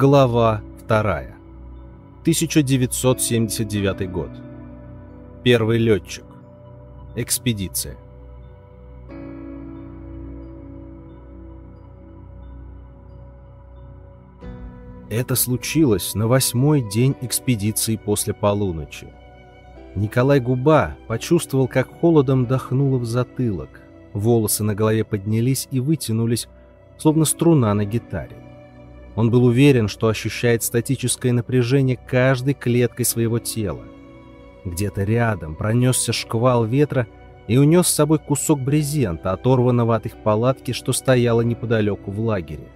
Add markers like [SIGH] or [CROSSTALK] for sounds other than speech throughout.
Глава 2. 1979 год. Первый летчик. Экспедиция. Это случилось на восьмой день экспедиции после полуночи. Николай Губа почувствовал, как холодом дохнуло в затылок. Волосы на голове поднялись и вытянулись, словно струна на гитаре. Он был уверен, что ощущает статическое напряжение каждой клеткой своего тела. Где-то рядом пронесся шквал ветра и унес с собой кусок брезента, оторванного от их палатки, что стояло неподалеку в лагере.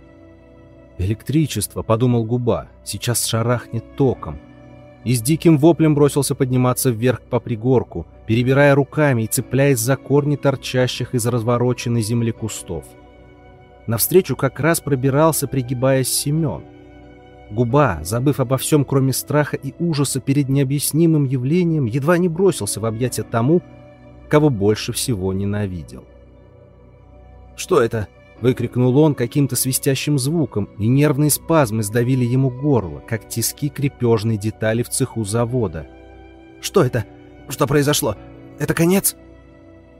«Электричество», — подумал Губа, — «сейчас шарахнет током». И с диким воплем бросился подниматься вверх по пригорку, перебирая руками и цепляясь за корни торчащих из развороченной земли кустов. Навстречу как раз пробирался, пригибаясь Семен. Губа, забыв обо всем, кроме страха и ужаса перед необъяснимым явлением, едва не бросился в объятия тому, кого больше всего ненавидел. «Что это?» — выкрикнул он каким-то свистящим звуком, и нервные спазмы сдавили ему горло, как тиски крепежной детали в цеху завода. «Что это? Что произошло? Это конец?»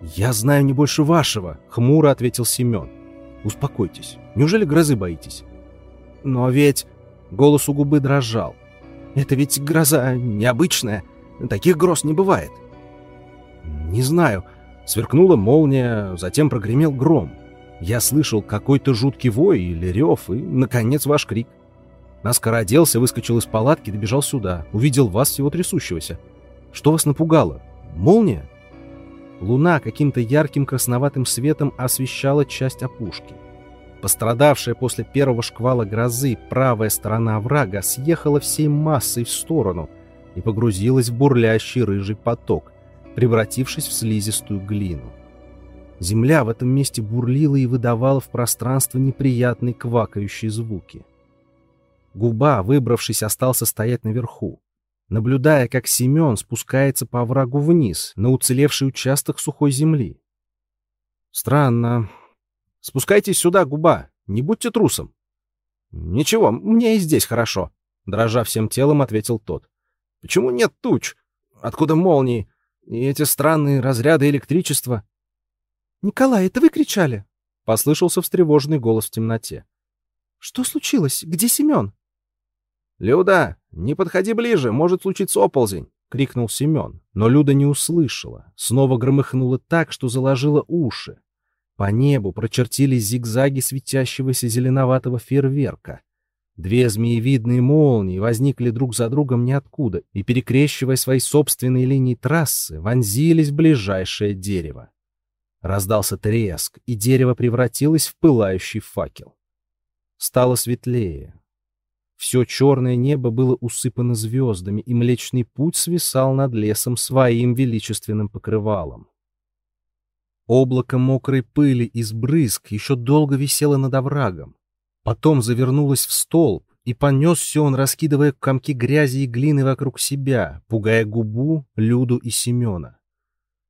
«Я знаю не больше вашего», — хмуро ответил Семен. Успокойтесь. Неужели грозы боитесь? Но ведь... Голос у губы дрожал. Это ведь гроза необычная. Таких гроз не бывает. Не знаю. Сверкнула молния, затем прогремел гром. Я слышал какой-то жуткий вой или рев, и, наконец, ваш крик. Наскоро оделся, выскочил из палатки, добежал сюда. Увидел вас всего трясущегося. Что вас напугало? Молния? Луна каким-то ярким красноватым светом освещала часть опушки. Пострадавшая после первого шквала грозы правая сторона врага съехала всей массой в сторону и погрузилась в бурлящий рыжий поток, превратившись в слизистую глину. Земля в этом месте бурлила и выдавала в пространство неприятные квакающие звуки. Губа, выбравшись, остался стоять наверху наблюдая, как Семен спускается по врагу вниз, на уцелевший участок сухой земли. Странно. Спускайтесь сюда, губа, не будьте трусом. Ничего, мне и здесь хорошо, дрожа всем телом, ответил тот. Почему нет туч? Откуда молнии? И эти странные разряды электричества? Николай, это вы кричали? Послышался встревоженный голос в темноте. Что случилось? Где Семен? Люда, не подходи ближе, может случиться оползень, крикнул Семен. Но Люда не услышала. Снова громыхнуло так, что заложило уши. По небу прочертились зигзаги светящегося зеленоватого фейерверка. Две змеевидные молнии возникли друг за другом ниоткуда и, перекрещивая свои собственные линии трассы, вонзились в ближайшее дерево. Раздался треск, и дерево превратилось в пылающий факел. Стало светлее. Все черное небо было усыпано звездами, и Млечный Путь свисал над лесом своим величественным покрывалом. Облако мокрой пыли из брызг еще долго висело над оврагом. Потом завернулось в столб, и понесся он, раскидывая комки грязи и глины вокруг себя, пугая губу, Люду и Семена.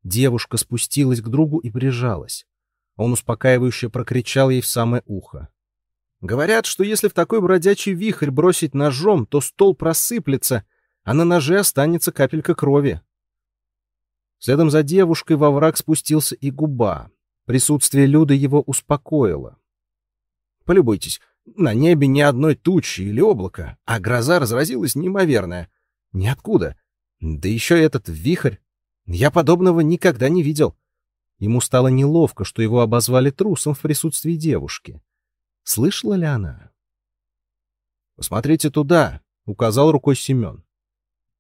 Девушка спустилась к другу и прижалась. Он успокаивающе прокричал ей в самое ухо. Говорят, что если в такой бродячий вихрь бросить ножом, то стол просыплется, а на ноже останется капелька крови. Следом за девушкой во враг спустился и губа. Присутствие Люды его успокоило. Полюбуйтесь, на небе ни одной тучи или облака, а гроза разразилась неимоверная. Ниоткуда. Да еще этот вихрь. Я подобного никогда не видел. Ему стало неловко, что его обозвали трусом в присутствии девушки. Слышала ли она? «Посмотрите туда!» — указал рукой Семен.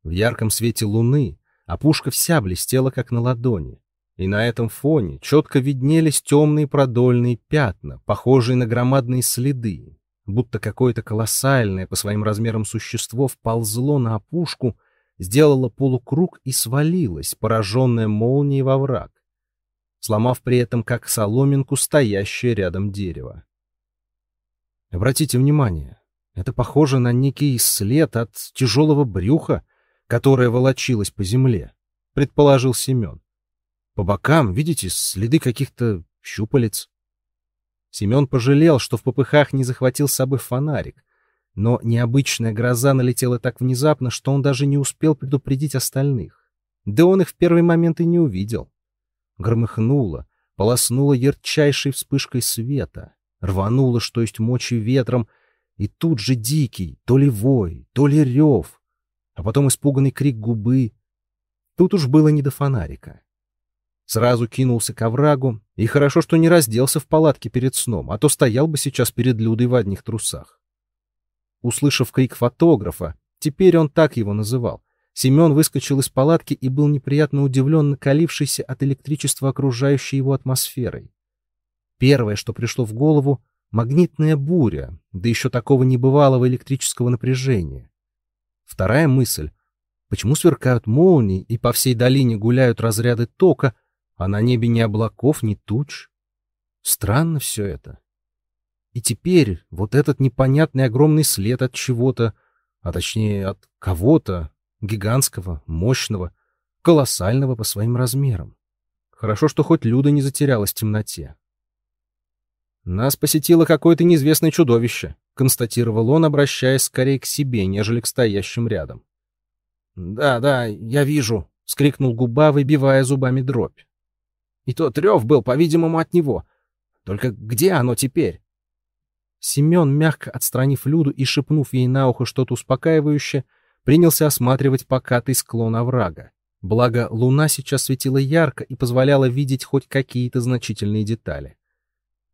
В ярком свете луны опушка вся блестела, как на ладони, и на этом фоне четко виднелись темные продольные пятна, похожие на громадные следы, будто какое-то колоссальное по своим размерам существо вползло на опушку, сделало полукруг и свалилось, пораженное молнией во враг, сломав при этом как соломинку стоящее рядом дерево. Обратите внимание, это похоже на некий след от тяжелого брюха, которое волочилось по земле, предположил Семен. По бокам, видите, следы каких-то щупалец. Семен пожалел, что в попыхах не захватил с собой фонарик. но необычная гроза налетела так внезапно, что он даже не успел предупредить остальных. Да он их в первый момент и не увидел. Громыхнуло, полоснуло ярчайшей вспышкой света, рвануло, что есть мочи ветром, и тут же дикий, то ли вой, то ли рев, а потом испуганный крик губы. Тут уж было не до фонарика. Сразу кинулся к оврагу, и хорошо, что не разделся в палатке перед сном, а то стоял бы сейчас перед Людой в одних трусах. Услышав крик фотографа, теперь он так его называл, Семен выскочил из палатки и был неприятно удивлен накалившейся от электричества окружающей его атмосферой. Первое, что пришло в голову — магнитная буря, да еще такого небывалого электрического напряжения. Вторая мысль — почему сверкают молнии и по всей долине гуляют разряды тока, а на небе ни облаков, ни туч? Странно все это. И теперь вот этот непонятный огромный след от чего-то, а точнее от кого-то, гигантского, мощного, колоссального по своим размерам. Хорошо, что хоть Люда не затерялась в темноте. «Нас посетило какое-то неизвестное чудовище», — констатировал он, обращаясь скорее к себе, нежели к стоящим рядом. «Да, да, я вижу», — скрикнул губа, выбивая зубами дробь. «И тот рев был, по-видимому, от него. Только где оно теперь?» Семен, мягко отстранив Люду и шепнув ей на ухо что-то успокаивающее, принялся осматривать покатый склон оврага. Благо, луна сейчас светила ярко и позволяла видеть хоть какие-то значительные детали.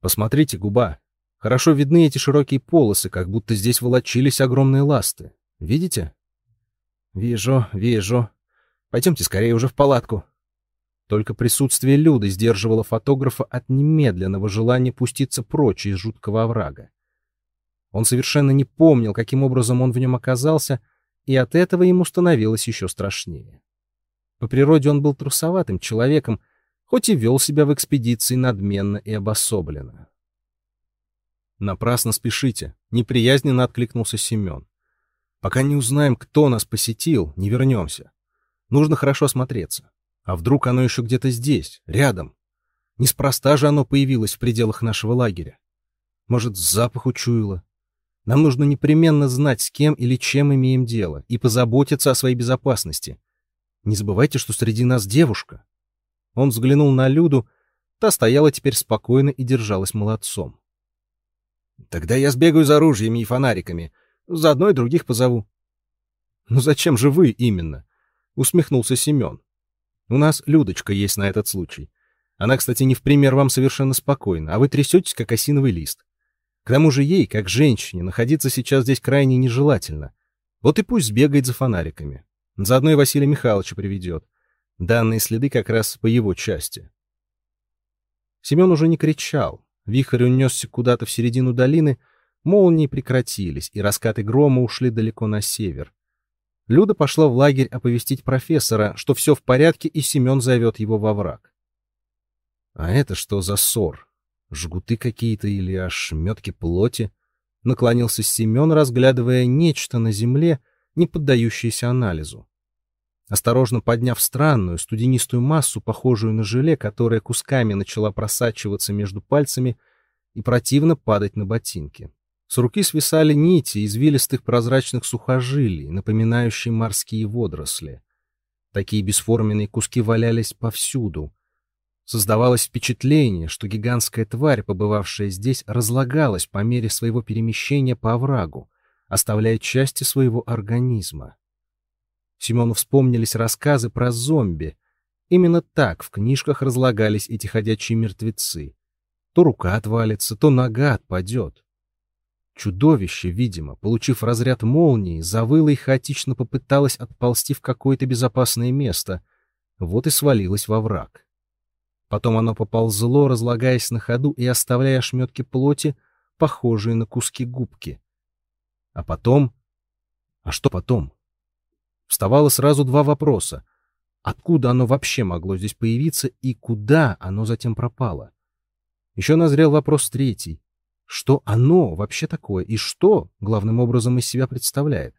Посмотрите, губа. Хорошо видны эти широкие полосы, как будто здесь волочились огромные ласты. Видите? Вижу, вижу. Пойдемте скорее уже в палатку. Только присутствие Люды сдерживало фотографа от немедленного желания пуститься прочь из жуткого оврага. Он совершенно не помнил, каким образом он в нем оказался, и от этого ему становилось еще страшнее. По природе он был трусоватым человеком, хоть и вел себя в экспедиции надменно и обособленно. «Напрасно спешите», — неприязненно откликнулся Семен. «Пока не узнаем, кто нас посетил, не вернемся. Нужно хорошо осмотреться. А вдруг оно еще где-то здесь, рядом? Неспроста же оно появилось в пределах нашего лагеря. Может, запах учуяло? Нам нужно непременно знать, с кем или чем имеем дело, и позаботиться о своей безопасности. Не забывайте, что среди нас девушка, он взглянул на Люду, та стояла теперь спокойно и держалась молодцом. «Тогда я сбегаю за ружьями и фонариками, заодно и других позову». «Ну зачем же вы именно?» — усмехнулся Семен. «У нас Людочка есть на этот случай. Она, кстати, не в пример вам совершенно спокойна, а вы трясетесь, как осиновый лист. К тому же ей, как женщине, находиться сейчас здесь крайне нежелательно. Вот и пусть сбегает за фонариками. Заодно и Василия Михайловича приведет. Данные следы как раз по его части. Семен уже не кричал. Вихрь унесся куда-то в середину долины, молнии прекратились, и раскаты грома ушли далеко на север. Люда пошла в лагерь оповестить профессора, что все в порядке, и Семен зовет его во враг. А это что за ссор? Жгуты какие-то или ошметки плоти? Наклонился Семен, разглядывая нечто на земле, не поддающееся анализу. Осторожно подняв странную студенистую массу, похожую на желе, которая кусками начала просачиваться между пальцами и противно падать на ботинки. С руки свисали нити извилистых прозрачных сухожилий, напоминающие морские водоросли. Такие бесформенные куски валялись повсюду. Создавалось впечатление, что гигантская тварь, побывавшая здесь, разлагалась по мере своего перемещения по оврагу, оставляя части своего организма. Симону вспомнились рассказы про зомби. Именно так в книжках разлагались эти ходячие мертвецы. То рука отвалится, то нога отпадет. Чудовище, видимо, получив разряд молнии, завыло и хаотично попыталось отползти в какое-то безопасное место. Вот и свалилось во враг. Потом оно поползло, разлагаясь на ходу и оставляя ошметки плоти, похожие на куски губки. А потом... А что потом? Вставало сразу два вопроса. Откуда оно вообще могло здесь появиться и куда оно затем пропало? Еще назрел вопрос третий. Что оно вообще такое и что, главным образом, из себя представляет?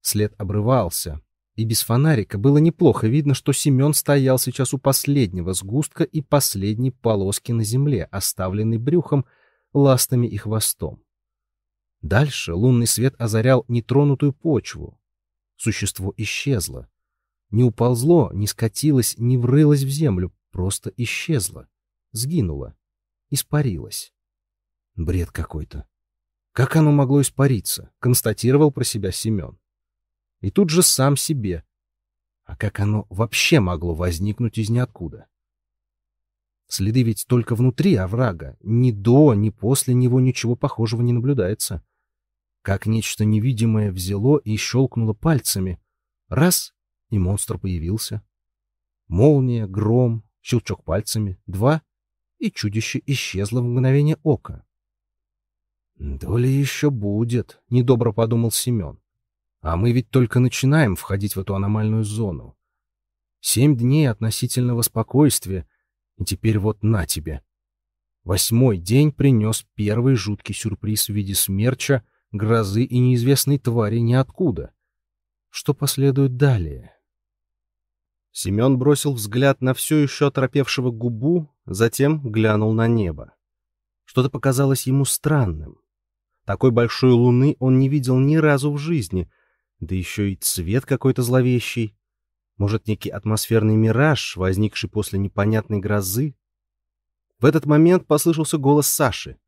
След обрывался, и без фонарика было неплохо видно, что Семен стоял сейчас у последнего сгустка и последней полоски на земле, оставленной брюхом, ластами и хвостом. Дальше лунный свет озарял нетронутую почву. Существо исчезло. Не уползло, не скатилось, не врылось в землю, просто исчезло. Сгинуло. Испарилось. Бред какой-то. Как оно могло испариться? Констатировал про себя Семен. И тут же сам себе. А как оно вообще могло возникнуть из ниоткуда? Следы ведь только внутри оврага. Ни до, ни после него ничего похожего не наблюдается. Как нечто невидимое взяло и щелкнуло пальцами. Раз — и монстр появился. Молния, гром, щелчок пальцами. Два — и чудище исчезло в мгновение ока. «То ли еще будет», — недобро подумал Семен. «А мы ведь только начинаем входить в эту аномальную зону. Семь дней относительного спокойствия — и теперь вот на тебе. Восьмой день принес первый жуткий сюрприз в виде смерча, грозы и неизвестной твари ниоткуда. Что последует далее? Семен бросил взгляд на все еще оторопевшего губу, затем глянул на небо. Что-то показалось ему странным. Такой большой луны он не видел ни разу в жизни, да еще и цвет какой-то зловещий. Может, некий атмосферный мираж, возникший после непонятной грозы? В этот момент послышался голос Саши.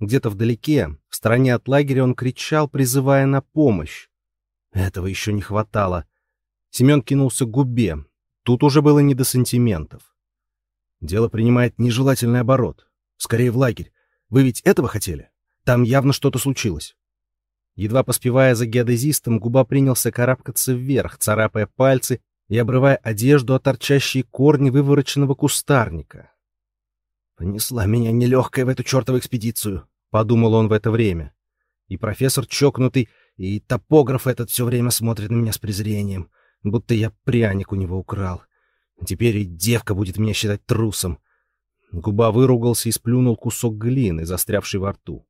Где-то вдалеке, в стороне от лагеря, он кричал, призывая на помощь. Этого еще не хватало. Семен кинулся к губе. Тут уже было не до сантиментов. Дело принимает нежелательный оборот. Скорее в лагерь. Вы ведь этого хотели? Там явно что-то случилось. Едва поспевая за геодезистом, губа принялся карабкаться вверх, царапая пальцы и обрывая одежду о торчащие корни вывороченного кустарника. «Понесла меня нелегкая в эту чертову экспедицию», — подумал он в это время. И профессор чокнутый, и топограф этот все время смотрит на меня с презрением, будто я пряник у него украл. Теперь и девка будет меня считать трусом. Губа выругался и сплюнул кусок глины, застрявший во рту.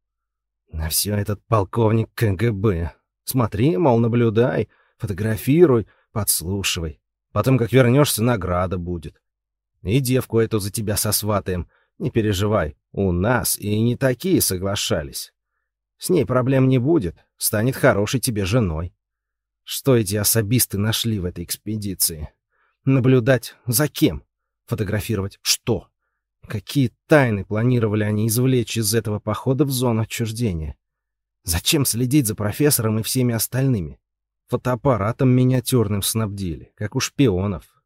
На все этот полковник КГБ. Смотри, мол, наблюдай, фотографируй, подслушивай. Потом, как вернешься, награда будет. И девку эту за тебя сосватаем. Не переживай, у нас и не такие соглашались. С ней проблем не будет, станет хорошей тебе женой. Что эти особисты нашли в этой экспедиции? Наблюдать за кем? Фотографировать что? Какие тайны планировали они извлечь из этого похода в зону отчуждения? Зачем следить за профессором и всеми остальными? Фотоаппаратом миниатюрным снабдили, как у шпионов.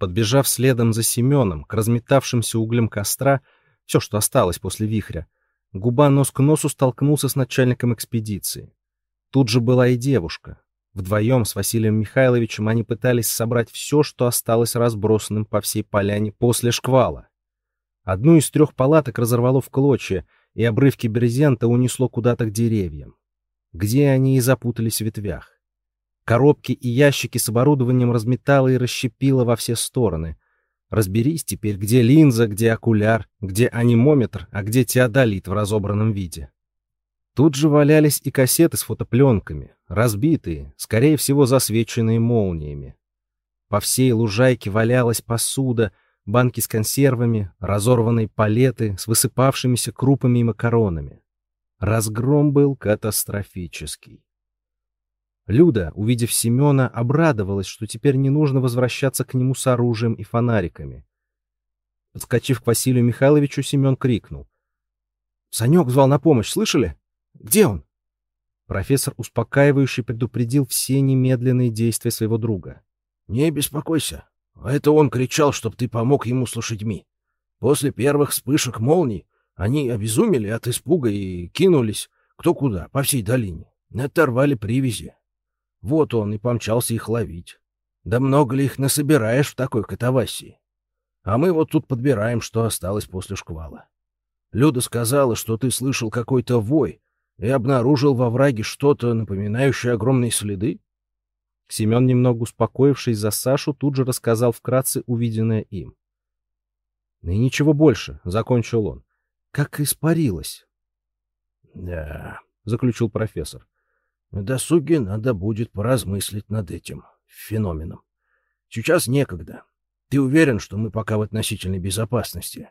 Подбежав следом за Семеном к разметавшимся углям костра, все, что осталось после вихря, губа нос к носу столкнулся с начальником экспедиции. Тут же была и девушка. Вдвоем с Василием Михайловичем они пытались собрать все, что осталось разбросанным по всей поляне после шквала. Одну из трех палаток разорвало в клочья, и обрывки брезента унесло куда-то к деревьям. Где они и запутались в ветвях. Коробки и ящики с оборудованием разметало и расщепило во все стороны. Разберись теперь, где линза, где окуляр, где анимометр, а где теодолит в разобранном виде. Тут же валялись и кассеты с фотопленками, разбитые, скорее всего, засвеченные молниями. По всей лужайке валялась посуда, банки с консервами, разорванные палеты с высыпавшимися крупами и макаронами. Разгром был катастрофический. Люда, увидев Семена, обрадовалась, что теперь не нужно возвращаться к нему с оружием и фонариками. Подскочив к Василию Михайловичу, Семен крикнул. — Санек звал на помощь, слышали? Где он? Профессор успокаивающе предупредил все немедленные действия своего друга. — Не беспокойся. Это он кричал, чтоб ты помог ему с лошадьми. После первых вспышек молний они обезумели от испуга и кинулись кто куда, по всей долине. Оторвали привязи. Вот он и помчался их ловить. Да много ли их насобираешь в такой катавасии? А мы вот тут подбираем, что осталось после шквала. Люда сказала, что ты слышал какой-то вой и обнаружил во враге что-то, напоминающее огромные следы. Семен, немного успокоившись за Сашу, тут же рассказал вкратце увиденное им. — И ничего больше, — закончил он. — Как испарилось. — Да, — заключил профессор. На досуге надо будет поразмыслить над этим феноменом. Сейчас некогда. Ты уверен, что мы пока в относительной безопасности?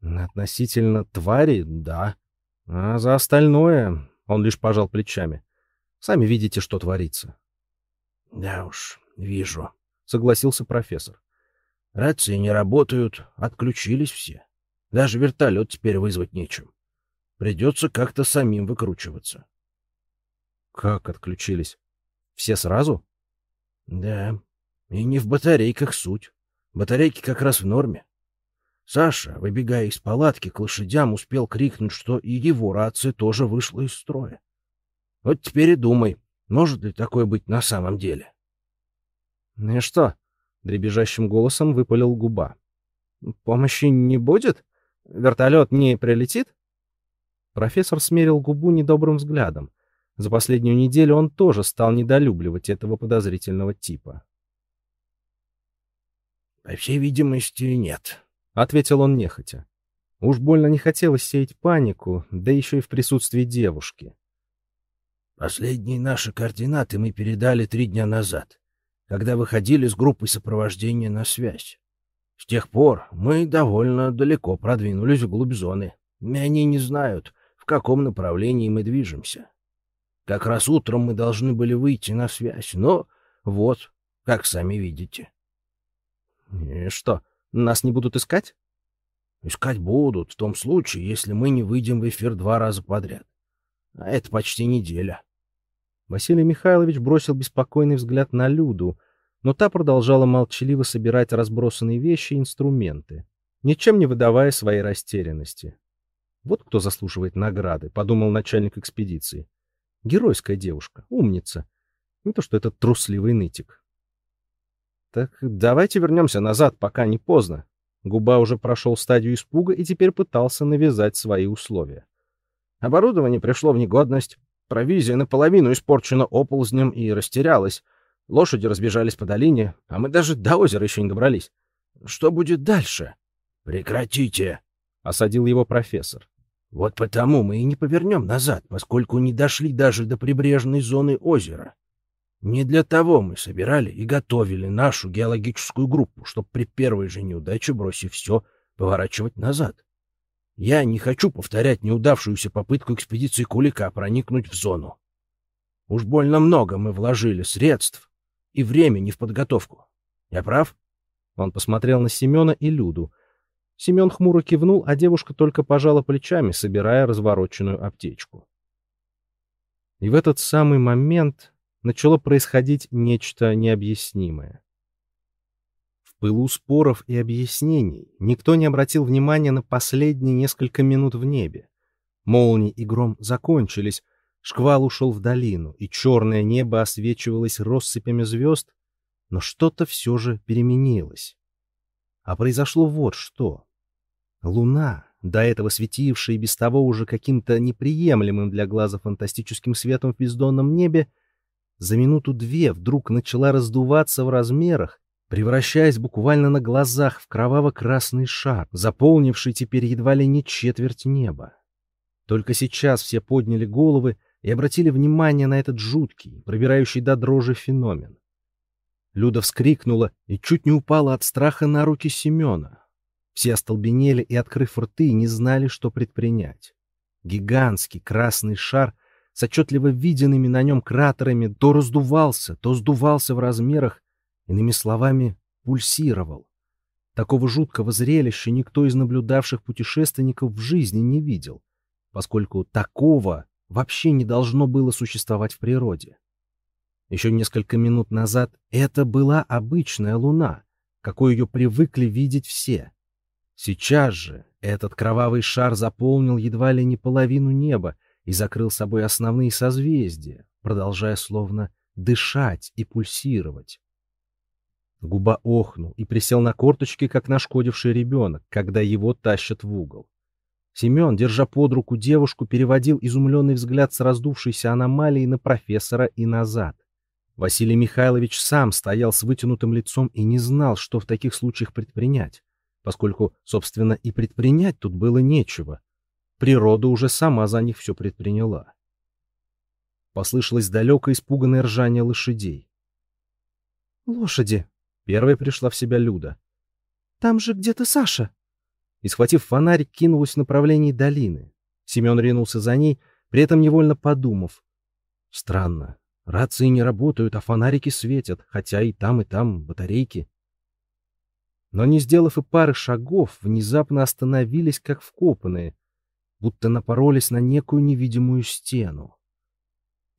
Относительно твари — да. А за остальное Он лишь пожал плечами. Сами видите, что творится. — Да уж, вижу, — согласился профессор. — Рации не работают, отключились все. Даже вертолет теперь вызвать нечем. Придется как-то самим выкручиваться. — Как отключились? Все сразу? — Да. И не в батарейках суть. Батарейки как раз в норме. Саша, выбегая из палатки к лошадям, успел крикнуть, что и его рация тоже вышла из строя. Вот теперь и думай, может ли такое быть на самом деле? — Ну и что? — дребезжащим голосом выпалил губа. — Помощи не будет? Вертолет не прилетит? Профессор смерил губу недобрым взглядом. За последнюю неделю он тоже стал недолюбливать этого подозрительного типа. — По всей видимости, нет, — ответил он нехотя. Уж больно не хотелось сеять панику, да еще и в присутствии девушки. Последние наши координаты мы передали три дня назад, когда выходили с группой сопровождения на связь. С тех пор мы довольно далеко продвинулись вглубь зоны, и они не знают, в каком направлении мы движемся. Как раз утром мы должны были выйти на связь, но вот, как сами видите. — И что, нас не будут искать? — Искать будут, в том случае, если мы не выйдем в эфир два раза подряд. А это почти неделя. Василий Михайлович бросил беспокойный взгляд на Люду, но та продолжала молчаливо собирать разбросанные вещи и инструменты, ничем не выдавая своей растерянности. «Вот кто заслуживает награды», — подумал начальник экспедиции. «Геройская девушка, умница. Не то что этот трусливый нытик». «Так давайте вернемся назад, пока не поздно». Губа уже прошел стадию испуга и теперь пытался навязать свои условия. Оборудование пришло в негодность, Провизия наполовину испорчена оползнем и растерялась. Лошади разбежались по долине, а мы даже до озера еще не добрались. Что будет дальше? — Прекратите! — осадил его профессор. — Вот потому мы и не повернем назад, поскольку не дошли даже до прибрежной зоны озера. Не для того мы собирали и готовили нашу геологическую группу, чтобы при первой же неудаче, бросив все, поворачивать назад. Я не хочу повторять неудавшуюся попытку экспедиции Кулика проникнуть в зону. Уж больно много мы вложили средств и времени в подготовку. Я прав? Он посмотрел на Семена и Люду. Семен хмуро кивнул, а девушка только пожала плечами, собирая развороченную аптечку. И в этот самый момент начало происходить нечто необъяснимое пылу споров и объяснений никто не обратил внимания на последние несколько минут в небе. Молнии и гром закончились, шквал ушел в долину, и черное небо освечивалось россыпями звезд, но что-то все же переменилось. А произошло вот что. Луна, до этого светившая и без того уже каким-то неприемлемым для глаза фантастическим светом в бездонном небе, за минуту-две вдруг начала раздуваться в размерах превращаясь буквально на глазах в кроваво-красный шар, заполнивший теперь едва ли не четверть неба. Только сейчас все подняли головы и обратили внимание на этот жуткий, пробирающий до дрожи феномен. Люда вскрикнула и чуть не упала от страха на руки Семена. Все остолбенели и, открыв рты, не знали, что предпринять. Гигантский красный шар с отчетливо виденными на нем кратерами то раздувался, то сдувался в размерах Иными словами, пульсировал. Такого жуткого зрелища никто из наблюдавших путешественников в жизни не видел, поскольку такого вообще не должно было существовать в природе. Еще несколько минут назад это была обычная луна, какой ее привыкли видеть все. Сейчас же этот кровавый шар заполнил едва ли не половину неба и закрыл собой основные созвездия, продолжая словно дышать и пульсировать. Губа охнул и присел на корточки, как нашкодивший ребенок, когда его тащат в угол. Семен, держа под руку девушку, переводил изумленный взгляд с раздувшейся аномалии на профессора и назад. Василий Михайлович сам стоял с вытянутым лицом и не знал, что в таких случаях предпринять, поскольку, собственно, и предпринять тут было нечего. Природа уже сама за них все предприняла. Послышалось далекое испуганное ржание лошадей. «Лошади!» Первой пришла в себя Люда. «Там же где-то Саша!» И, схватив фонарик, кинулась в направлении долины. Семен ринулся за ней, при этом невольно подумав. Странно, рации не работают, а фонарики светят, хотя и там, и там батарейки. Но не сделав и пары шагов, внезапно остановились, как вкопанные, будто напоролись на некую невидимую стену.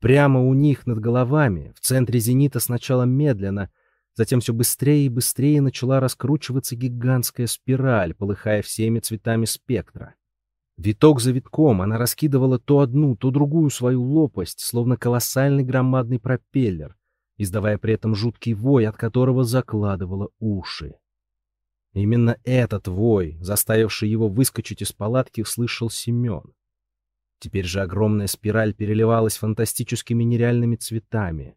Прямо у них над головами, в центре зенита сначала медленно, затем все быстрее и быстрее начала раскручиваться гигантская спираль, полыхая всеми цветами спектра. Виток за витком она раскидывала то одну, то другую свою лопасть, словно колоссальный громадный пропеллер, издавая при этом жуткий вой, от которого закладывала уши. Именно этот вой, заставивший его выскочить из палатки, слышал Семен. Теперь же огромная спираль переливалась фантастическими нереальными цветами.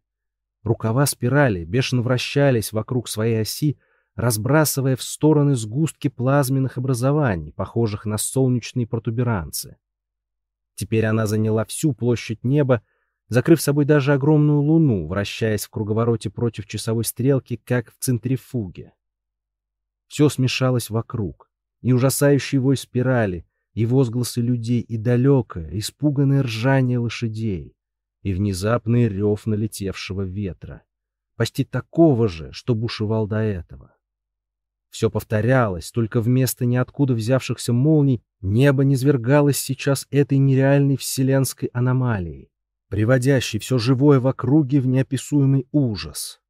Рукава спирали бешено вращались вокруг своей оси, разбрасывая в стороны сгустки плазменных образований, похожих на солнечные протуберанцы. Теперь она заняла всю площадь неба, закрыв собой даже огромную луну, вращаясь в круговороте против часовой стрелки, как в центрифуге. Все смешалось вокруг, и ужасающий вой спирали, и возгласы людей, и далекое, испуганное ржание лошадей, и внезапный рев налетевшего ветра, почти такого же, что бушевал до этого. Все повторялось, только вместо ниоткуда взявшихся молний небо низвергалось сейчас этой нереальной вселенской аномалией, приводящей все живое в округе в неописуемый ужас.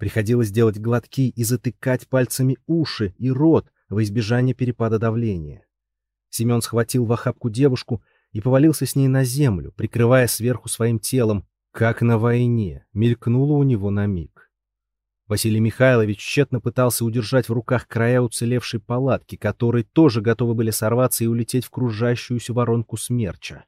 Приходилось делать глотки и затыкать пальцами уши и рот во избежание перепада давления. Семен схватил в охапку девушку и повалился с ней на землю, прикрывая сверху своим телом, как на войне, мелькнуло у него на миг. Василий Михайлович тщетно пытался удержать в руках края уцелевшей палатки, которые тоже готовы были сорваться и улететь в кружащуюся воронку смерча.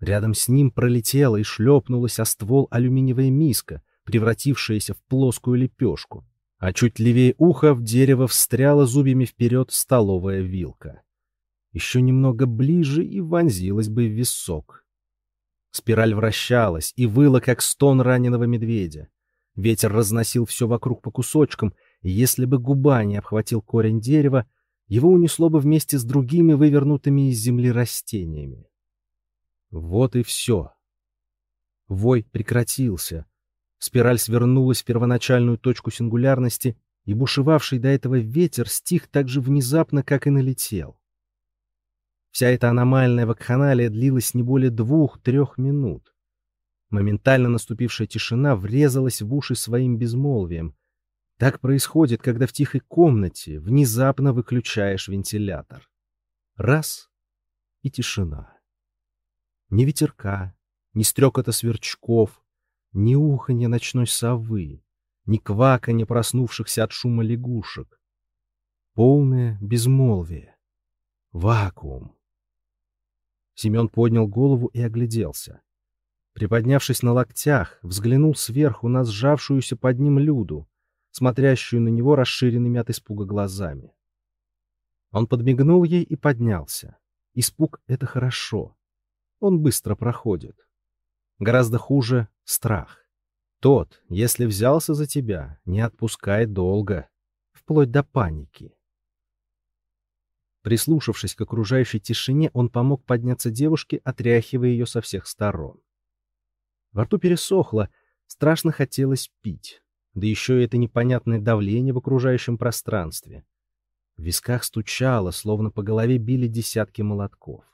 Рядом с ним пролетела и шлепнулась о ствол алюминиевая миска, превратившаяся в плоскую лепешку, а чуть левее уха в дерево встряла зубьями вперед столовая вилка. Еще немного ближе и вонзилась бы в висок. Спираль вращалась и выла, как стон раненого медведя. Ветер разносил все вокруг по кусочкам, и если бы губа не обхватил корень дерева, его унесло бы вместе с другими вывернутыми из земли растениями. Вот и все. Вой прекратился, Спираль свернулась в первоначальную точку сингулярности, и бушевавший до этого ветер стих так же внезапно, как и налетел. Вся эта аномальная вакханалия длилась не более двух-трех минут. Моментально наступившая тишина врезалась в уши своим безмолвием. Так происходит, когда в тихой комнате внезапно выключаешь вентилятор. Раз — и тишина. Ни ветерка, ни стрекота сверчков, ни уханья ночной совы, ни кваканья проснувшихся от шума лягушек. Полное безмолвие. Вакуум. Семен поднял голову и огляделся. Приподнявшись на локтях, взглянул сверху на сжавшуюся под ним Люду, смотрящую на него расширенными от испуга глазами. Он подмигнул ей и поднялся. Испуг — это хорошо. Он быстро проходит. Гораздо хуже — страх. Тот, если взялся за тебя, не отпускает долго, вплоть до паники. Прислушавшись к окружающей тишине, он помог подняться девушке, отряхивая ее со всех сторон. Во рту пересохло, страшно хотелось пить, да еще и это непонятное давление в окружающем пространстве. В висках стучало, словно по голове били десятки молотков.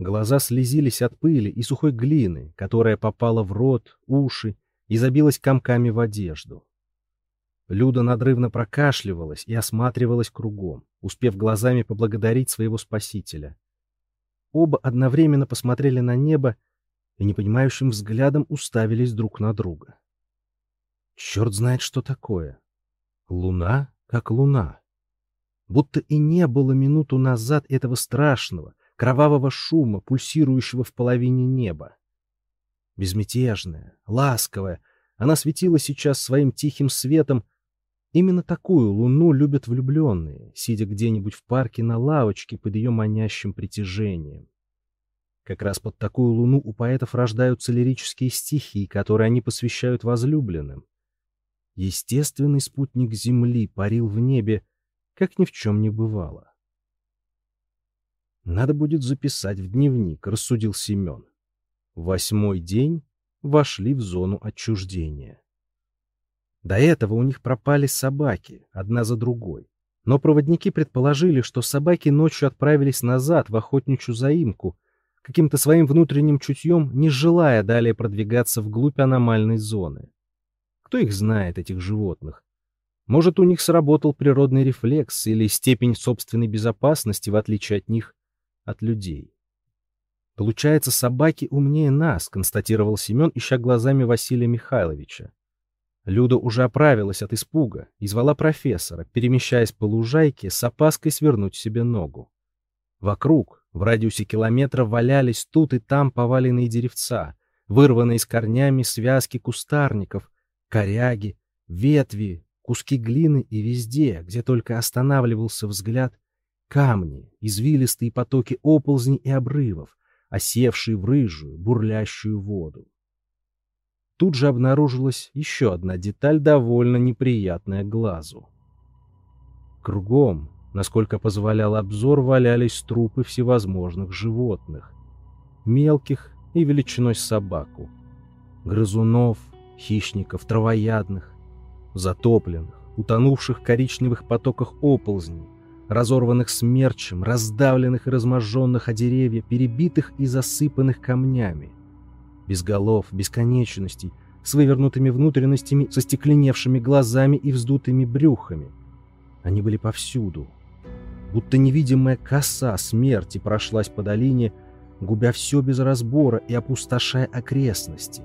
Глаза слезились от пыли и сухой глины, которая попала в рот, уши и забилась комками в одежду. Люда надрывно прокашливалась и осматривалась кругом, успев глазами поблагодарить своего спасителя. Оба одновременно посмотрели на небо и непонимающим взглядом уставились друг на друга. Черт знает, что такое. Луна как луна. Будто и не было минуту назад этого страшного, кровавого шума, пульсирующего в половине неба. Безмятежная, ласковая, она светила сейчас своим тихим светом. Именно такую луну любят влюбленные, сидя где-нибудь в парке на лавочке под ее манящим притяжением. Как раз под такую луну у поэтов рождаются лирические стихи, которые они посвящают возлюбленным. Естественный спутник Земли парил в небе, как ни в чем не бывало. Надо будет записать в дневник, рассудил Семен. восьмой день вошли в зону отчуждения. До этого у них пропали собаки, одна за другой. Но проводники предположили, что собаки ночью отправились назад в охотничью заимку, каким-то своим внутренним чутьем, не желая далее продвигаться вглубь аномальной зоны. Кто их знает, этих животных? Может, у них сработал природный рефлекс или степень собственной безопасности, в отличие от них, от людей. Получается, собаки умнее нас, констатировал Семен, ища глазами Василия Михайловича. Люда уже оправилась от испуга и звала профессора, перемещаясь по лужайке, с опаской свернуть себе ногу. Вокруг, в радиусе километра, валялись тут и там поваленные деревца, вырванные с корнями связки кустарников, коряги, ветви, куски глины и везде, где только останавливался взгляд, камни, извилистые потоки оползней и обрывов, осевшие в рыжую, бурлящую воду. Тут же обнаружилась еще одна деталь, довольно неприятная глазу. Кругом, насколько позволял обзор, валялись трупы всевозможных животных. Мелких и величиной собаку. Грызунов, хищников, травоядных, затопленных, утонувших в коричневых потоках оползней, разорванных смерчем, раздавленных и разможженных о деревья, перебитых и засыпанных камнями без голов, без конечностей, с вывернутыми внутренностями, со стекленевшими глазами и вздутыми брюхами. Они были повсюду. Будто невидимая коса смерти прошлась по долине, губя все без разбора и опустошая окрестности.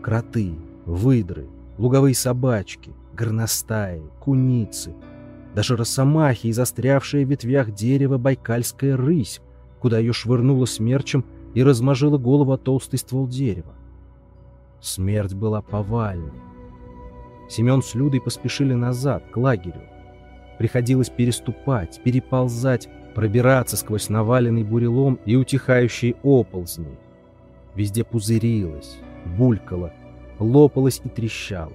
Кроты, выдры, луговые собачки, горностаи, куницы, даже росомахи и застрявшая в ветвях дерева байкальская рысь, куда ее швырнуло смерчем и размажила голову толстый ствол дерева. Смерть была повальной. Семен с Людой поспешили назад, к лагерю. Приходилось переступать, переползать, пробираться сквозь наваленный бурелом и утихающие оползни. Везде пузырилось, булькало, лопалось и трещало.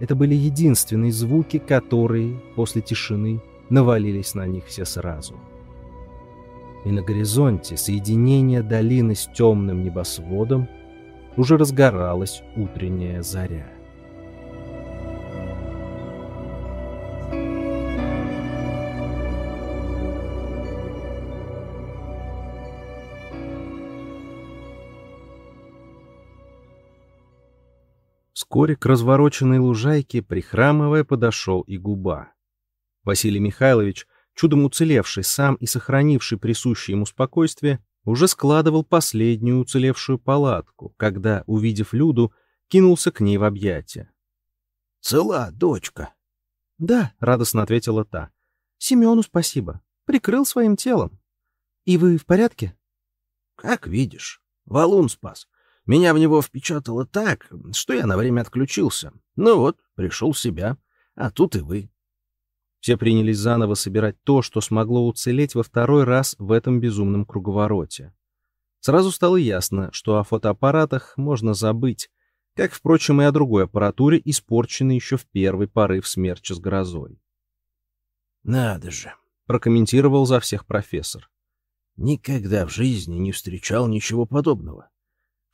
Это были единственные звуки, которые после тишины навалились на них все сразу и на горизонте соединения долины с темным небосводом уже разгоралась утренняя заря. Вскоре к развороченной лужайке, прихрамывая, подошел и губа. Василий Михайлович — чудом уцелевший сам и сохранивший присущее ему спокойствие, уже складывал последнюю уцелевшую палатку, когда, увидев Люду, кинулся к ней в объятия. — Цела, дочка? — Да, — радостно ответила та. — Семену спасибо. Прикрыл своим телом. И вы в порядке? — Как видишь. Валун спас. Меня в него впечатало так, что я на время отключился. Ну вот, пришел в себя. А тут и вы. Все принялись заново собирать то, что смогло уцелеть во второй раз в этом безумном круговороте. Сразу стало ясно, что о фотоаппаратах можно забыть, как, впрочем, и о другой аппаратуре, испорченной еще в первый порыв смерча с грозой. «Надо же!» — прокомментировал за всех профессор. «Никогда в жизни не встречал ничего подобного.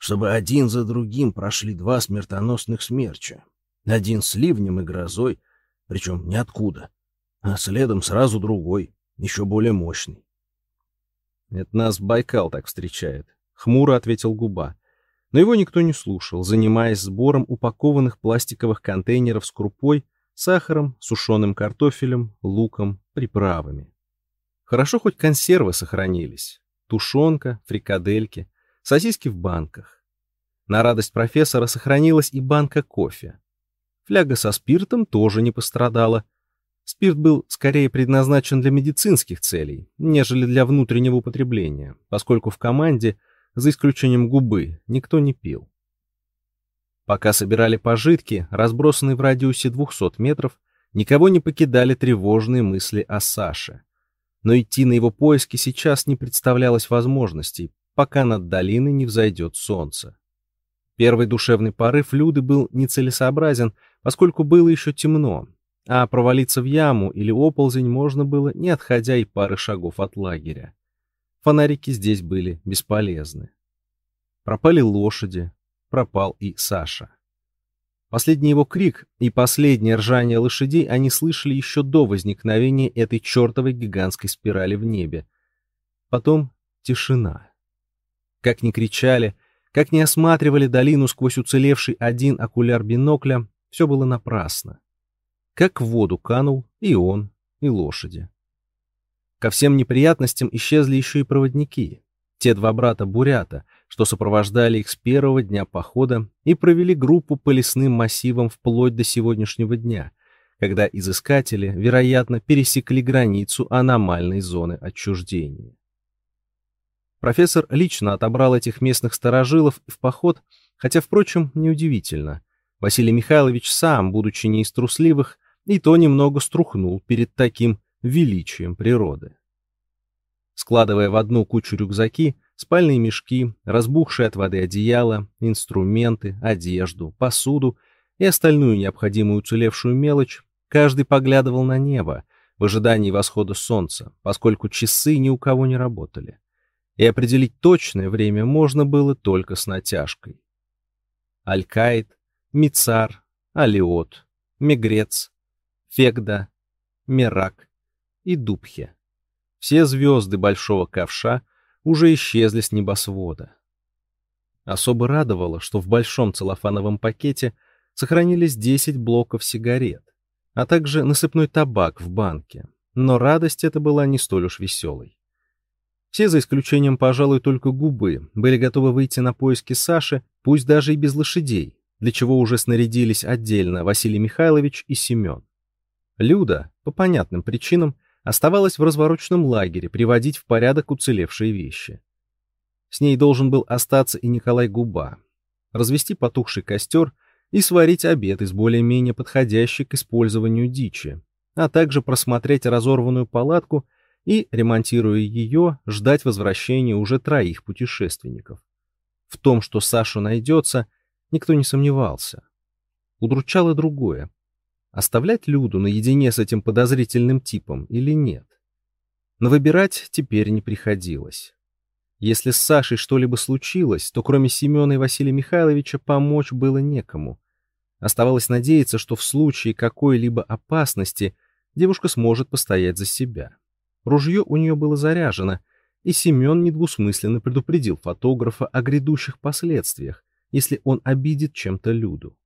Чтобы один за другим прошли два смертоносных смерча. Один с ливнем и грозой, причем ниоткуда а следом сразу другой, еще более мощный. «Это нас Байкал так встречает», — хмуро ответил Губа. Но его никто не слушал, занимаясь сбором упакованных пластиковых контейнеров с крупой, сахаром, сушеным картофелем, луком, приправами. Хорошо хоть консервы сохранились. Тушенка, фрикадельки, сосиски в банках. На радость профессора сохранилась и банка кофе. Фляга со спиртом тоже не пострадала — Спирт был скорее предназначен для медицинских целей, нежели для внутреннего употребления, поскольку в команде, за исключением губы, никто не пил. Пока собирали пожитки, разбросанные в радиусе 200 метров, никого не покидали тревожные мысли о Саше. Но идти на его поиски сейчас не представлялось возможностей, пока над долиной не взойдет солнце. Первый душевный порыв Люды был нецелесообразен, поскольку было еще темно, а провалиться в яму или оползень можно было, не отходя и пары шагов от лагеря. Фонарики здесь были бесполезны. Пропали лошади, пропал и Саша. Последний его крик и последнее ржание лошадей они слышали еще до возникновения этой чертовой гигантской спирали в небе. Потом тишина. Как ни кричали, как ни осматривали долину сквозь уцелевший один окуляр бинокля, все было напрасно. Как в воду канул и он, и лошади. Ко всем неприятностям исчезли еще и проводники, те два брата-бурята, что сопровождали их с первого дня похода и провели группу по лесным массивам вплоть до сегодняшнего дня, когда изыскатели, вероятно, пересекли границу аномальной зоны отчуждения. Профессор лично отобрал этих местных старожилов в поход, хотя, впрочем, неудивительно. Василий Михайлович сам, будучи не из трусливых, и то немного струхнул перед таким величием природы. Складывая в одну кучу рюкзаки, спальные мешки, разбухшие от воды одеяла, инструменты, одежду, посуду и остальную необходимую уцелевшую мелочь, каждый поглядывал на небо в ожидании восхода солнца, поскольку часы ни у кого не работали. И определить точное время можно было только с натяжкой. Алькаид, Мицар, Алиот, Мегрец, Фегда, Мерак и Дубхе. Все звезды Большого Ковша уже исчезли с небосвода. Особо радовало, что в большом целлофановом пакете сохранились 10 блоков сигарет, а также насыпной табак в банке. Но радость эта была не столь уж веселой. Все, за исключением, пожалуй, только губы, были готовы выйти на поиски Саши, пусть даже и без лошадей, для чего уже снарядились отдельно Василий Михайлович и Семен. Люда, по понятным причинам, оставалась в развороченном лагере приводить в порядок уцелевшие вещи. С ней должен был остаться и Николай Губа, развести потухший костер и сварить обед из более-менее подходящей к использованию дичи, а также просмотреть разорванную палатку и, ремонтируя ее, ждать возвращения уже троих путешественников. В том, что Сашу найдется, никто не сомневался. Удручало другое оставлять Люду наедине с этим подозрительным типом или нет. Но выбирать теперь не приходилось. Если с Сашей что-либо случилось, то кроме Семена и Василия Михайловича помочь было некому. Оставалось надеяться, что в случае какой-либо опасности девушка сможет постоять за себя. Ружье у нее было заряжено, и Семен недвусмысленно предупредил фотографа о грядущих последствиях, если он обидит чем-то Люду.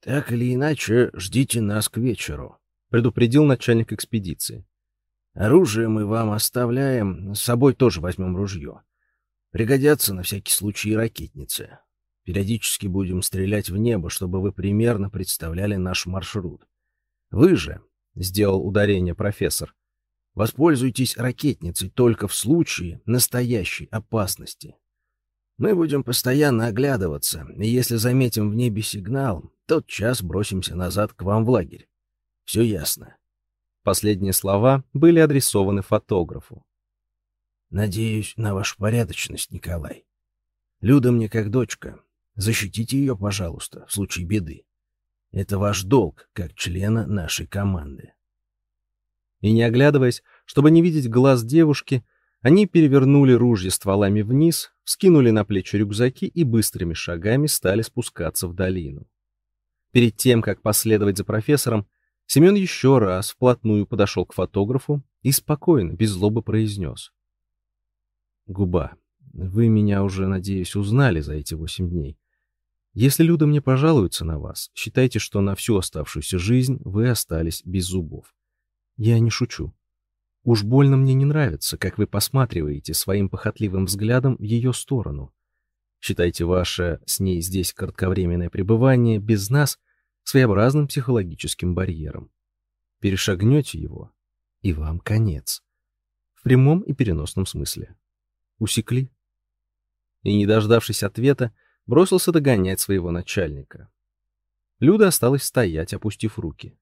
«Так или иначе, ждите нас к вечеру», — предупредил начальник экспедиции. «Оружие мы вам оставляем, с собой тоже возьмем ружье. Пригодятся на всякий случай ракетницы. Периодически будем стрелять в небо, чтобы вы примерно представляли наш маршрут. Вы же, — сделал ударение профессор, — воспользуйтесь ракетницей только в случае настоящей опасности. Мы будем постоянно оглядываться, и если заметим в небе сигнал, тот час бросимся назад к вам в лагерь. Все ясно. Последние слова были адресованы фотографу. Надеюсь на вашу порядочность, Николай. Люда мне как дочка. Защитите ее, пожалуйста, в случае беды. Это ваш долг, как члена нашей команды. И не оглядываясь, чтобы не видеть глаз девушки, они перевернули ружья стволами вниз, скинули на плечи рюкзаки и быстрыми шагами стали спускаться в долину. Перед тем, как последовать за профессором, Семен еще раз вплотную подошел к фотографу и спокойно, без злобы произнес. «Губа, вы меня уже, надеюсь, узнали за эти восемь дней. Если Люда мне пожалуется на вас, считайте, что на всю оставшуюся жизнь вы остались без зубов. Я не шучу. Уж больно мне не нравится, как вы посматриваете своим похотливым взглядом в ее сторону. Считайте ваше с ней здесь кратковременное пребывание без нас своеобразным психологическим барьером. Перешагнете его, и вам конец. В прямом и переносном смысле. Усекли? И, не дождавшись ответа, бросился догонять своего начальника. Люда осталась стоять, опустив руки.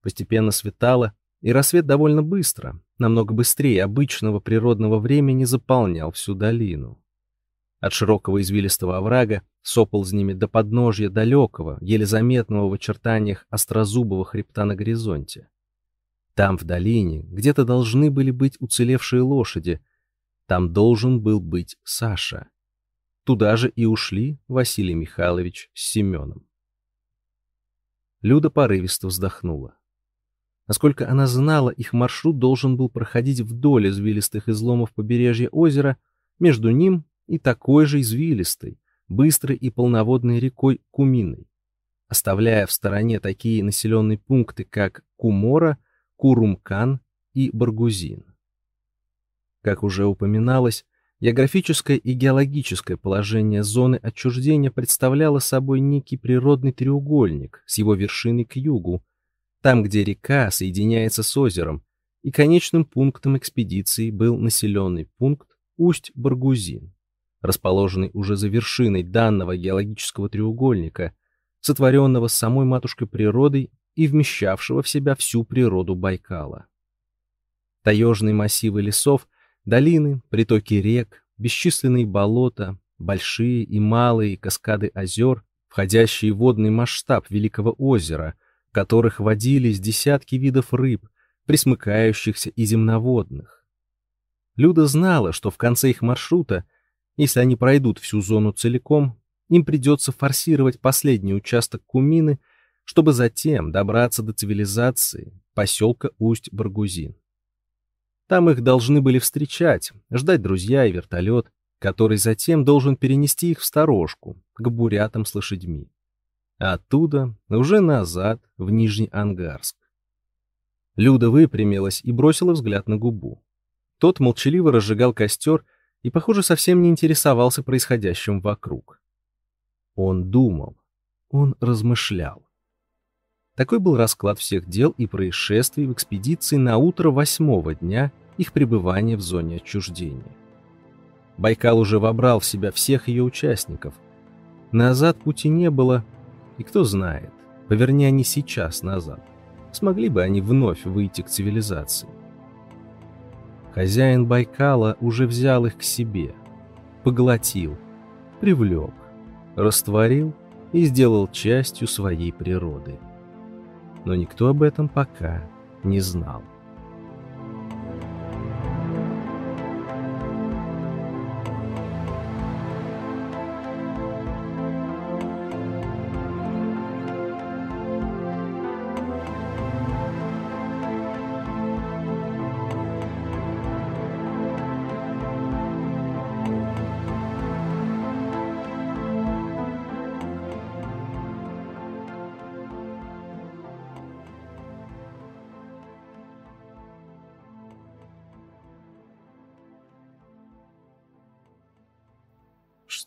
Постепенно светало, и рассвет довольно быстро, намного быстрее обычного природного времени заполнял всю долину. От широкого извилистого оврага с оползнями до подножья далекого, еле заметного в очертаниях острозубого хребта на горизонте. Там, в долине, где-то должны были быть уцелевшие лошади. Там должен был быть Саша. Туда же и ушли Василий Михайлович с Семеном. Люда порывисто вздохнула. Насколько она знала, их маршрут должен был проходить вдоль извилистых изломов побережья озера, между ним и такой же извилистой, быстрой и полноводной рекой Куминой, оставляя в стороне такие населенные пункты, как Кумора, Курумкан и Баргузин. Как уже упоминалось, географическое и геологическое положение зоны отчуждения представляло собой некий природный треугольник с его вершиной к югу, там, где река соединяется с озером, и конечным пунктом экспедиции был населенный пункт Усть-Баргузин, расположенный уже за вершиной данного геологического треугольника, сотворенного самой матушкой природой и вмещавшего в себя всю природу Байкала. Таежные массивы лесов, долины, притоки рек, бесчисленные болота, большие и малые каскады озер, входящие в водный масштаб Великого озера, которых водились десятки видов рыб, присмыкающихся и земноводных. Люда знала, что в конце их маршрута, если они пройдут всю зону целиком, им придется форсировать последний участок Кумины, чтобы затем добраться до цивилизации поселка Усть-Баргузин. Там их должны были встречать, ждать друзья и вертолет, который затем должен перенести их в сторожку, к бурятам с лошадьми. А оттуда уже назад, в Нижний Ангарск. Люда выпрямилась и бросила взгляд на губу. Тот молчаливо разжигал костер и, похоже, совсем не интересовался происходящим вокруг. Он думал, он размышлял. Такой был расклад всех дел и происшествий в экспедиции на утро восьмого дня их пребывания в зоне отчуждения. Байкал уже вобрал в себя всех ее участников. Назад пути не было, и кто знает, поверни они сейчас назад, смогли бы они вновь выйти к цивилизации. Хозяин Байкала уже взял их к себе, поглотил, привлек, растворил и сделал частью своей природы. Но никто об этом пока не знал.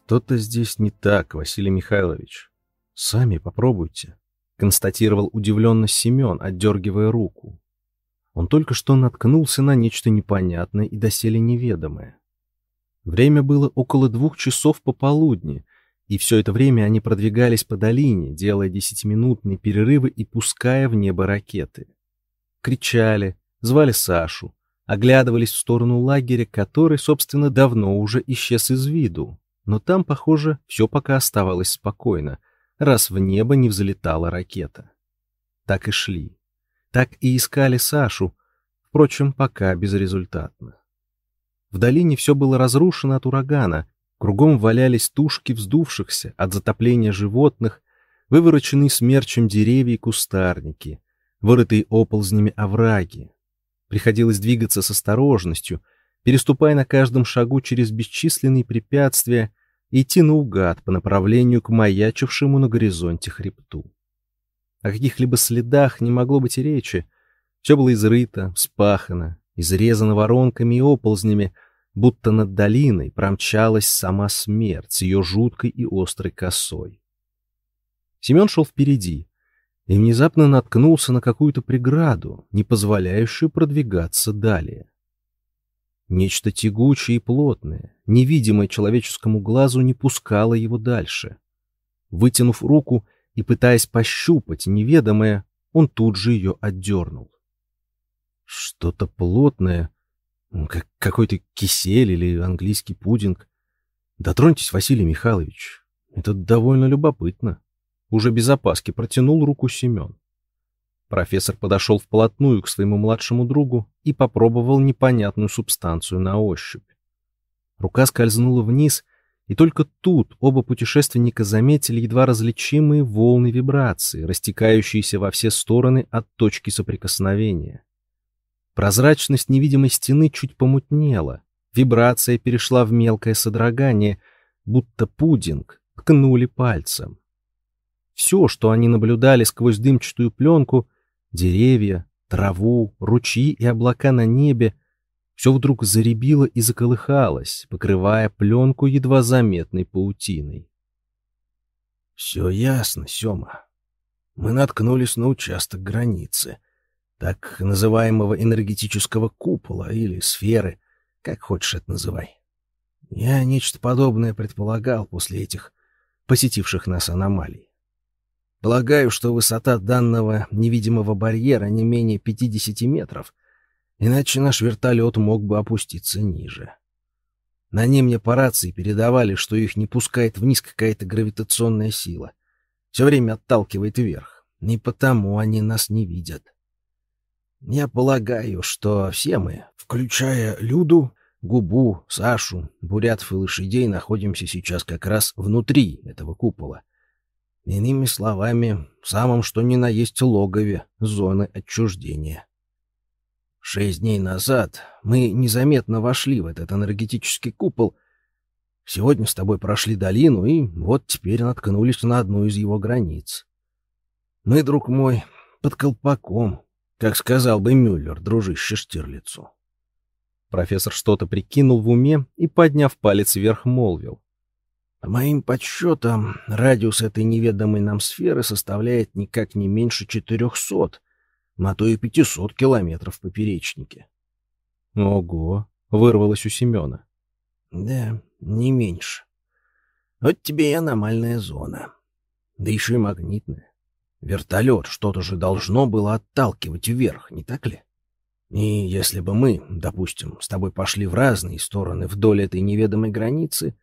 «Что-то здесь не так, Василий Михайлович. Сами попробуйте», — констатировал удивленно Семен, отдергивая руку. Он только что наткнулся на нечто непонятное и доселе неведомое. Время было около двух часов пополудни, и все это время они продвигались по долине, делая десятиминутные перерывы и пуская в небо ракеты. Кричали, звали Сашу, оглядывались в сторону лагеря, который, собственно, давно уже исчез из виду. Но там, похоже, все пока оставалось спокойно, раз в небо не взлетала ракета. Так и шли. Так и искали Сашу, впрочем, пока безрезультатно. В долине все было разрушено от урагана, кругом валялись тушки вздувшихся от затопления животных, вывороченные смерчем деревья и кустарники, вырытые оползнями овраги. Приходилось двигаться с осторожностью, переступая на каждом шагу через бесчисленные препятствия идти наугад по направлению к маячившему на горизонте хребту. О каких-либо следах не могло быть и речи. Все было изрыто, спахано, изрезано воронками и оползнями, будто над долиной промчалась сама смерть с ее жуткой и острой косой. Семен шел впереди и внезапно наткнулся на какую-то преграду, не позволяющую продвигаться далее. Нечто тягучее и плотное, невидимое человеческому глазу, не пускало его дальше. Вытянув руку и пытаясь пощупать неведомое, он тут же ее отдернул. Что-то плотное, как какой-то кисель или английский пудинг. Дотроньтесь, Василий Михайлович, это довольно любопытно. Уже без опаски протянул руку Семен. Профессор подошел вплотную к своему младшему другу и попробовал непонятную субстанцию на ощупь. Рука скользнула вниз И только тут оба путешественника заметили едва различимые волны вибрации, растекающиеся во все стороны от точки соприкосновения. Прозрачность невидимой стены чуть помутнела, вибрация перешла в мелкое содрогание, будто пудинг ткнули пальцем. Все, что они наблюдали сквозь дымчатую пленку, деревья, траву, ручьи и облака на небе, все вдруг заребило и заколыхалось, покрывая пленку едва заметной паутиной. «Все ясно, Сема. Мы наткнулись на участок границы, так называемого энергетического купола или сферы, как хочешь это называй. Я нечто подобное предполагал после этих посетивших нас аномалий. Полагаю, что высота данного невидимого барьера не менее 50 метров, иначе наш вертолет мог бы опуститься ниже. На ней мне по рации передавали, что их не пускает вниз какая-то гравитационная сила. Все время отталкивает вверх, и потому они нас не видят. Я полагаю, что все мы, включая Люду, Губу, Сашу, Бурятов и лошадей, находимся сейчас как раз внутри этого купола. Иными словами, в самом что ни на есть логове зоны отчуждения. Шесть дней назад мы незаметно вошли в этот энергетический купол. Сегодня с тобой прошли долину, и вот теперь наткнулись на одну из его границ. Мы, друг мой, под колпаком, как сказал бы Мюллер, дружище Штирлицу. Профессор что-то прикинул в уме и, подняв палец вверх, молвил. По моим подсчетам, радиус этой неведомой нам сферы составляет никак не меньше четырехсот, на то и пятисот километров в поперечнике. Ого, вырвалось у Семена. Да, не меньше. Вот тебе и аномальная зона. Да еще и магнитная. Вертолет что-то же должно было отталкивать вверх, не так ли? И если бы мы, допустим, с тобой пошли в разные стороны вдоль этой неведомой границы,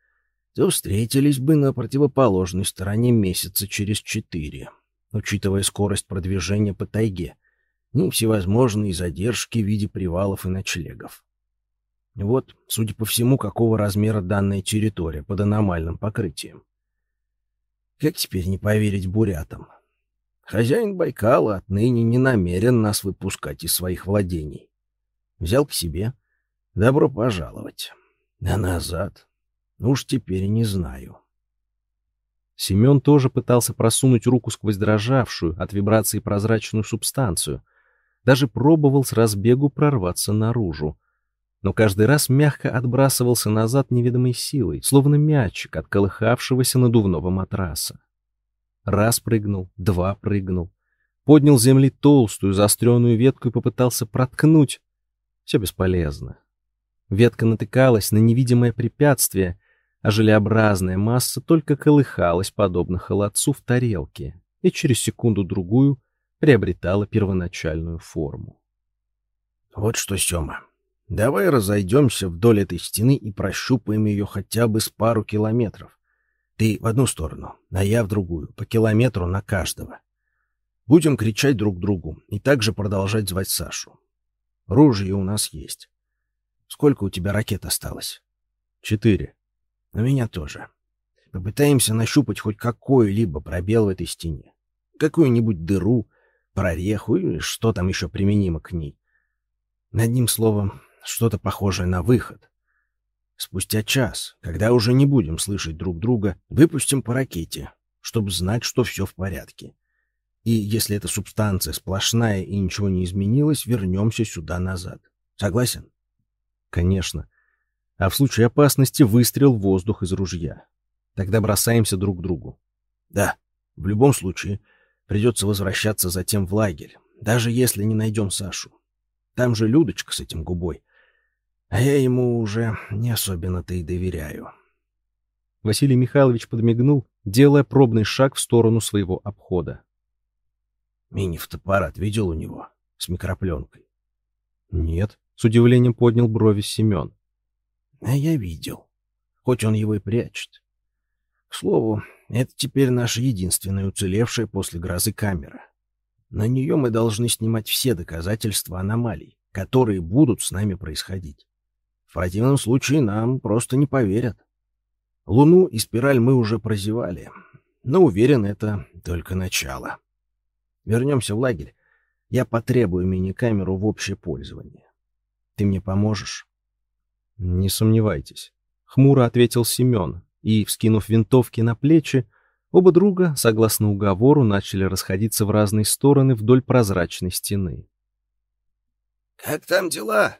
то встретились бы на противоположной стороне месяца через четыре, учитывая скорость продвижения по тайге и всевозможные задержки в виде привалов и ночлегов. Вот, судя по всему, какого размера данная территория под аномальным покрытием. Как теперь не поверить бурятам? Хозяин Байкала отныне не намерен нас выпускать из своих владений. Взял к себе. Добро пожаловать. А назад ну уж теперь не знаю. Семен тоже пытался просунуть руку сквозь дрожавшую от вибрации прозрачную субстанцию. Даже пробовал с разбегу прорваться наружу. Но каждый раз мягко отбрасывался назад неведомой силой, словно мячик от колыхавшегося надувного матраса. Раз прыгнул, два прыгнул. Поднял земли толстую заостренную ветку и попытался проткнуть. Все бесполезно. Ветка натыкалась на невидимое препятствие, а желеобразная масса только колыхалась, подобно холодцу в тарелке, и через секунду-другую приобретала первоначальную форму. «Вот что, Сёма, давай разойдемся вдоль этой стены и прощупаем ее хотя бы с пару километров. Ты в одну сторону, а я в другую, по километру на каждого. Будем кричать друг другу и также продолжать звать Сашу. Ружье у нас есть. Сколько у тебя ракет осталось? Четыре. У меня тоже. Попытаемся нащупать хоть какой-либо пробел в этой стене. Какую-нибудь дыру, прореху или что там еще применимо к ней. Одним словом, что-то похожее на выход. Спустя час, когда уже не будем слышать друг друга, выпустим по ракете, чтобы знать, что все в порядке. И если эта субстанция сплошная и ничего не изменилось, вернемся сюда назад. Согласен? Конечно а в случае опасности выстрел в воздух из ружья. Тогда бросаемся друг к другу. Да, в любом случае придется возвращаться затем в лагерь, даже если не найдем Сашу. Там же Людочка с этим губой. А я ему уже не особенно-то и доверяю. Василий Михайлович подмигнул, делая пробный шаг в сторону своего обхода. Мини-фотоаппарат видел у него? С микропленкой? Нет, с удивлением поднял брови Семен. А я видел. Хоть он его и прячет. К слову, это теперь наша единственная уцелевшая после грозы камера. На нее мы должны снимать все доказательства аномалий, которые будут с нами происходить. В противном случае нам просто не поверят. Луну и спираль мы уже прозевали, но уверен, это только начало. Вернемся в лагерь. Я потребую мини-камеру в общее пользование. Ты мне поможешь? Не сомневайтесь. Хмуро ответил Семен и, вскинув винтовки на плечи, оба друга, согласно уговору, начали расходиться в разные стороны вдоль прозрачной стены. «Как там дела?»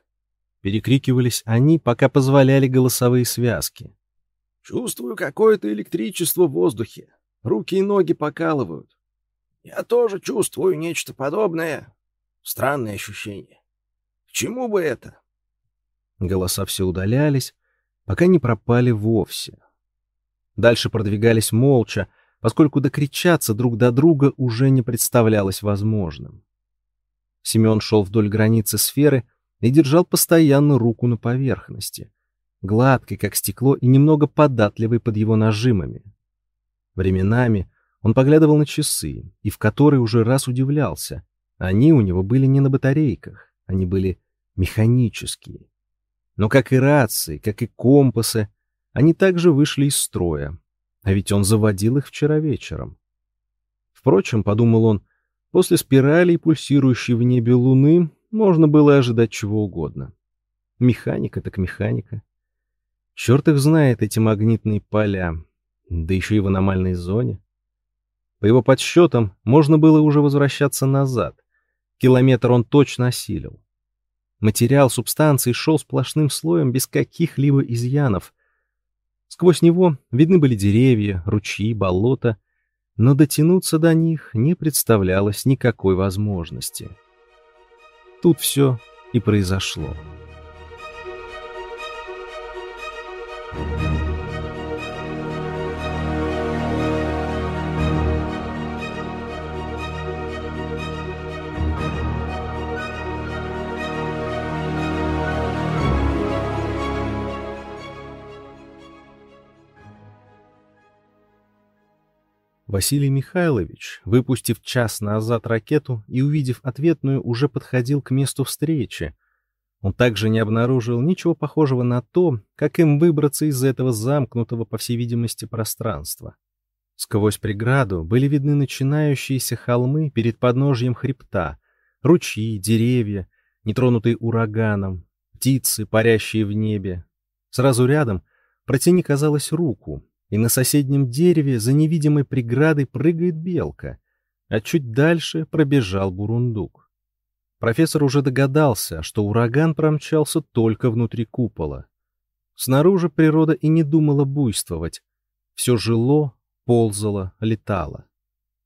Перекрикивались они, пока позволяли голосовые связки. «Чувствую какое-то электричество в воздухе. Руки и ноги покалывают. Я тоже чувствую нечто подобное. Странное ощущение. К чему бы это?» Голоса все удалялись, пока не пропали вовсе. Дальше продвигались молча, поскольку докричаться друг до друга уже не представлялось возможным. Семен шел вдоль границы сферы и держал постоянно руку на поверхности, гладкой, как стекло, и немного податливой под его нажимами. Временами он поглядывал на часы, и в которые уже раз удивлялся. Они у него были не на батарейках, они были механические. Но как и рации, как и компасы, они также вышли из строя, а ведь он заводил их вчера вечером. Впрочем, подумал он, После спиралей, пульсирующей в небе луны, можно было ожидать чего угодно. Механика так механика. Черт их знает, эти магнитные поля, да еще и в аномальной зоне. По его подсчетам, можно было уже возвращаться назад. Километр он точно осилил. Материал субстанции шел сплошным слоем без каких-либо изъянов. Сквозь него видны были деревья, ручьи, болота, но дотянуться до них не представлялось никакой возможности. Тут все и произошло. Василий Михайлович, выпустив час назад ракету и увидев ответную, уже подходил к месту встречи. Он также не обнаружил ничего похожего на то, как им выбраться из этого замкнутого, по всей видимости, пространства. Сквозь преграду были видны начинающиеся холмы перед подножьем хребта, ручьи, деревья, нетронутые ураганом, птицы, парящие в небе. Сразу рядом протяни, казалось, руку, и на соседнем дереве за невидимой преградой прыгает белка, а чуть дальше пробежал бурундук. Профессор уже догадался, что ураган промчался только внутри купола. Снаружи природа и не думала буйствовать. Все жило, ползало, летало.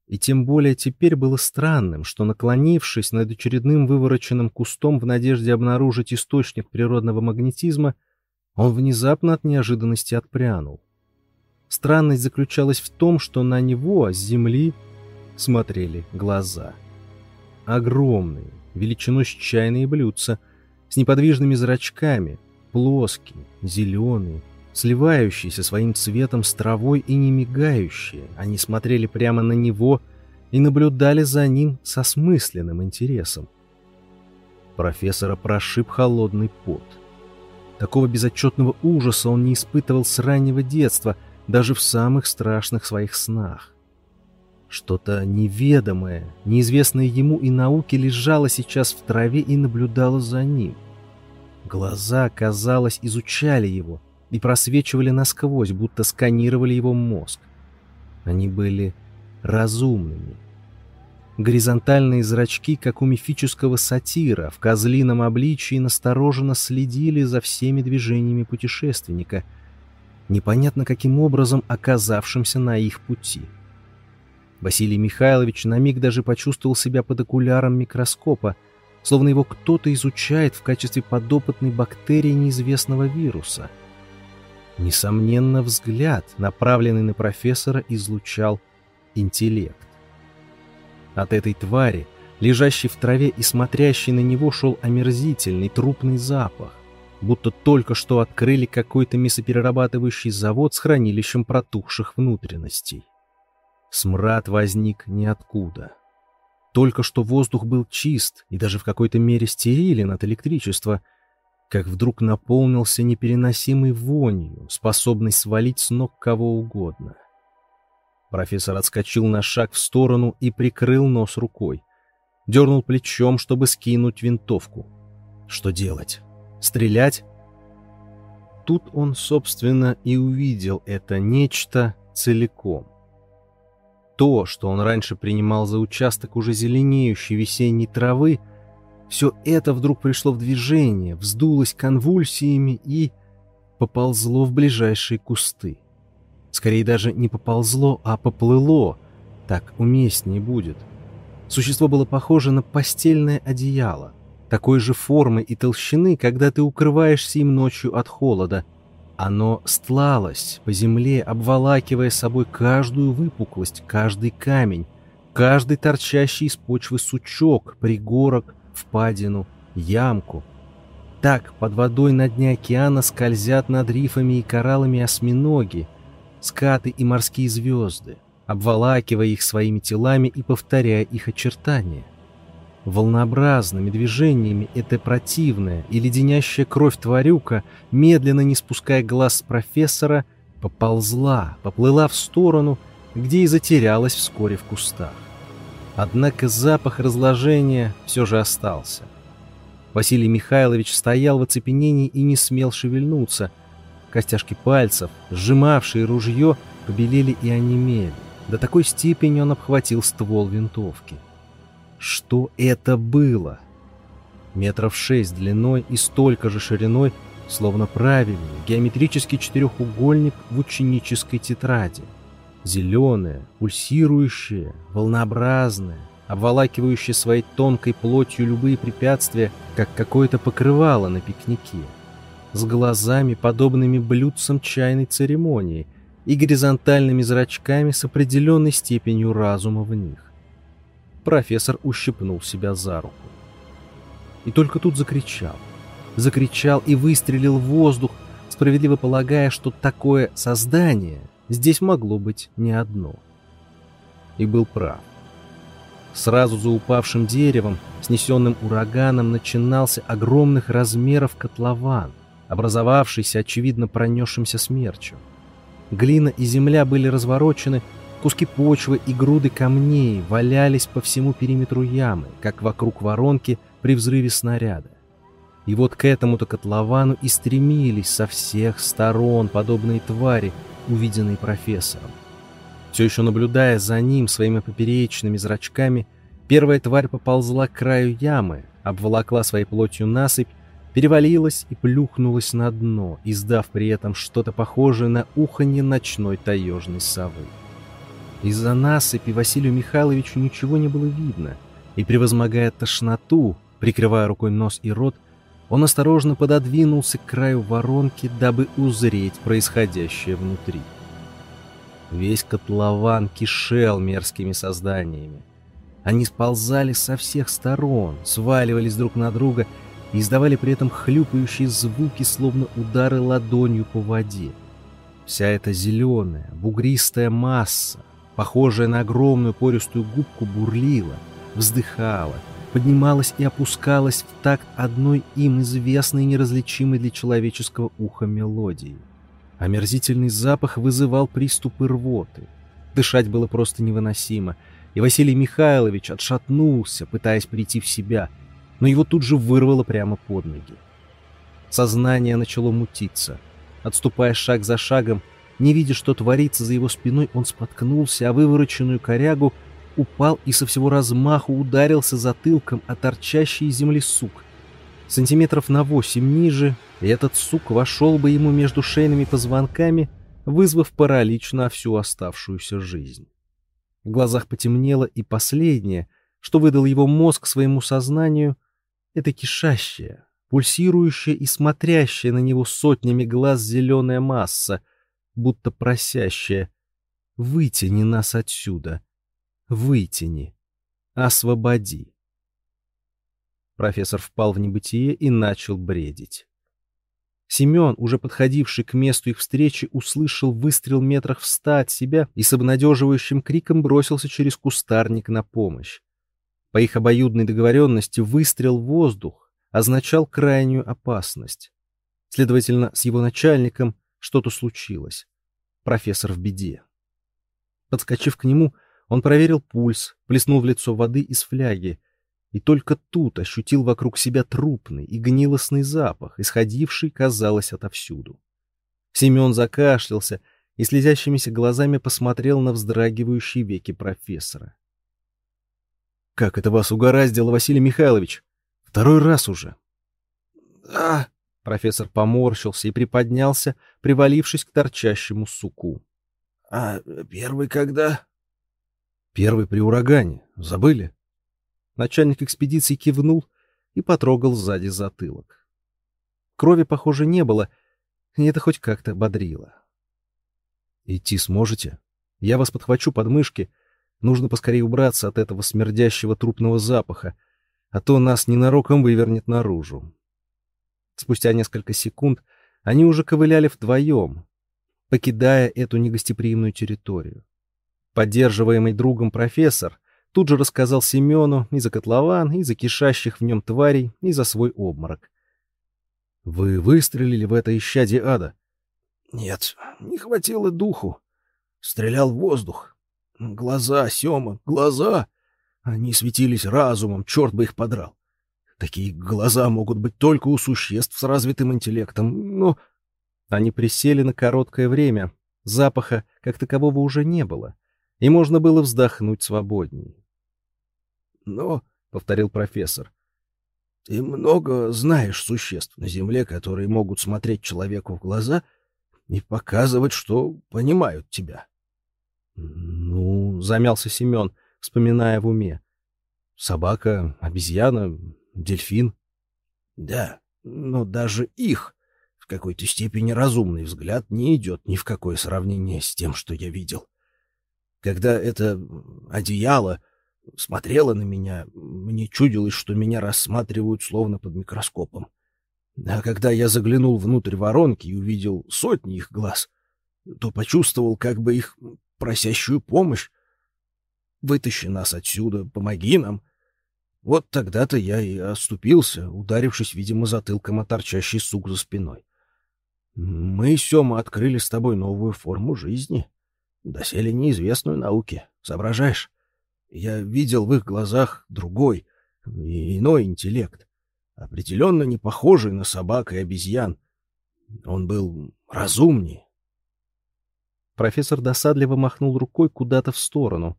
И тем более теперь было странным, что, наклонившись над очередным вывороченным кустом в надежде обнаружить источник природного магнетизма, он внезапно от неожиданности отпрянул. Странность заключалась в том, что на него с земли смотрели глаза. Огромные, величиной с чайные блюдца, с неподвижными зрачками, плоские, зеленые, сливающиеся своим цветом с травой и не мигающие. Они смотрели прямо на него и наблюдали за ним со смысленным интересом. Профессора прошиб холодный пот. Такого безотчетного ужаса он не испытывал с раннего детства — даже в самых страшных своих снах. Что-то неведомое, неизвестное ему и науке лежало сейчас в траве и наблюдало за ним. Глаза, казалось, изучали его и просвечивали насквозь, будто сканировали его мозг. Они были разумными. Горизонтальные зрачки, как у мифического сатира, в козлином обличии настороженно следили за всеми движениями путешественника — непонятно каким образом оказавшимся на их пути. Василий Михайлович на миг даже почувствовал себя под окуляром микроскопа, словно его кто-то изучает в качестве подопытной бактерии неизвестного вируса. Несомненно, взгляд, направленный на профессора, излучал интеллект. От этой твари, лежащей в траве и смотрящей на него, шел омерзительный трупный запах будто только что открыли какой-то мясоперерабатывающий завод с хранилищем протухших внутренностей. Смрад возник ниоткуда. Только что воздух был чист и даже в какой-то мере стерилен от электричества, как вдруг наполнился непереносимой вонью, способной свалить с ног кого угодно. Профессор отскочил на шаг в сторону и прикрыл нос рукой. Дернул плечом, чтобы скинуть винтовку. Что делать? Стрелять? Тут он, собственно, и увидел это нечто целиком. То, что он раньше принимал за участок уже зеленеющей весенней травы, все это вдруг пришло в движение, вздулось конвульсиями и поползло в ближайшие кусты. Скорее даже не поползло, а поплыло. Так уместнее будет. Существо было похоже на постельное одеяло, такой же формы и толщины, когда ты укрываешься им ночью от холода. Оно стлалось по земле, обволакивая собой каждую выпуклость, каждый камень, каждый торчащий из почвы сучок, пригорок, впадину, ямку. Так под водой на дне океана скользят над рифами и кораллами осьминоги, скаты и морские звезды, обволакивая их своими телами и повторяя их очертания. Волнообразными движениями эта противная и леденящая кровь тварюка, медленно не спуская глаз с профессора, поползла, поплыла в сторону, где и затерялась вскоре в кустах. Однако запах разложения все же остался. Василий Михайлович стоял в оцепенении и не смел шевельнуться. Костяшки пальцев, сжимавшие ружье, побелели и онемели. До такой степени он обхватил ствол винтовки. Что это было? Метров шесть длиной и столько же шириной, словно правильный геометрический четырехугольник в ученической тетради. Зеленое, пульсирующее, волнообразное, обволакивающее своей тонкой плотью любые препятствия, как какое-то покрывало на пикнике. С глазами, подобными блюдцам чайной церемонии, и горизонтальными зрачками с определенной степенью разума в них профессор ущипнул себя за руку. И только тут закричал. Закричал и выстрелил в воздух, справедливо полагая, что такое создание здесь могло быть не одно. И был прав. Сразу за упавшим деревом, снесенным ураганом, начинался огромных размеров котлован, образовавшийся, очевидно, пронесшимся смерчем. Глина и земля были разворочены, Куски почвы и груды камней валялись по всему периметру ямы, как вокруг воронки при взрыве снаряда. И вот к этому-то котловану и стремились со всех сторон подобные твари, увиденные профессором. Все еще наблюдая за ним своими поперечными зрачками, первая тварь поползла к краю ямы, обволокла своей плотью насыпь, перевалилась и плюхнулась на дно, издав при этом что-то похожее на уханье ночной таежной совы. Из-за насыпи Василию Михайловичу ничего не было видно, и, превозмогая тошноту, прикрывая рукой нос и рот, он осторожно пододвинулся к краю воронки, дабы узреть происходящее внутри. Весь котлован кишел мерзкими созданиями. Они сползали со всех сторон, сваливались друг на друга и издавали при этом хлюпающие звуки, словно удары ладонью по воде. Вся эта зеленая, бугристая масса, похожая на огромную пористую губку, бурлила, вздыхала, поднималась и опускалась в такт одной им известной неразличимой для человеческого уха мелодии. Омерзительный запах вызывал приступы рвоты. Дышать было просто невыносимо, и Василий Михайлович отшатнулся, пытаясь прийти в себя, но его тут же вырвало прямо под ноги. Сознание начало мутиться. Отступая шаг за шагом, не видя, что творится за его спиной, он споткнулся о вывороченную корягу, упал и со всего размаху ударился затылком о торчащий из земли сук. Сантиметров на восемь ниже, этот сук вошел бы ему между шейными позвонками, вызвав паралич на всю оставшуюся жизнь. В глазах потемнело, и последнее, что выдал его мозг своему сознанию, это кишащая, пульсирующая и смотрящая на него сотнями глаз зеленая масса — будто просящая «Вытяни нас отсюда! Вытяни! Освободи!» Профессор впал в небытие и начал бредить. Семен, уже подходивший к месту их встречи, услышал выстрел метрах в ста от себя и с обнадеживающим криком бросился через кустарник на помощь. По их обоюдной договоренности выстрел в воздух означал крайнюю опасность. Следовательно, с его начальником что-то случилось. Профессор в беде. Подскочив к нему, он проверил пульс, плеснул в лицо воды из фляги, и только тут ощутил вокруг себя трупный и гнилостный запах, исходивший, казалось, отовсюду. Семен закашлялся и слезящимися глазами посмотрел на вздрагивающие веки профессора. «Как это вас угораздило, Василий Михайлович? Второй раз уже!» «Да!» — профессор поморщился и приподнялся, привалившись к торчащему суку. «А первый когда?» «Первый при урагане. Забыли?» Начальник экспедиции кивнул и потрогал сзади затылок. Крови, похоже, не было, и это хоть как-то бодрило. «Идти сможете? Я вас подхвачу под мышки. Нужно поскорее убраться от этого смердящего трупного запаха, а то нас ненароком вывернет наружу». Спустя несколько секунд они уже ковыляли вдвоем, покидая эту негостеприимную территорию. Поддерживаемый другом профессор — Тут же рассказал Семену и за котлован, и за кишащих в нем тварей, и за свой обморок. — Вы выстрелили в это исчадие ада? — Нет, не хватило духу. Стрелял в воздух. Глаза, Сема, глаза! Они светились разумом, черт бы их подрал. Такие глаза могут быть только у существ с развитым интеллектом, но... Они присели на короткое время. Запаха, как такового, уже не было и можно было вздохнуть свободней. «Но», — повторил профессор, — «ты много знаешь существ на Земле, которые могут смотреть человеку в глаза и показывать, что понимают тебя». «Ну», — замялся Семен, вспоминая в уме, — «собака, обезьяна, дельфин». «Да, но даже их...» в какой-то степени разумный взгляд не идет ни в какое сравнение с тем, что я видел. Когда это одеяло смотрело на меня, мне чудилось, что меня рассматривают словно под микроскопом. А когда я заглянул внутрь воронки и увидел сотни их глаз, то почувствовал как бы их просящую помощь. «Вытащи нас отсюда, помоги нам!» Вот тогда-то я и оступился, ударившись, видимо, затылком о торчащий сук за спиной. Мы, Сёма, открыли с тобой новую форму жизни доселе неизвестную науке. Соображаешь? Я видел в их глазах другой иной интеллект, определенно не похожий на собак и обезьян. Он был разумнее. Профессор досадливо махнул рукой куда-то в сторону.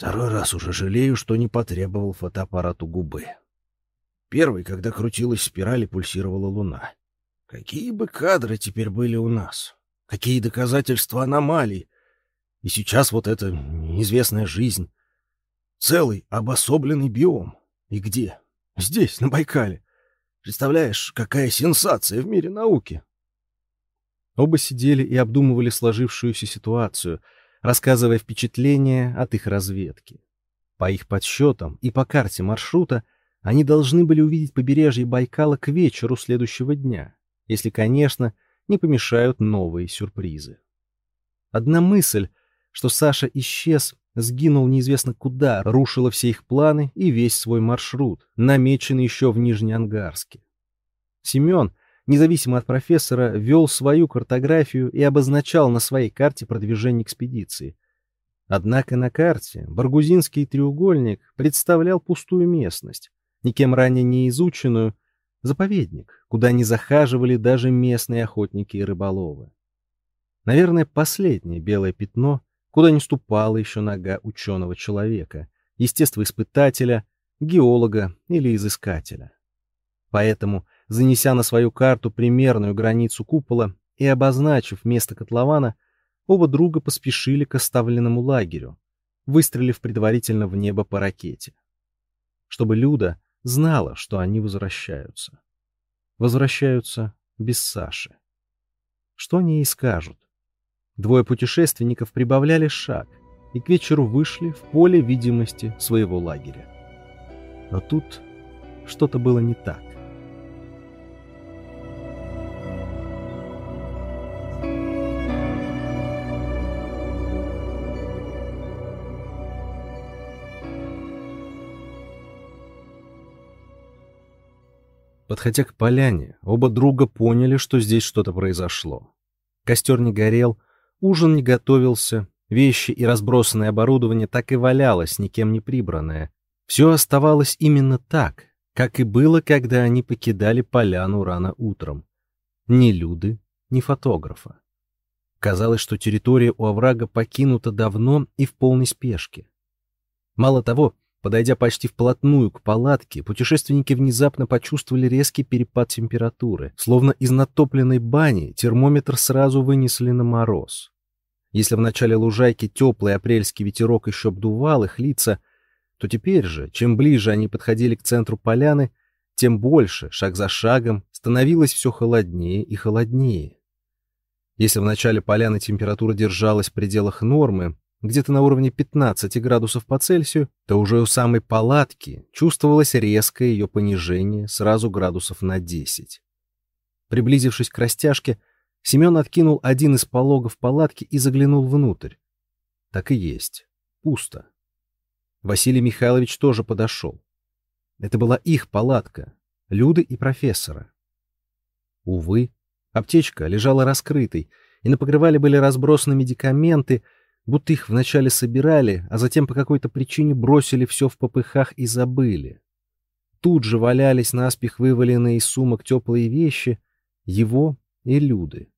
Второй раз уже жалею, что не потребовал фотоаппарату губы. Первый, когда крутилась спираль и пульсировала луна. Какие бы кадры теперь были у нас? Какие доказательства аномалий? И сейчас вот эта неизвестная жизнь. Целый обособленный биом. И где? Здесь, на Байкале. Представляешь, какая сенсация в мире науки. Оба сидели и обдумывали сложившуюся ситуацию, рассказывая впечатления от их разведки. По их подсчетам и по карте маршрута они должны были увидеть побережье Байкала к вечеру следующего дня, если, конечно, не помешают новые сюрпризы. Одна мысль, что Саша исчез, сгинул неизвестно куда, рушила все их планы и весь свой маршрут, намеченный еще в Нижнеангарске. Семен, независимо от профессора, вел свою картографию и обозначал на своей карте продвижение экспедиции. Однако на карте Баргузинский треугольник представлял пустую местность, никем ранее не изученную, Заповедник, куда не захаживали даже местные охотники и рыболовы. Наверное, последнее белое пятно, куда не ступала еще нога ученого человека, естествоиспытателя, геолога или изыскателя. Поэтому, занеся на свою карту примерную границу купола и обозначив место котлована, оба друга поспешили к оставленному лагерю, выстрелив предварительно в небо по ракете. Чтобы Люда знала, что они возвращаются. Возвращаются без Саши. Что они и скажут? Двое путешественников прибавляли шаг и к вечеру вышли в поле видимости своего лагеря. Но тут что-то было не так. Подходя к поляне, оба друга поняли, что здесь что-то произошло. Костер не горел, ужин не готовился, вещи и разбросанное оборудование так и валялось, никем не прибранное. Все оставалось именно так, как и было, когда они покидали поляну рано утром. Ни Люды, ни фотографа. Казалось, что территория у оврага покинута давно и в полной спешке. Мало того, Подойдя почти вплотную к палатке, путешественники внезапно почувствовали резкий перепад температуры. Словно из натопленной бани термометр сразу вынесли на мороз. Если в начале лужайки теплый апрельский ветерок еще обдувал их лица, то теперь же, чем ближе они подходили к центру поляны, тем больше, шаг за шагом, становилось все холоднее и холоднее. Если в начале поляны температура держалась в пределах нормы, где-то на уровне 15 градусов по Цельсию, то уже у самой палатки чувствовалось резкое ее понижение сразу градусов на 10. Приблизившись к растяжке, Семен откинул один из пологов палатки и заглянул внутрь. Так и есть. Пусто. Василий Михайлович тоже подошел. Это была их палатка, Люды и профессора. Увы, аптечка лежала раскрытой, и на покрывале были разбросаны медикаменты — будто их вначале собирали, а затем по какой-то причине бросили все в попыхах и забыли. Тут же валялись наспех вываленные из сумок теплые вещи его и Люды.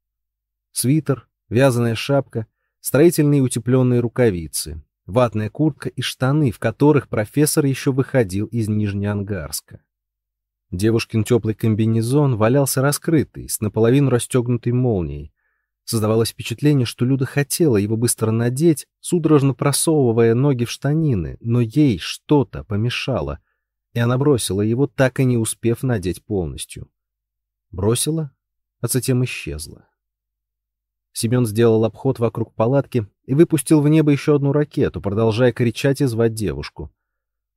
Свитер, вязаная шапка, строительные утепленные рукавицы, ватная куртка и штаны, в которых профессор еще выходил из Нижнеангарска. Девушкин теплый комбинезон валялся раскрытый, с наполовину расстегнутой молнией, Создавалось впечатление, что Люда хотела его быстро надеть, судорожно просовывая ноги в штанины, но ей что-то помешало, и она бросила его, так и не успев надеть полностью. Бросила, а затем исчезла. Семен сделал обход вокруг палатки и выпустил в небо еще одну ракету, продолжая кричать и звать девушку.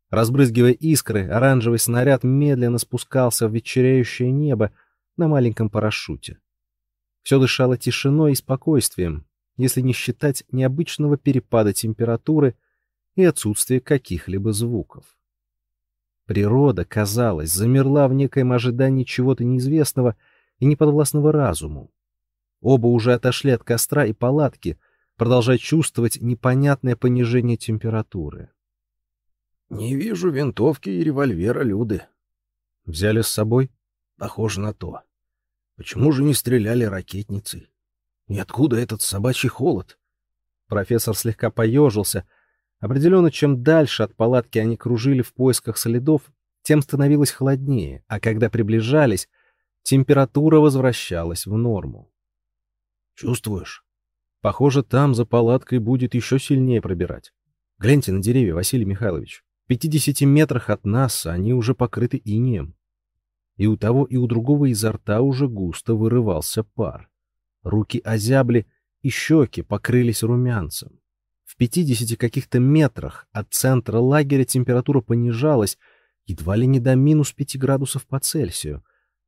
Разбрызгивая искры, оранжевый снаряд медленно спускался в вечеряющее небо на маленьком парашюте. Все дышало тишиной и спокойствием, если не считать необычного перепада температуры и отсутствия каких-либо звуков. Природа, казалось, замерла в некоем ожидании чего-то неизвестного и неподвластного разуму. Оба уже отошли от костра и палатки, продолжая чувствовать непонятное понижение температуры. — Не вижу винтовки и револьвера Люды. — Взяли с собой? — Похоже на то. Почему же не стреляли ракетницы? И откуда этот собачий холод? Профессор слегка поежился. Определенно, чем дальше от палатки они кружили в поисках следов, тем становилось холоднее, а когда приближались, температура возвращалась в норму. Чувствуешь? Похоже, там за палаткой будет еще сильнее пробирать. Гляньте на деревья, Василий Михайлович. В 50 метрах от нас они уже покрыты инеем и у того, и у другого изо рта уже густо вырывался пар. Руки озябли, и щеки покрылись румянцем. В пятидесяти каких-то метрах от центра лагеря температура понижалась едва ли не до минус пяти градусов по Цельсию,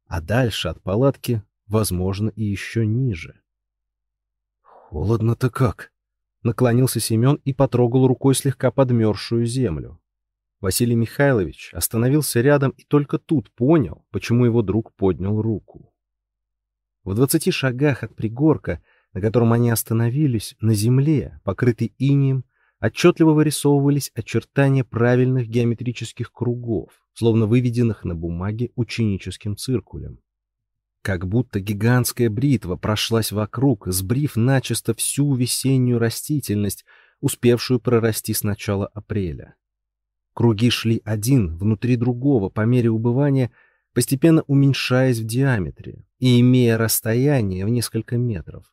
а дальше от палатки, возможно, и еще ниже. «Холодно-то как!» — наклонился Семен и потрогал рукой слегка подмерзшую землю. Василий Михайлович остановился рядом и только тут понял, почему его друг поднял руку. В двадцати шагах от пригорка, на котором они остановились, на земле, покрытой инием, отчетливо вырисовывались очертания правильных геометрических кругов, словно выведенных на бумаге ученическим циркулем. Как будто гигантская бритва прошлась вокруг, сбрив начисто всю весеннюю растительность, успевшую прорасти с начала апреля. Круги шли один внутри другого по мере убывания, постепенно уменьшаясь в диаметре и имея расстояние в несколько метров.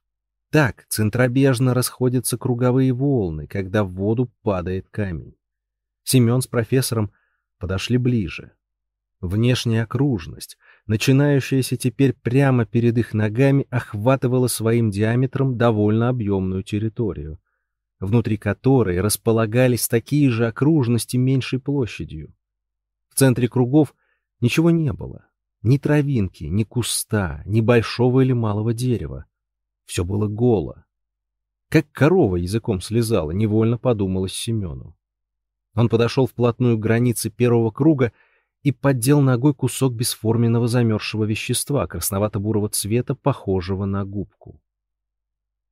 Так центробежно расходятся круговые волны, когда в воду падает камень. Семен с профессором подошли ближе. Внешняя окружность, начинающаяся теперь прямо перед их ногами, охватывала своим диаметром довольно объемную территорию внутри которой располагались такие же окружности меньшей площадью. В центре кругов ничего не было. Ни травинки, ни куста, ни большого или малого дерева. Все было голо. Как корова языком слезала, невольно подумалось Семену. Он подошел вплотную к границе первого круга и поддел ногой кусок бесформенного замерзшего вещества красновато-бурого цвета, похожего на губку.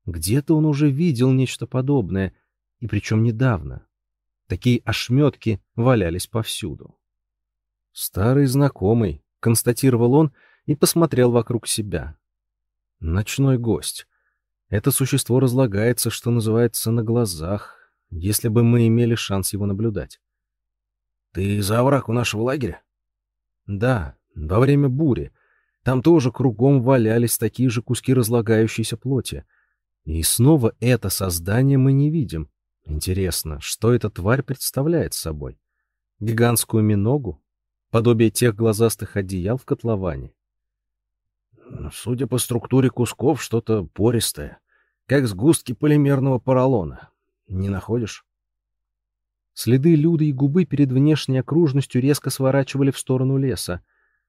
Где-то он уже видел нечто подобное, и причем недавно. Такие ошметки валялись повсюду. «Старый знакомый», — констатировал он и посмотрел вокруг себя. «Ночной гость. Это существо разлагается, что называется, на глазах, если бы мы имели шанс его наблюдать». «Ты за овраг у нашего лагеря?» «Да, во время бури. Там тоже кругом валялись такие же куски разлагающейся плоти. И снова это создание мы не видим. Интересно, что эта тварь представляет собой? Гигантскую миногу? Подобие тех глазастых одеял в котловане? Судя по структуре кусков, что-то пористое, как сгустки полимерного поролона. Не находишь? Следы Люды и губы перед внешней окружностью резко сворачивали в сторону леса.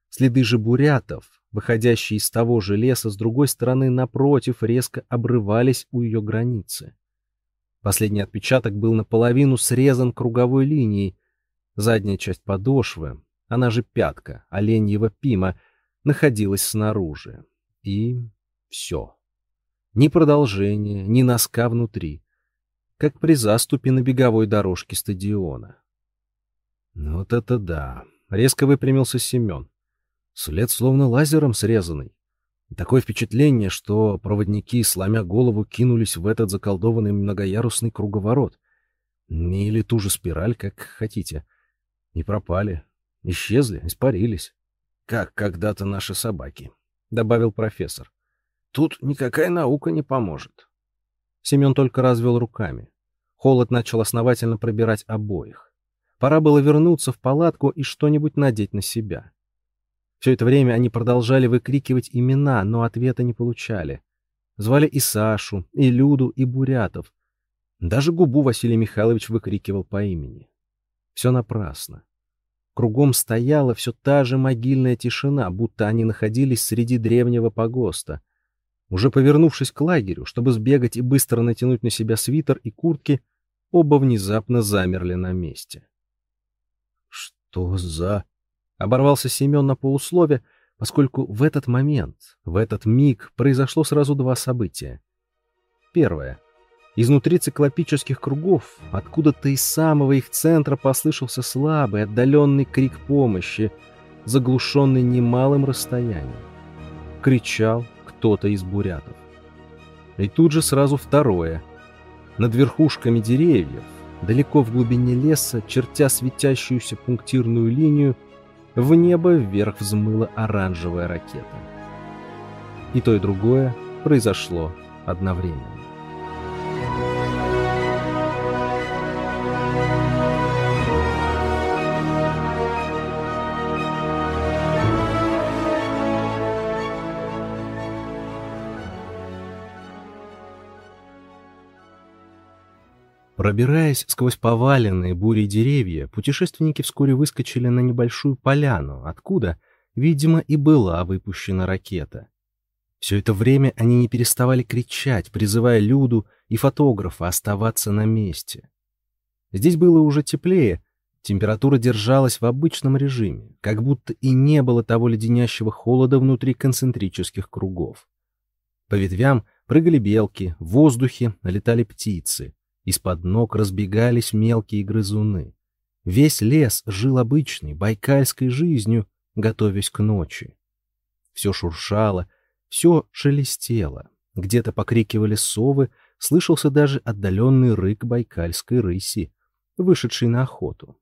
Следы же бурятов, выходящие из того же леса с другой стороны напротив, резко обрывались у ее границы. Последний отпечаток был наполовину срезан круговой линией. Задняя часть подошвы, она же пятка, оленьего пима, находилась снаружи. И все. Ни продолжения, ни носка внутри. Как при заступе на беговой дорожке стадиона. Вот это да! Резко выпрямился Семен. След словно лазером срезанный. Такое впечатление, что проводники, сломя голову, кинулись в этот заколдованный многоярусный круговорот. Или ту же спираль, как хотите. И пропали. Исчезли, испарились. Как когда-то наши собаки, — добавил профессор. Тут никакая наука не поможет. Семен только развел руками. Холод начал основательно пробирать обоих. Пора было вернуться в палатку и что-нибудь надеть на себя. Все это время они продолжали выкрикивать имена, но ответа не получали. Звали и Сашу, и Люду, и Бурятов. Даже губу Василий Михайлович выкрикивал по имени. Все напрасно. Кругом стояла все та же могильная тишина, будто они находились среди древнего погоста. Уже повернувшись к лагерю, чтобы сбегать и быстро натянуть на себя свитер и куртки, оба внезапно замерли на месте. «Что за...» Оборвался Семен на полуслове, поскольку в этот момент, в этот миг произошло сразу два события. Первое. Изнутри циклопических кругов, откуда-то из самого их центра послышался слабый, отдаленный крик помощи, заглушенный немалым расстоянием. Кричал кто-то из бурятов. И тут же сразу второе. Над верхушками деревьев, далеко в глубине леса, чертя светящуюся пунктирную линию, в небо вверх взмыла оранжевая ракета. И то, и другое произошло одновременно. Пробираясь сквозь поваленные бурей деревья, путешественники вскоре выскочили на небольшую поляну, откуда, видимо, и была выпущена ракета. Все это время они не переставали кричать, призывая Люду и фотографа оставаться на месте. Здесь было уже теплее, температура держалась в обычном режиме, как будто и не было того леденящего холода внутри концентрических кругов. По ветвям прыгали белки, в воздухе летали птицы. Из-под ног разбегались мелкие грызуны. Весь лес жил обычной, байкальской жизнью, готовясь к ночи. Все шуршало, все шелестело. Где-то покрикивали совы, слышался даже отдаленный рык байкальской рыси, вышедшей на охоту.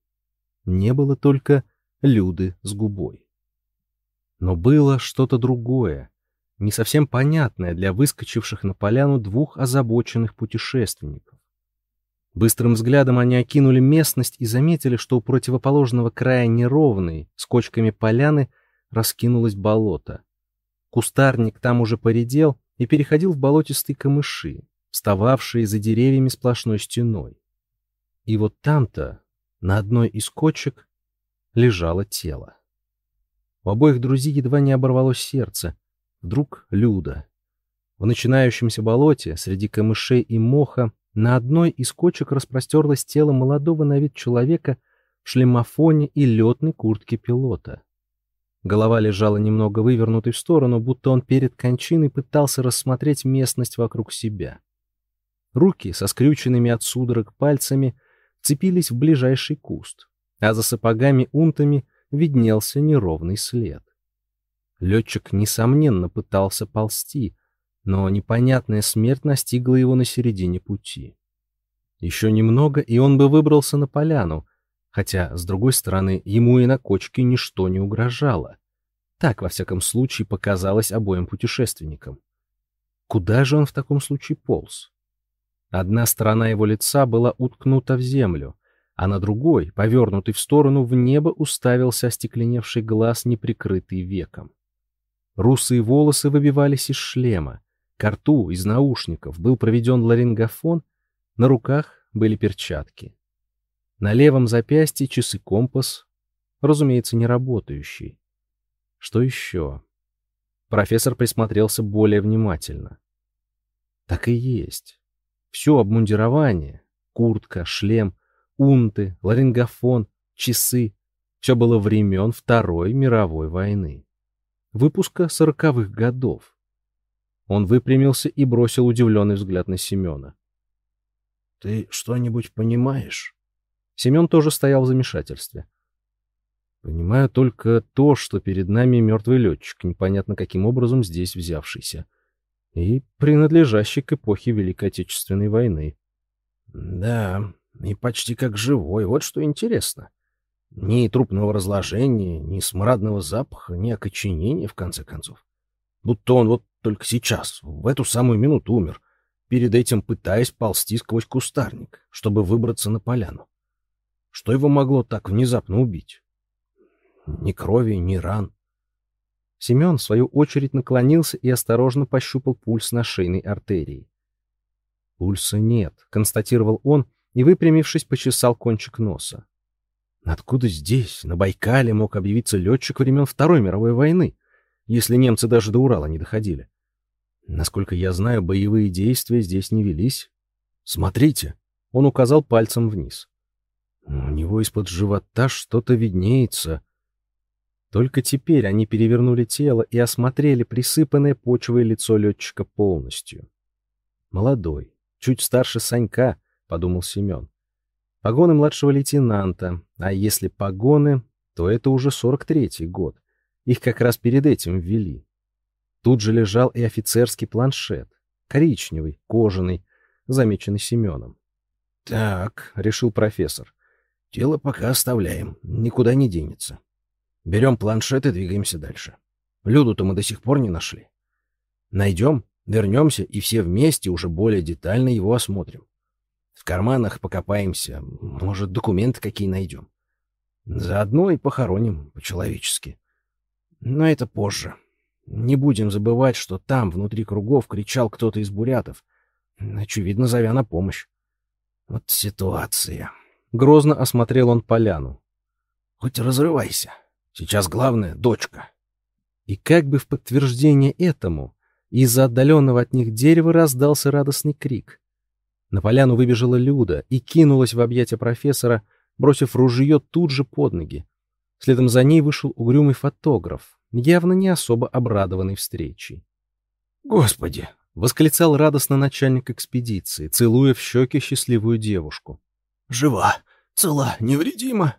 Не было только люды с губой. Но было что-то другое, не совсем понятное для выскочивших на поляну двух озабоченных путешественников. Быстрым взглядом они окинули местность и заметили, что у противоположного края неровной, с кочками поляны, раскинулось болото. Кустарник там уже поредел и переходил в болотистые камыши, встававшие за деревьями сплошной стеной. И вот там-то, на одной из кочек, лежало тело. У обоих друзей едва не оборвалось сердце. Вдруг Люда. В начинающемся болоте, среди камышей и моха, на одной из кочек распростерлось тело молодого на вид человека в шлемофоне и летной куртке пилота. Голова лежала немного вывернутой в сторону, будто он перед кончиной пытался рассмотреть местность вокруг себя. Руки со скрюченными от судорог пальцами цепились в ближайший куст, а за сапогами-унтами виднелся неровный след. Летчик, несомненно, пытался ползти, но непонятная смерть настигла его на середине пути. Еще немного, и он бы выбрался на поляну, хотя, с другой стороны, ему и на кочке ничто не угрожало. Так, во всяком случае, показалось обоим путешественникам. Куда же он в таком случае полз? Одна сторона его лица была уткнута в землю, а на другой, повернутый в сторону, в небо уставился остекленевший глаз, неприкрытый веком. Русые волосы выбивались из шлема, к рту из наушников был проведен ларингофон, на руках были перчатки. На левом запястье часы-компас, разумеется, не работающий. Что еще? Профессор присмотрелся более внимательно. Так и есть. Все обмундирование, куртка, шлем, унты, ларингофон, часы — все было времен Второй мировой войны. Выпуска сороковых годов. Он выпрямился и бросил удивленный взгляд на Семена. — Ты что-нибудь понимаешь? Семен тоже стоял в замешательстве. Понимаю только то, что перед нами мертвый летчик, непонятно каким образом здесь взявшийся, и принадлежащий к эпохе Великой Отечественной войны. Да, и почти как живой, вот что интересно. Ни трупного разложения, ни смрадного запаха, ни окоченения, в конце концов. Будто он вот только сейчас, в эту самую минуту умер, перед этим пытаясь ползти сквозь кустарник, чтобы выбраться на поляну. Что его могло так внезапно убить? Ни крови, ни ран. Семен, в свою очередь, наклонился и осторожно пощупал пульс на шейной артерии. «Пульса нет», — констатировал он и, выпрямившись, почесал кончик носа. Откуда здесь, на Байкале, мог объявиться летчик времен Второй мировой войны, если немцы даже до Урала не доходили? Насколько я знаю, боевые действия здесь не велись. Смотрите, он указал пальцем вниз. У него из-под живота что-то виднеется. Только теперь они перевернули тело и осмотрели присыпанное почвой лицо летчика полностью. Молодой, чуть старше Санька, подумал Семен. Погоны младшего лейтенанта, а если погоны, то это уже 43-й год. Их как раз перед этим ввели. Тут же лежал и офицерский планшет, коричневый, кожаный, замеченный Семеном. «Так», — решил профессор, — «тело пока оставляем, никуда не денется. Берем планшет и двигаемся дальше. Люду-то мы до сих пор не нашли. Найдем, вернемся и все вместе уже более детально его осмотрим. В карманах покопаемся, может, документы какие найдем. Заодно и похороним по-человечески. Но это позже. Не будем забывать, что там, внутри кругов, кричал кто-то из бурятов, очевидно, зовя на помощь. Вот ситуация. Грозно осмотрел он поляну. Хоть разрывайся. Сейчас главное — дочка. И как бы в подтверждение этому, из-за отдаленного от них дерева раздался радостный крик. На поляну выбежала Люда и кинулась в объятия профессора, бросив ружье тут же под ноги. Следом за ней вышел угрюмый фотограф, явно не особо обрадованный встречей. «Господи!» — восклицал радостно начальник экспедиции, целуя в щеки счастливую девушку. «Жива! Цела! Невредима!»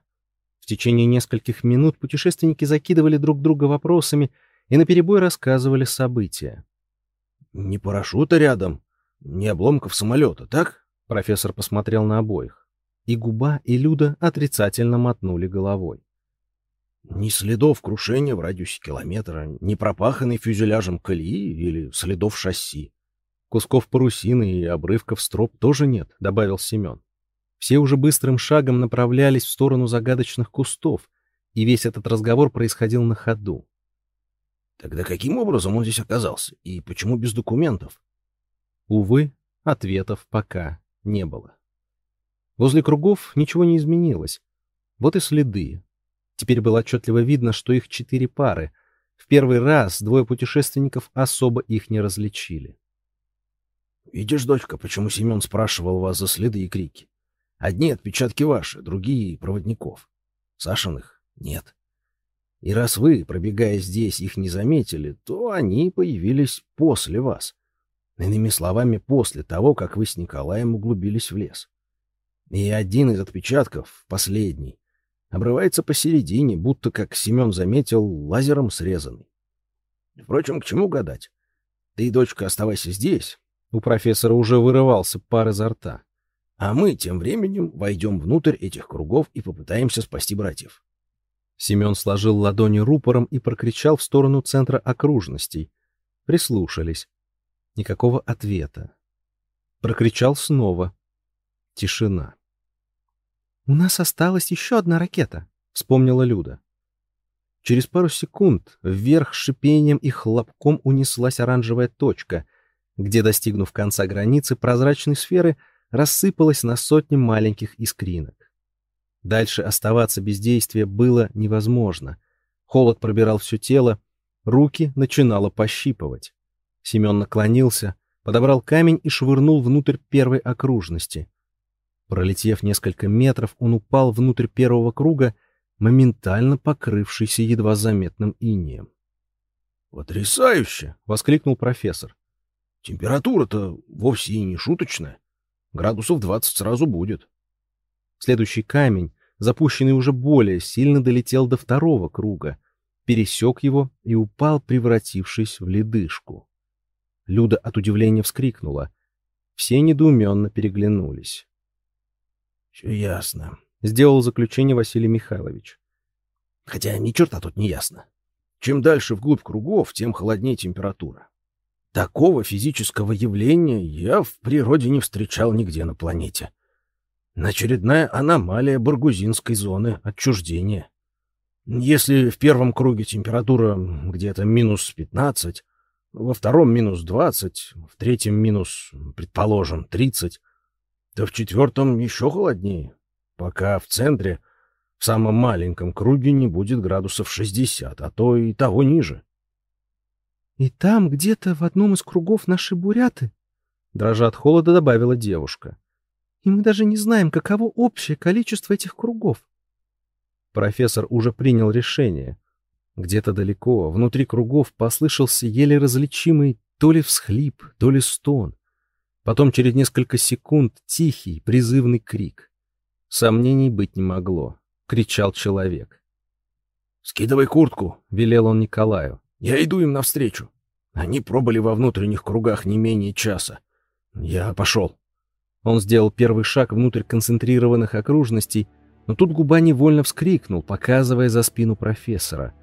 В течение нескольких минут путешественники закидывали друг друга вопросами и наперебой рассказывали события. «Не парашюта рядом, не обломков самолета, так?» Профессор посмотрел на обоих. И Губа, и Люда отрицательно мотнули головой. Ни следов крушения в радиусе километра, ни пропаханной фюзеляжем колеи или следов шасси. Кусков парусины и обрывков строп тоже нет, добавил Семен. Все уже быстрым шагом направлялись в сторону загадочных кустов, и весь этот разговор происходил на ходу. Тогда каким образом он здесь оказался? И почему без документов? Увы, ответов пока не было. Возле кругов ничего не изменилось. Вот и следы. Теперь было отчетливо видно, что их четыре пары. В первый раз двое путешественников особо их не различили. «Видишь, дочка, почему Семен спрашивал вас за следы и крики? Одни отпечатки ваши, другие — проводников. Сашиных нет. И раз вы, пробегая здесь, их не заметили, то они появились после вас. Иными словами, после того, как вы с Николаем углубились в лес. И один из отпечатков, последний, обрывается посередине, будто, как Семен заметил, лазером срезанный. Впрочем, к чему гадать? Ты, дочка, оставайся здесь. У профессора уже вырывался пар изо рта. А мы тем временем войдем внутрь этих кругов и попытаемся спасти братьев. Семен сложил ладони рупором и прокричал в сторону центра окружностей. Прислушались. Никакого ответа. Прокричал снова. Тишина. «У нас осталась еще одна ракета», — вспомнила Люда. Через пару секунд вверх шипением и хлопком унеслась оранжевая точка, где, достигнув конца границы прозрачной сферы, рассыпалась на сотни маленьких искринок. Дальше оставаться без действия было невозможно. Холод пробирал все тело, руки начинало пощипывать. Семен наклонился, подобрал камень и швырнул внутрь первой окружности. Пролетев несколько метров, он упал внутрь первого круга, моментально покрывшийся едва заметным инеем. «Потрясающе!» — воскликнул профессор. «Температура-то вовсе и не шуточная. Градусов двадцать сразу будет». Следующий камень, запущенный уже более сильно, долетел до второго круга, пересек его и упал, превратившись в ледышку. Люда от удивления вскрикнула. Все недоуменно переглянулись. Все ясно, сделал заключение Василий Михайлович. Хотя ни черта тут не ясно. Чем дальше вглубь кругов, тем холоднее температура. Такого физического явления я в природе не встречал нигде на планете. Очередная аномалия баргузинской зоны отчуждения. Если в первом круге температура где-то минус 15, во втором минус 20, в третьем минус, предположим, 30, да в четвертом еще холоднее, пока в центре, в самом маленьком круге, не будет градусов 60, а то и того ниже. — И там где-то в одном из кругов наши буряты, — дрожа от холода добавила девушка. — И мы даже не знаем, каково общее количество этих кругов. Профессор уже принял решение. Где-то далеко, внутри кругов, послышался еле различимый то ли всхлип, то ли стон. Потом через несколько секунд тихий, призывный крик. Сомнений быть не могло. Кричал человек. «Скидывай куртку», — велел он Николаю. «Я иду им навстречу. Они пробыли во внутренних кругах не менее часа. Я пошел». Он сделал первый шаг внутрь концентрированных окружностей, но тут губа невольно вскрикнул, показывая за спину профессора.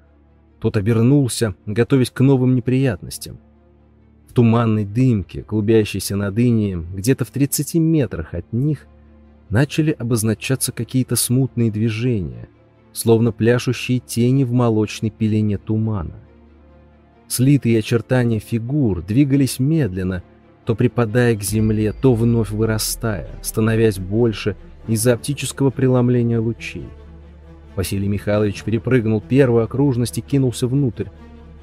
Тот обернулся, готовясь к новым неприятностям. Туманной дымке, клубящейся над инием, где-то в 30 метрах от них, начали обозначаться какие-то смутные движения, словно пляшущие тени в молочной пелене тумана. Слитые очертания фигур двигались медленно, то припадая к земле, то вновь вырастая, становясь больше из-за оптического преломления лучей. Василий Михайлович перепрыгнул первую окружность и кинулся внутрь,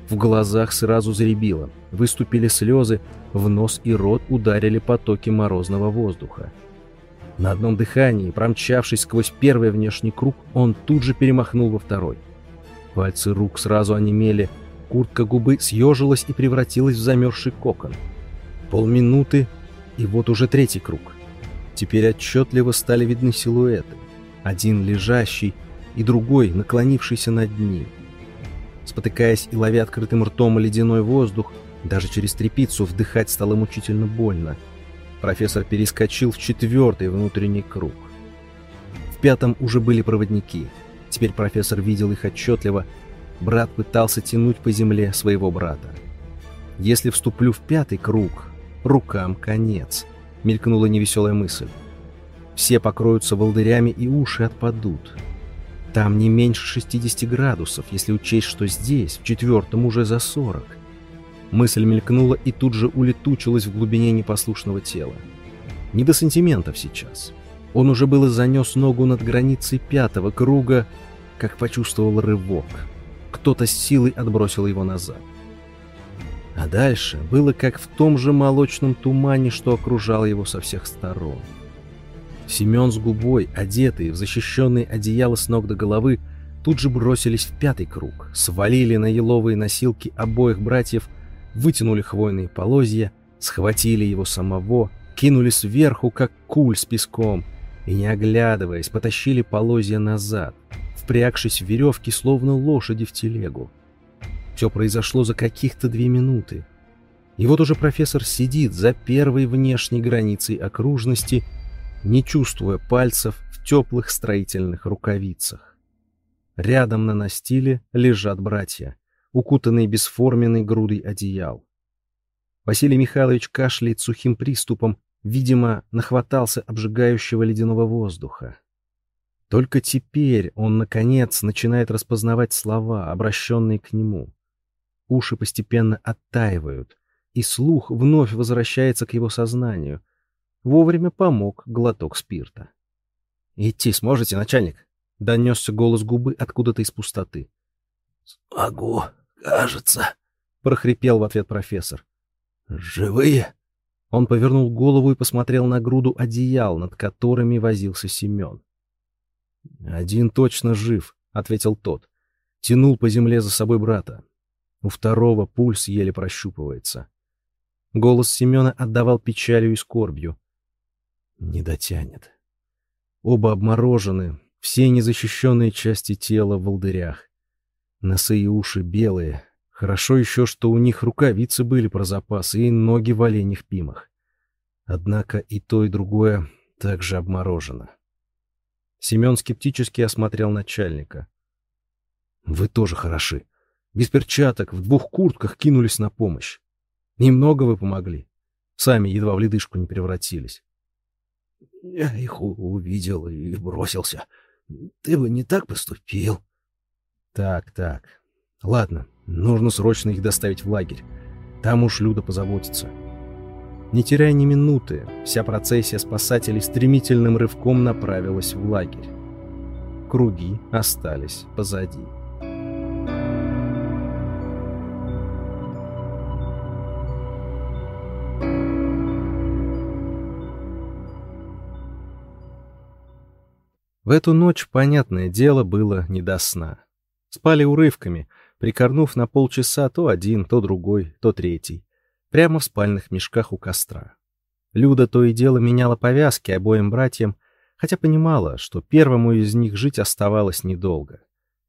в глазах сразу заребило, выступили слезы, в нос и рот ударили потоки морозного воздуха. На одном дыхании, промчавшись сквозь первый внешний круг, он тут же перемахнул во второй. Пальцы рук сразу онемели, куртка губы съежилась и превратилась в замерзший кокон. Полминуты, и вот уже третий круг. Теперь отчетливо стали видны силуэты. Один лежащий и другой, наклонившийся над ним. Спотыкаясь и ловя открытым ртом ледяной воздух, даже через трепицу вдыхать стало мучительно больно. Профессор перескочил в четвертый внутренний круг. В пятом уже были проводники. Теперь профессор видел их отчетливо. Брат пытался тянуть по земле своего брата. «Если вступлю в пятый круг, рукам конец», — мелькнула невеселая мысль. «Все покроются волдырями и уши отпадут». Там не меньше 60 градусов, если учесть, что здесь, в четвертом, уже за 40. Мысль мелькнула и тут же улетучилась в глубине непослушного тела. Не до сантиментов сейчас. Он уже было занес ногу над границей пятого круга, как почувствовал рывок. Кто-то с силой отбросил его назад. А дальше было как в том же молочном тумане, что окружал его со всех сторон. Семен с губой, одетый в защищенный одеяло с ног до головы, тут же бросились в пятый круг, свалили на еловые носилки обоих братьев, вытянули хвойные полозья, схватили его самого, кинули сверху, как куль с песком, и, не оглядываясь, потащили полозья назад, впрягшись в веревки, словно лошади в телегу. Все произошло за каких-то две минуты. И вот уже профессор сидит за первой внешней границей окружности, не чувствуя пальцев в теплых строительных рукавицах. Рядом на настиле лежат братья, укутанные бесформенной грудой одеял. Василий Михайлович кашляет сухим приступом, видимо, нахватался обжигающего ледяного воздуха. Только теперь он, наконец, начинает распознавать слова, обращенные к нему. Уши постепенно оттаивают, и слух вновь возвращается к его сознанию. Вовремя помог глоток спирта. «Идти сможете, начальник?» — донесся голос губы откуда-то из пустоты. «Смогу, кажется», — прохрипел в ответ профессор. «Живые?» Он повернул голову и посмотрел на груду одеял, над которыми возился Семен. «Один точно жив», — ответил тот. Тянул по земле за собой брата. У второго пульс еле прощупывается. Голос Семена отдавал печалью и скорбью. Не дотянет. Оба обморожены, все незащищенные части тела в волдырях. Носы и уши белые. Хорошо еще, что у них рукавицы были про запас и ноги в оленях пимах. Однако и то, и другое также обморожено. Семен скептически осмотрел начальника. «Вы тоже хороши. Без перчаток, в двух куртках кинулись на помощь. Немного вы помогли. Сами едва в ледышку не превратились. Я их увидел и бросился. Ты бы не так поступил. Так, так. Ладно, нужно срочно их доставить в лагерь. Там уж Люда позаботится. Не теряя ни минуты, вся процессия спасателей стремительным рывком направилась в лагерь. Круги остались позади. В эту ночь, понятное дело, было не до сна. Спали урывками, прикорнув на полчаса то один, то другой, то третий. Прямо в спальных мешках у костра. Люда то и дело меняла повязки обоим братьям, хотя понимала, что первому из них жить оставалось недолго.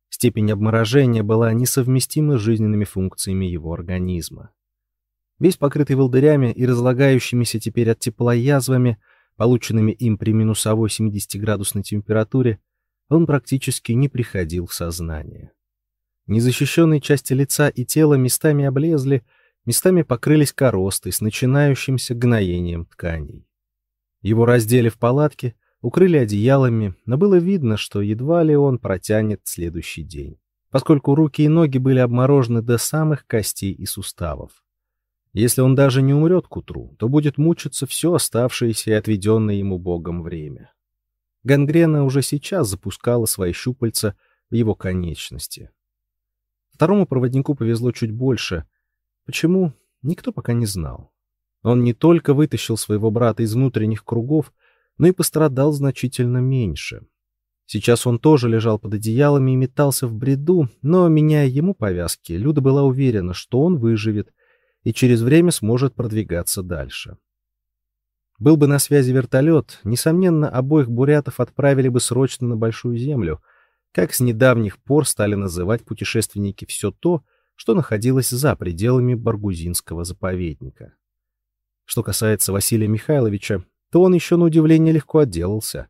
Степень обморожения была несовместима с жизненными функциями его организма. Весь покрытый волдырями и разлагающимися теперь от тепла язвами, полученными им при минусовой 70-градусной температуре, он практически не приходил в сознание. Незащищенные части лица и тела местами облезли, местами покрылись коростой с начинающимся гноением тканей. Его раздели в палатке, укрыли одеялами, но было видно, что едва ли он протянет следующий день, поскольку руки и ноги были обморожены до самых костей и суставов. Если он даже не умрет к утру, то будет мучиться все оставшееся и отведенное ему Богом время. Гангрена уже сейчас запускала свои щупальца в его конечности. Второму проводнику повезло чуть больше. Почему? Никто пока не знал. Он не только вытащил своего брата из внутренних кругов, но и пострадал значительно меньше. Сейчас он тоже лежал под одеялами и метался в бреду, но, меняя ему повязки, Люда была уверена, что он выживет и через время сможет продвигаться дальше. Был бы на связи вертолет, несомненно, обоих бурятов отправили бы срочно на Большую Землю, как с недавних пор стали называть путешественники все то, что находилось за пределами Баргузинского заповедника. Что касается Василия Михайловича, то он еще на удивление легко отделался.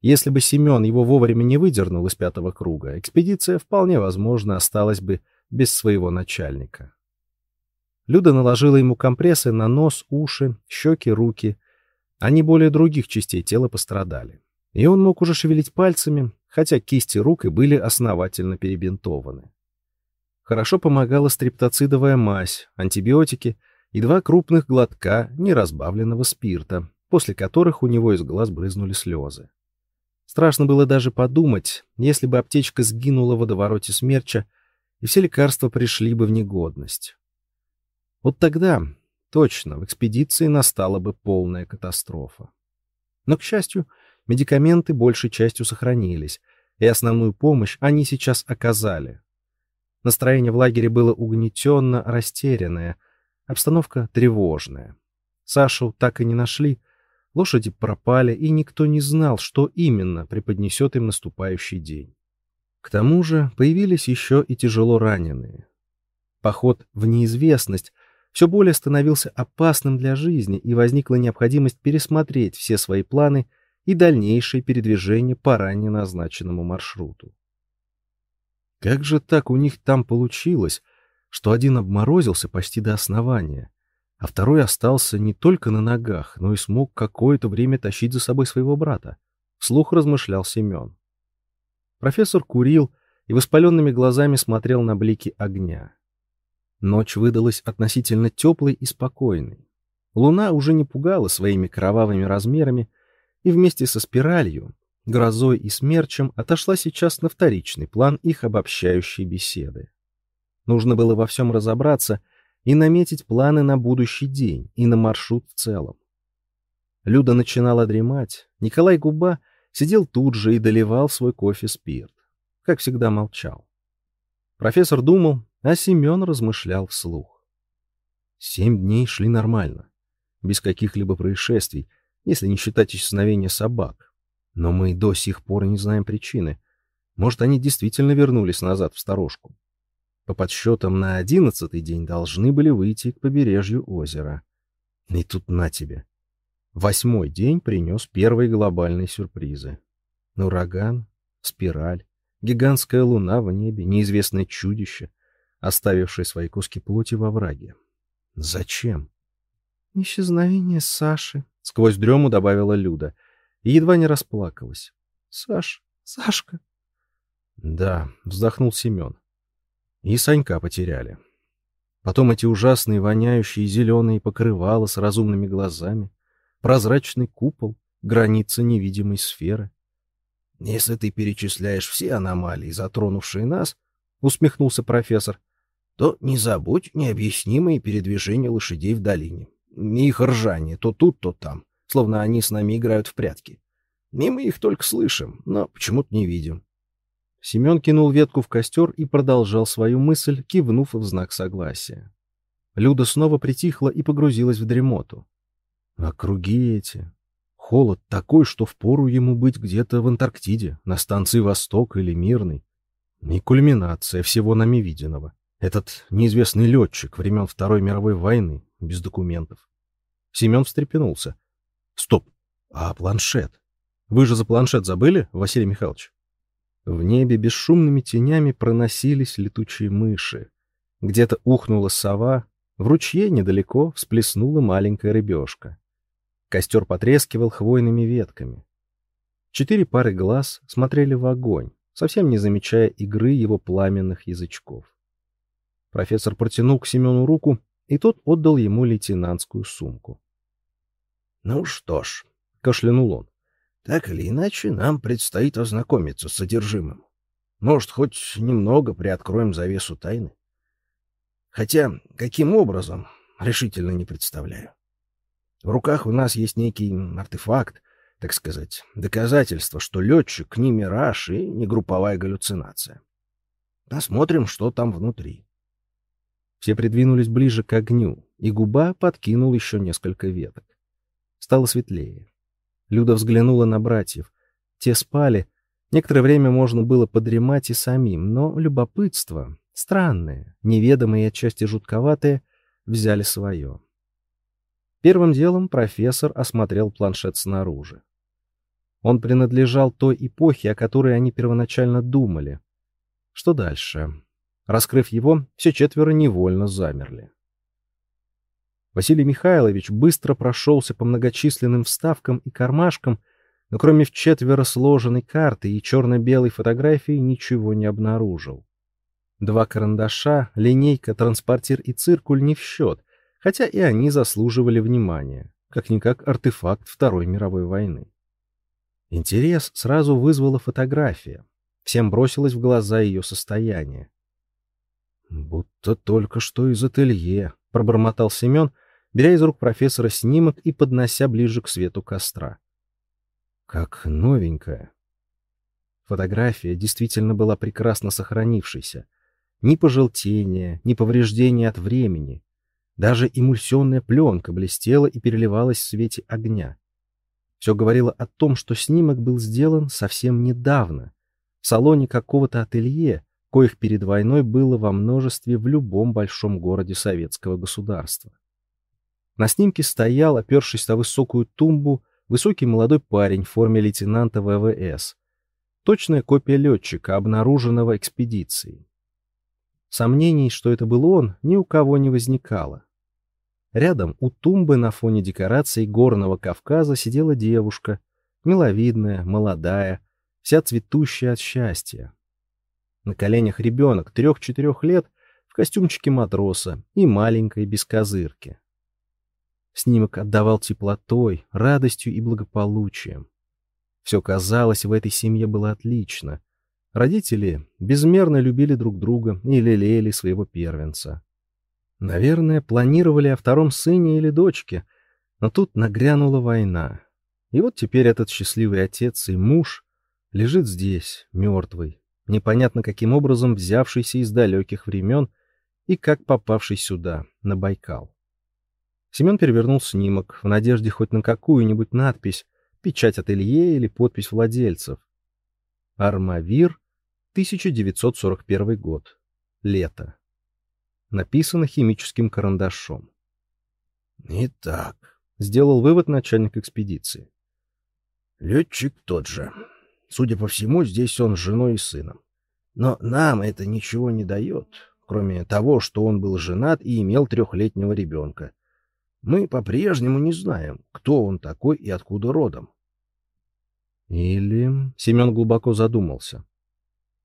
Если бы Семен его вовремя не выдернул из пятого круга, экспедиция вполне возможно осталась бы без своего начальника. Люда наложила ему компрессы на нос, уши, щеки, руки. Они более других частей тела пострадали. И он мог уже шевелить пальцами, хотя кисти рук и были основательно перебинтованы. Хорошо помогала стриптоцидовая мазь, антибиотики и два крупных глотка неразбавленного спирта, после которых у него из глаз брызнули слезы. Страшно было даже подумать, если бы аптечка сгинула в водовороте смерча, и все лекарства пришли бы в негодность. Вот тогда, точно, в экспедиции настала бы полная катастрофа. Но, к счастью, медикаменты большей частью сохранились, и основную помощь они сейчас оказали. Настроение в лагере было угнетенно, растерянное, обстановка тревожная. Сашу так и не нашли, лошади пропали, и никто не знал, что именно преподнесет им наступающий день. К тому же появились еще и тяжело раненые. Поход в неизвестность все более становился опасным для жизни, и возникла необходимость пересмотреть все свои планы и дальнейшее передвижение по ранее назначенному маршруту. Как же так у них там получилось, что один обморозился почти до основания, а второй остался не только на ногах, но и смог какое-то время тащить за собой своего брата? Вслух размышлял Семен. Профессор курил и воспаленными глазами смотрел на блики огня. Ночь выдалась относительно теплой и спокойной. Луна уже не пугала своими кровавыми размерами, и вместе со спиралью, грозой и смерчем отошла сейчас на вторичный план их обобщающей беседы. Нужно было во всем разобраться и наметить планы на будущий день и на маршрут в целом. Люда начинала дремать, Николай Губа сидел тут же и доливал свой кофе спирт. Как всегда молчал. Профессор думал, а Семен размышлял вслух. Семь дней шли нормально, без каких-либо происшествий, если не считать исчезновения собак. Но мы до сих пор не знаем причины. Может, они действительно вернулись назад в сторожку. По подсчетам, на одиннадцатый день должны были выйти к побережью озера. И тут на тебе. Восьмой день принес первые глобальные сюрпризы. Ураган, спираль, гигантская луна в небе, неизвестное чудище — оставивший свои куски плоти во враге. Зачем? Исчезновение Саши, сквозь дрему добавила Люда и едва не расплакалась. Саш, Сашка. Да, вздохнул Семен. И Санька потеряли. Потом эти ужасные воняющие зеленые покрывала с разумными глазами, прозрачный купол, граница невидимой сферы. Если ты перечисляешь все аномалии, затронувшие нас, усмехнулся профессор, то не забудь необъяснимые передвижения лошадей в долине. Их ржание то тут, то там, словно они с нами играют в прятки. Мимо их только слышим, но почему-то не видим. Семен кинул ветку в костер и продолжал свою мысль, кивнув в знак согласия. Люда снова притихла и погрузилась в дремоту. А круги эти... Холод такой, что впору ему быть где-то в Антарктиде, на станции «Восток» или «Мирный». И кульминация всего нами виденного. Этот неизвестный летчик времен Второй мировой войны, без документов. Семен встрепенулся. Стоп, а планшет? Вы же за планшет забыли, Василий Михайлович? В небе бесшумными тенями проносились летучие мыши. Где-то ухнула сова, в ручье недалеко всплеснула маленькая рыбешка. Костер потрескивал хвойными ветками. Четыре пары глаз смотрели в огонь, совсем не замечая игры его пламенных язычков. Профессор протянул к Семену руку, и тот отдал ему лейтенантскую сумку. — Ну что ж, — кашлянул он, — так или иначе нам предстоит ознакомиться с содержимым. Может, хоть немного приоткроем завесу тайны. Хотя, каким образом, решительно не представляю. В руках у нас есть некий артефакт, так сказать, доказательство, что летчик не мираж и не групповая галлюцинация. Посмотрим, что там внутри. Все придвинулись ближе к огню, и губа подкинул еще несколько веток. Стало светлее. Люда взглянула на братьев. Те спали. Некоторое время можно было подремать и самим, но любопытство, странное, неведомое и отчасти жутковатое, взяли свое. Первым делом профессор осмотрел планшет снаружи. Он принадлежал той эпохе, о которой они первоначально думали. Что дальше? Раскрыв его, все четверо невольно замерли. Василий Михайлович быстро прошелся по многочисленным вставкам и кармашкам, но кроме вчетверо сложенной карты и черно-белой фотографии ничего не обнаружил. Два карандаша, линейка, транспортир и циркуль не в счет, хотя и они заслуживали внимания, как-никак артефакт Второй мировой войны. Интерес сразу вызвала фотография. Всем бросилось в глаза ее состояние. «Будто только что из ателье», — пробормотал Семен, беря из рук профессора снимок и поднося ближе к свету костра. «Как новенькая». Фотография действительно была прекрасно сохранившейся. Ни пожелтения, ни повреждения от времени. Даже эмульсионная пленка блестела и переливалась в свете огня. Все говорило о том, что снимок был сделан совсем недавно, в салоне какого-то ателье, коих перед войной было во множестве в любом большом городе советского государства. На снимке стоял, опершись на высокую тумбу, высокий молодой парень в форме лейтенанта ВВС. Точная копия летчика, обнаруженного экспедицией. Сомнений, что это был он, ни у кого не возникало. Рядом у тумбы на фоне декораций горного Кавказа сидела девушка, миловидная, молодая, вся цветущая от счастья. На коленях ребенок трех-четырех лет в костюмчике матроса и маленькой без козырки. Снимок отдавал теплотой, радостью и благополучием. Все казалось, в этой семье было отлично. Родители безмерно любили друг друга и лелеяли своего первенца. Наверное, планировали о втором сыне или дочке, но тут нагрянула война. И вот теперь этот счастливый отец и муж лежит здесь, мертвый, непонятно каким образом взявшийся из далеких времен и как попавший сюда, на Байкал. Семен перевернул снимок в надежде хоть на какую-нибудь надпись, печать ателье или подпись владельцев. Армавир, 1941 год. Лето написано химическим карандашом. «Итак», — сделал вывод начальник экспедиции. «Летчик тот же. Судя по всему, здесь он с женой и сыном. Но нам это ничего не дает, кроме того, что он был женат и имел трехлетнего ребенка. Мы по-прежнему не знаем, кто он такой и откуда родом. Или... Семен глубоко задумался.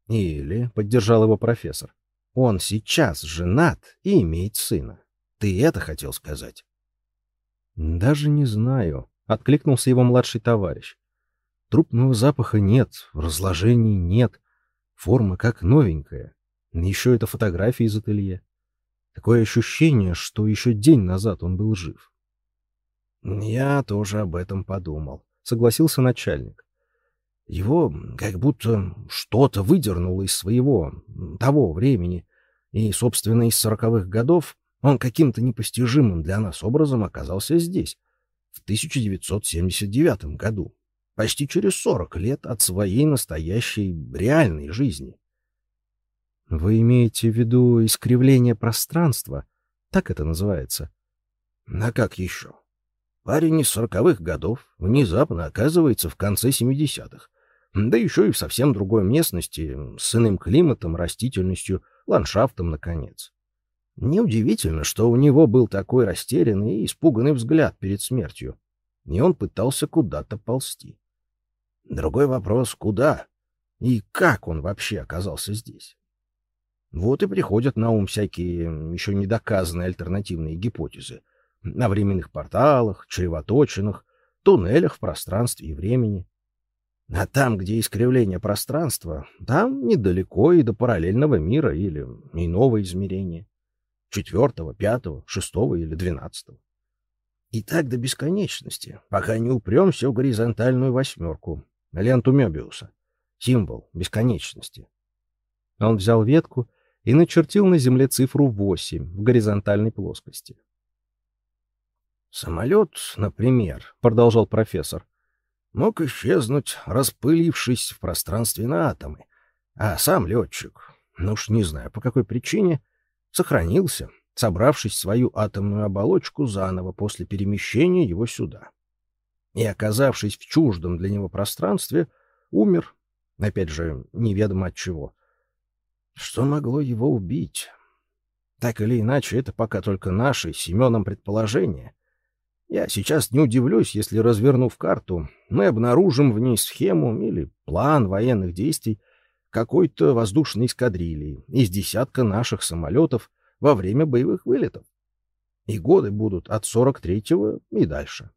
Или, — поддержал его профессор, он сейчас женат и имеет сына. Ты это хотел сказать? Даже не знаю, откликнулся его младший товарищ. Трупного запаха нет, разложений нет, форма как новенькая. Еще это фотография из ателье. Такое ощущение, что еще день назад он был жив. Я тоже об этом подумал, согласился начальник. Его как будто что-то выдернуло из своего того времени, и, собственно, из сороковых годов он каким-то непостижимым для нас образом оказался здесь, в 1979 году, почти через сорок лет от своей настоящей реальной жизни. Вы имеете в виду искривление пространства? Так это называется? А как еще? Парень из сороковых годов внезапно оказывается в конце семидесятых, да еще и в совсем другой местности, с иным климатом, растительностью, ландшафтом, наконец. Неудивительно, что у него был такой растерянный и испуганный взгляд перед смертью, и он пытался куда-то ползти. Другой вопрос — куда? И как он вообще оказался здесь? Вот и приходят на ум всякие еще недоказанные альтернативные гипотезы о временных порталах, чревоточинах, туннелях в пространстве и времени. А там, где искривление пространства, там недалеко и до параллельного мира или иного измерения. Четвертого, пятого, шестого или двенадцатого. И так до бесконечности, пока не упремся в горизонтальную восьмерку, ленту Мёбиуса, символ бесконечности. Он взял ветку и начертил на земле цифру 8 в горизонтальной плоскости. «Самолет, например», — продолжал профессор, — мог исчезнуть, распылившись в пространстве на атомы. А сам летчик, ну уж не знаю по какой причине, сохранился, собравшись свою атомную оболочку заново после перемещения его сюда. И, оказавшись в чуждом для него пространстве, умер, опять же, неведомо от чего. Что могло его убить? Так или иначе, это пока только наши с Семеном предположения. Я сейчас не удивлюсь, если, развернув карту, мы обнаружим в ней схему или план военных действий какой-то воздушной эскадрильи из десятка наших самолетов во время боевых вылетов. И годы будут от 43-го и дальше. —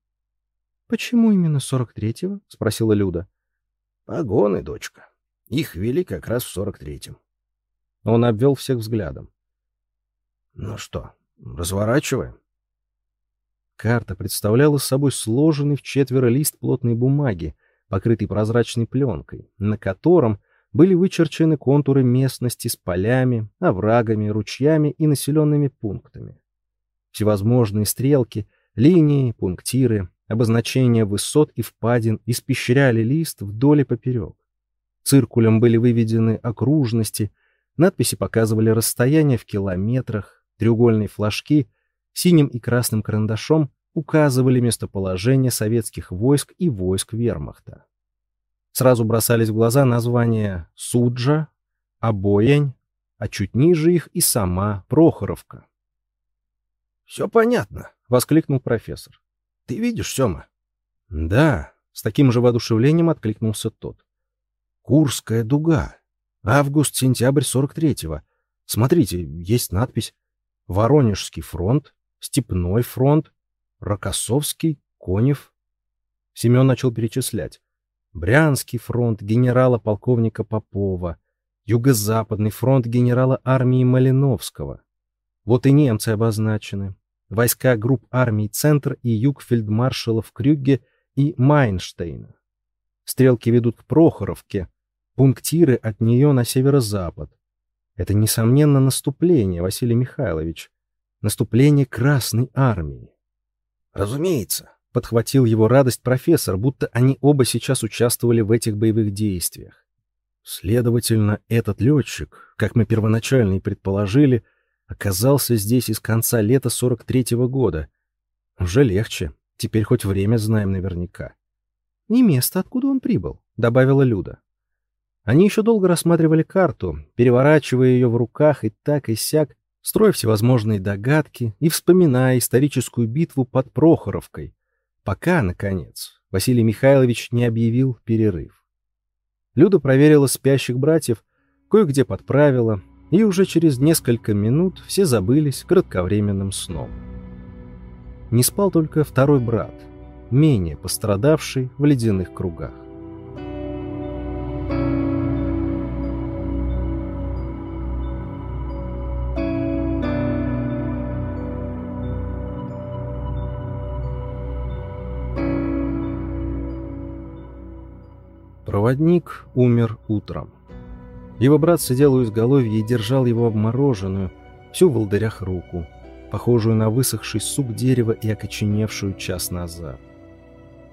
Почему именно 43-го? — спросила Люда. — Погоны, дочка. Их вели как раз в 43-м. Он обвел всех взглядом. — Ну что, разворачиваем? Карта представляла собой сложенный в четверо лист плотной бумаги, покрытый прозрачной пленкой, на котором были вычерчены контуры местности с полями, оврагами, ручьями и населенными пунктами. Всевозможные стрелки, линии, пунктиры, обозначения высот и впадин испещряли лист вдоль и поперек. Циркулем были выведены окружности, надписи показывали расстояние в километрах, треугольные флажки синим и красным карандашом указывали местоположение советских войск и войск вермахта. Сразу бросались в глаза названия Суджа, Обоянь, а чуть ниже их и сама Прохоровка. «Все понятно», — воскликнул профессор. «Ты видишь, Сема?» «Да», — с таким же воодушевлением откликнулся тот. «Курская дуга. Август-сентябрь 43-го. Смотрите, есть надпись «Воронежский фронт», «Степной фронт», «Рокоссовский», «Конев». Семен начал перечислять. Брянский фронт генерала-полковника Попова, Юго-Западный фронт генерала армии Малиновского. Вот и немцы обозначены. Войска групп армий «Центр» и юг фельдмаршалов Крюгге и Майнштейна. Стрелки ведут к Прохоровке, пунктиры от нее на северо-запад. Это, несомненно, наступление, Василий Михайлович. Наступление Красной армии. Разумеется, — подхватил его радость профессор, будто они оба сейчас участвовали в этих боевых действиях. Следовательно, этот летчик, как мы первоначально и предположили, оказался здесь из конца лета 43-го года. Уже легче. Теперь хоть время знаем наверняка. — И место, откуда он прибыл, — добавила Люда. Они еще долго рассматривали карту, переворачивая ее в руках и так и сяк, строя всевозможные догадки и вспоминая историческую битву под Прохоровкой, Пока, наконец, Василий Михайлович не объявил перерыв. Люда проверила спящих братьев, кое-где подправила, и уже через несколько минут все забылись кратковременным сном. Не спал только второй брат, менее пострадавший в ледяных кругах. Проводник умер утром. Его брат сидел у изголовья и держал его обмороженную, всю в волдырях руку, похожую на высохший сук дерева и окоченевшую час назад.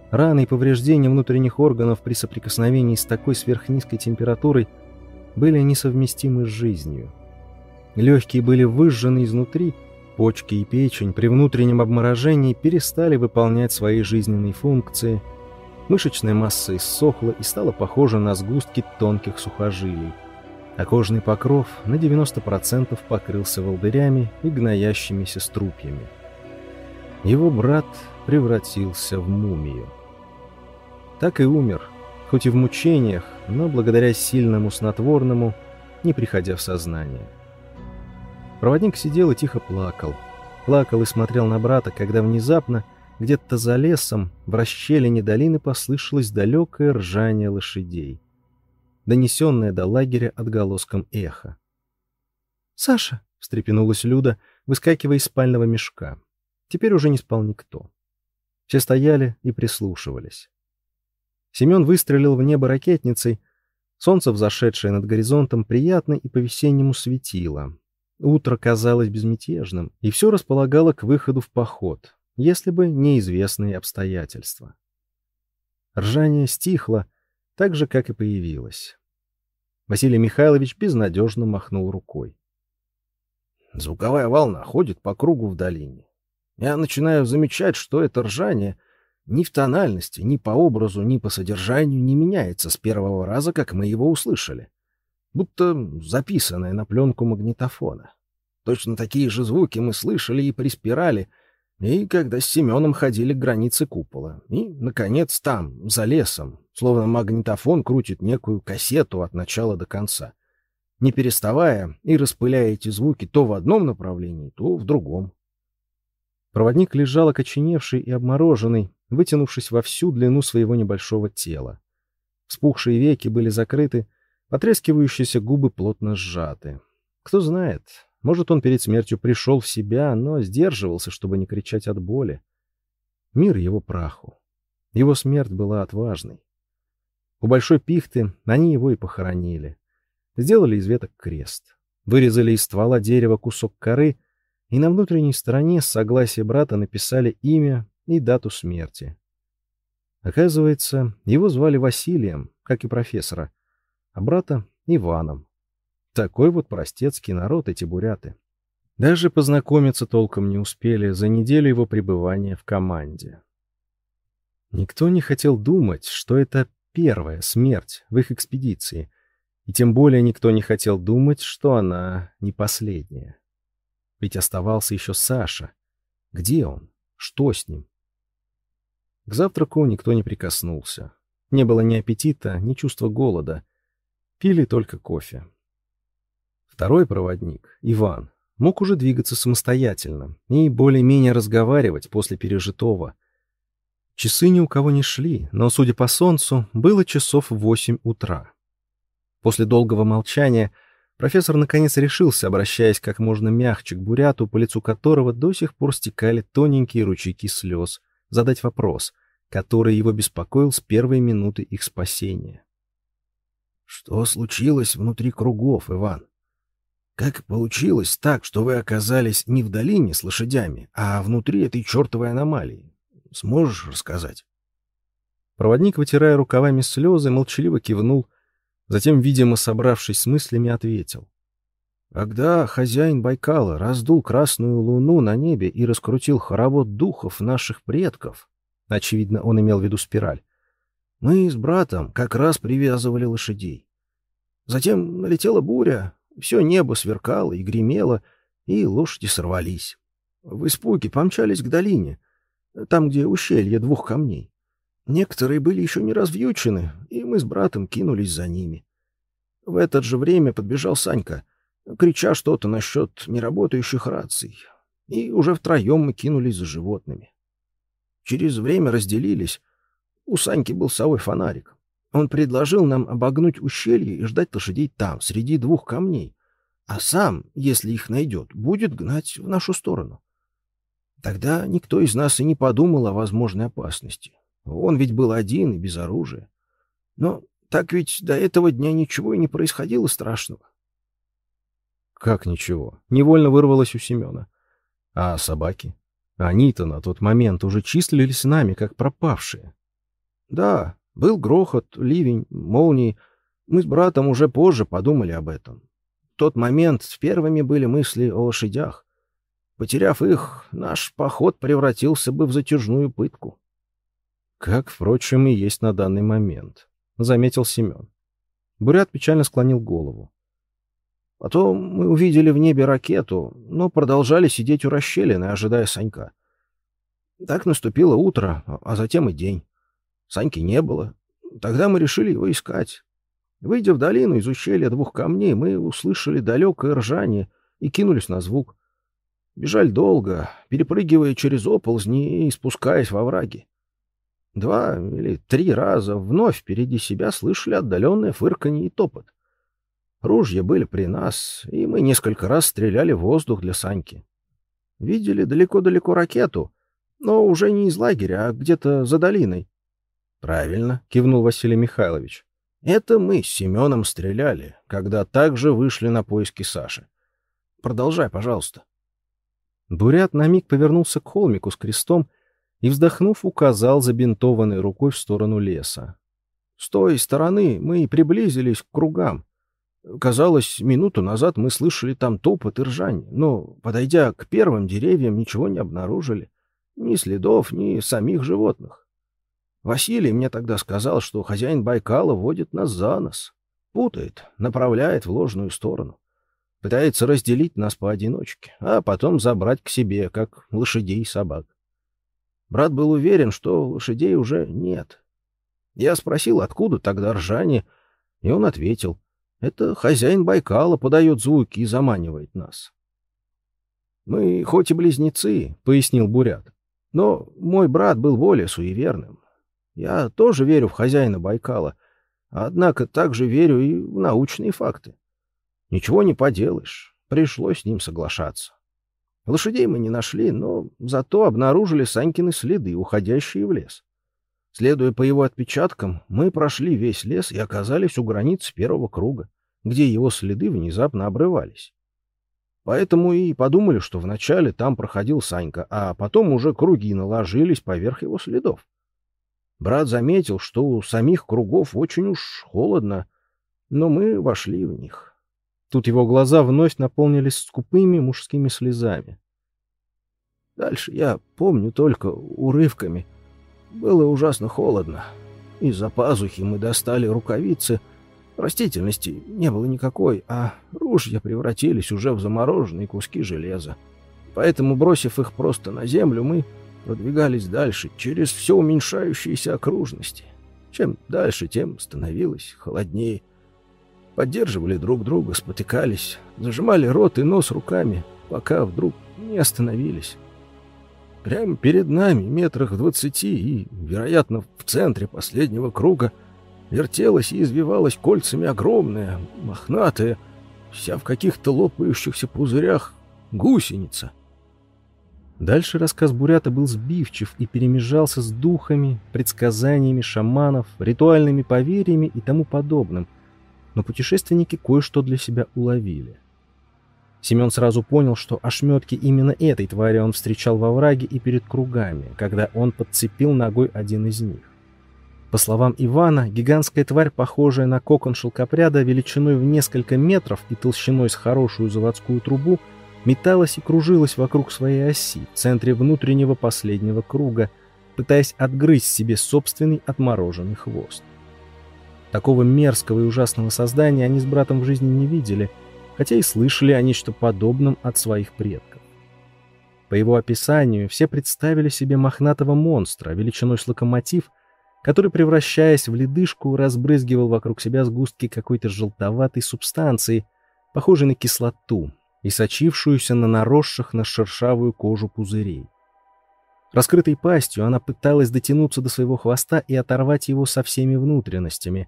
Раны и повреждения внутренних органов при соприкосновении с такой сверхнизкой температурой были несовместимы с жизнью. Легкие были выжжены изнутри, почки и печень при внутреннем обморожении перестали выполнять свои жизненные функции – Мышечная масса иссохла и стала похожа на сгустки тонких сухожилий, а кожный покров на 90% покрылся волдырями и гноящимися струпьями. Его брат превратился в мумию. Так и умер, хоть и в мучениях, но благодаря сильному снотворному, не приходя в сознание. Проводник сидел и тихо плакал. Плакал и смотрел на брата, когда внезапно где-то за лесом, в расщелине долины послышалось далекое ржание лошадей, донесенное до лагеря отголоском эха. «Саша!» — встрепенулась Люда, выскакивая из спального мешка. Теперь уже не спал никто. Все стояли и прислушивались. Семен выстрелил в небо ракетницей. Солнце, взошедшее над горизонтом, приятно и по-весеннему светило. Утро казалось безмятежным, и все располагало к выходу в поход, если бы неизвестные обстоятельства. Ржание стихло, так же, как и появилось. Василий Михайлович безнадежно махнул рукой. Звуковая волна ходит по кругу в долине. Я начинаю замечать, что это ржание ни в тональности, ни по образу, ни по содержанию не меняется с первого раза, как мы его услышали. Будто записанное на пленку магнитофона. Точно такие же звуки мы слышали и при спирали — и когда с Семеном ходили к границе купола. И, наконец, там, за лесом, словно магнитофон крутит некую кассету от начала до конца, не переставая и распыляя эти звуки то в одном направлении, то в другом. Проводник лежал окоченевший и обмороженный, вытянувшись во всю длину своего небольшого тела. Вспухшие веки были закрыты, потрескивающиеся губы плотно сжаты. Кто знает, может, он перед смертью пришел в себя, но сдерживался, чтобы не кричать от боли. Мир его праху. Его смерть была отважной. У большой пихты они его и похоронили. Сделали из веток крест. Вырезали из ствола дерева кусок коры и на внутренней стороне с согласия брата написали имя и дату смерти. Оказывается, его звали Василием, как и профессора, а брата — Иваном. Такой вот простецкий народ эти буряты. Даже познакомиться толком не успели за неделю его пребывания в команде. Никто не хотел думать, что это первая смерть в их экспедиции, и тем более никто не хотел думать, что она не последняя. Ведь оставался еще Саша. Где он? Что с ним? К завтраку никто не прикоснулся. Не было ни аппетита, ни чувства голода. Пили только кофе. Второй проводник, Иван, мог уже двигаться самостоятельно и более-менее разговаривать после пережитого. Часы ни у кого не шли, но, судя по солнцу, было часов восемь утра. После долгого молчания профессор наконец решился, обращаясь как можно мягче к буряту, по лицу которого до сих пор стекали тоненькие ручейки слез, задать вопрос, который его беспокоил с первой минуты их спасения. «Что случилось внутри кругов, Иван?» Как получилось так, что вы оказались не в долине с лошадями, а внутри этой чертовой аномалии? Сможешь рассказать?» Проводник, вытирая рукавами слезы, молчаливо кивнул, затем, видимо, собравшись с мыслями, ответил. Когда хозяин Байкала раздул красную луну на небе и раскрутил хоровод духов наших предков, очевидно, он имел в виду спираль, мы с братом как раз привязывали лошадей. Затем налетела буря, все небо сверкало и гремело, и лошади сорвались. В испуге помчались к долине, там, где ущелье двух камней. Некоторые были еще не развьючены, и мы с братом кинулись за ними. В это же время подбежал Санька, крича что-то насчет неработающих раций, и уже втроем мы кинулись за животными. Через время разделились. У Саньки был совой фонарик. Он предложил нам обогнуть ущелье и ждать лошадей там, среди двух камней. А сам, если их найдет, будет гнать в нашу сторону. Тогда никто из нас и не подумал о возможной опасности. Он ведь был один и без оружия. Но так ведь до этого дня ничего и не происходило страшного. Как ничего? Невольно вырвалось у Семена. А собаки? Они-то на тот момент уже числились с нами, как пропавшие. Да, был грохот, ливень, молнии. Мы с братом уже позже подумали об этом. В тот момент первыми были мысли о лошадях. Потеряв их, наш поход превратился бы в затяжную пытку. Как, впрочем, и есть на данный момент, — заметил Семен. Бурят печально склонил голову. Потом мы увидели в небе ракету, но продолжали сидеть у расщелины, ожидая Санька. Так наступило утро, а затем и день. Саньки не было. Тогда мы решили его искать. Выйдя в долину из ущелья двух камней, мы услышали далекое ржание и кинулись на звук. Бежали долго, перепрыгивая через оползни и спускаясь во враги. Два или три раза вновь впереди себя слышали отдаленное фырканье и топот. Ружья были при нас, и мы несколько раз стреляли в воздух для Саньки. Видели далеко-далеко ракету, но уже не из лагеря, а где-то за долиной. — Правильно, — кивнул Василий Михайлович. — Это мы с Семеном стреляли, когда также вышли на поиски Саши. Продолжай, пожалуйста. Бурят на миг повернулся к холмику с крестом и, вздохнув, указал забинтованной рукой в сторону леса. С той стороны мы приблизились к кругам. Казалось, минуту назад мы слышали там топот и ржань, но, подойдя к первым деревьям, ничего не обнаружили. Ни следов, ни самих животных. Василий мне тогда сказал, что хозяин Байкала водит нас за нос, путает, направляет в ложную сторону. Пытается разделить нас поодиночке, а потом забрать к себе, как лошадей и собак. Брат был уверен, что лошадей уже нет. Я спросил, откуда тогда ржание, и он ответил, это хозяин Байкала подает звуки и заманивает нас. Мы хоть и близнецы, — пояснил Бурят, — но мой брат был более суеверным. Я тоже верю в хозяина Байкала, однако также верю и в научные факты. Ничего не поделаешь, пришлось с ним соглашаться. Лошадей мы не нашли, но зато обнаружили Санькины следы, уходящие в лес. Следуя по его отпечаткам, мы прошли весь лес и оказались у границы первого круга, где его следы внезапно обрывались. Поэтому и подумали, что вначале там проходил Санька, а потом уже круги наложились поверх его следов. Брат заметил, что у самих кругов очень уж холодно, но мы вошли в них. Тут его глаза вновь наполнились скупыми мужскими слезами. Дальше я помню только урывками — было ужасно холодно. Из-за пазухи мы достали рукавицы. Растительности не было никакой, а ружья превратились уже в замороженные куски железа. Поэтому, бросив их просто на землю, мы продвигались дальше, через все уменьшающиеся окружности. Чем дальше, тем становилось холоднее. Поддерживали друг друга, спотыкались, зажимали рот и нос руками, пока вдруг не остановились. Прямо перед нами, метрах двадцати и, вероятно, в центре последнего круга, вертелась и извивалась кольцами огромная, мохнатая, вся в каких-то лопающихся пузырях гусеница. Дальше рассказ Бурята был сбивчив и перемежался с духами, предсказаниями шаманов, ритуальными поверьями и тому подобным, но путешественники кое-что для себя уловили — Семен сразу понял, что ошметки именно этой твари он встречал во враге и перед кругами, когда он подцепил ногой один из них. По словам Ивана, гигантская тварь, похожая на кокон шелкопряда, величиной в несколько метров и толщиной с хорошую заводскую трубу, металась и кружилась вокруг своей оси, в центре внутреннего последнего круга, пытаясь отгрызть себе собственный отмороженный хвост. Такого мерзкого и ужасного создания они с братом в жизни не видели — хотя и слышали о нечто подобном от своих предков. По его описанию все представили себе мохнатого монстра, величиной с локомотив, который, превращаясь в ледышку, разбрызгивал вокруг себя сгустки какой-то желтоватой субстанции, похожей на кислоту, и сочившуюся на наросших на шершавую кожу пузырей. Раскрытой пастью она пыталась дотянуться до своего хвоста и оторвать его со всеми внутренностями,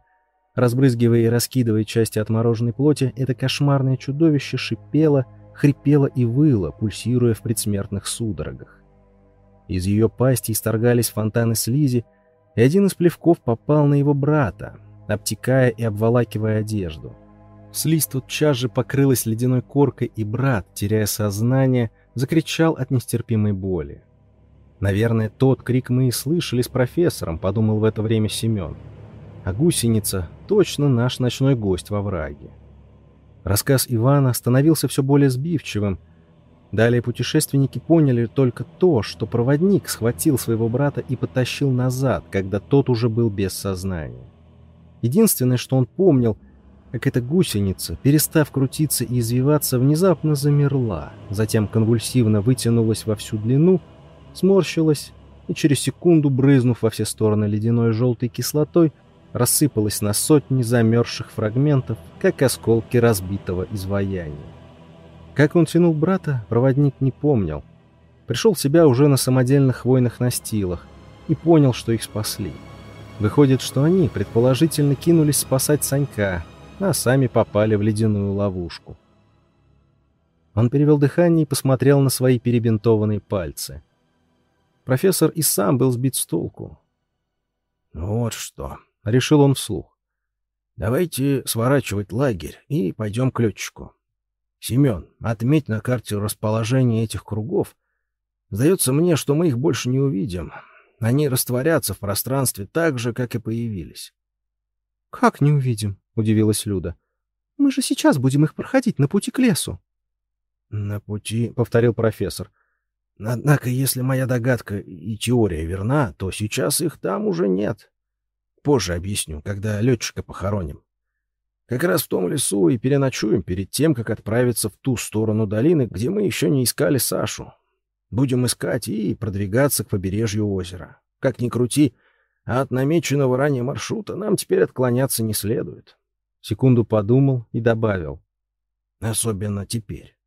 Разбрызгивая и раскидывая части отмороженной плоти, это кошмарное чудовище шипело, хрипело и выло, пульсируя в предсмертных судорогах. Из ее пасти исторгались фонтаны слизи, и один из плевков попал на его брата, обтекая и обволакивая одежду. Слизь тотчас же покрылась ледяной коркой, и брат, теряя сознание, закричал от нестерпимой боли. «Наверное, тот крик мы и слышали с профессором», — подумал в это время Семен. А гусеница точно наш ночной гость во враге. Рассказ Ивана становился все более сбивчивым. Далее путешественники поняли только то, что проводник схватил своего брата и потащил назад, когда тот уже был без сознания. Единственное, что он помнил, как эта гусеница, перестав крутиться и извиваться, внезапно замерла, затем конвульсивно вытянулась во всю длину, сморщилась и через секунду, брызнув во все стороны ледяной желтой кислотой, рассыпалась на сотни замерзших фрагментов, как осколки разбитого изваяния. Как он тянул брата, проводник не помнил. Пришел в себя уже на самодельных хвойных настилах и понял, что их спасли. Выходит, что они, предположительно, кинулись спасать Санька, а сами попали в ледяную ловушку. Он перевел дыхание и посмотрел на свои перебинтованные пальцы. Профессор и сам был сбит с толку. «Вот что», — решил он вслух. «Давайте сворачивать лагерь и пойдем к летчику. Семен, отметь на карте расположение этих кругов. Сдается мне, что мы их больше не увидим. Они растворятся в пространстве так же, как и появились». «Как не увидим?» — удивилась Люда. «Мы же сейчас будем их проходить на пути к лесу». «На пути», — повторил профессор. «Однако, если моя догадка и теория верна, то сейчас их там уже нет. Позже объясню, когда летчика похороним. Как раз в том лесу и переночуем перед тем, как отправиться в ту сторону долины, где мы еще не искали Сашу. Будем искать и продвигаться к побережью озера. Как ни крути, а от намеченного ранее маршрута нам теперь отклоняться не следует. Секунду подумал и добавил. Особенно теперь.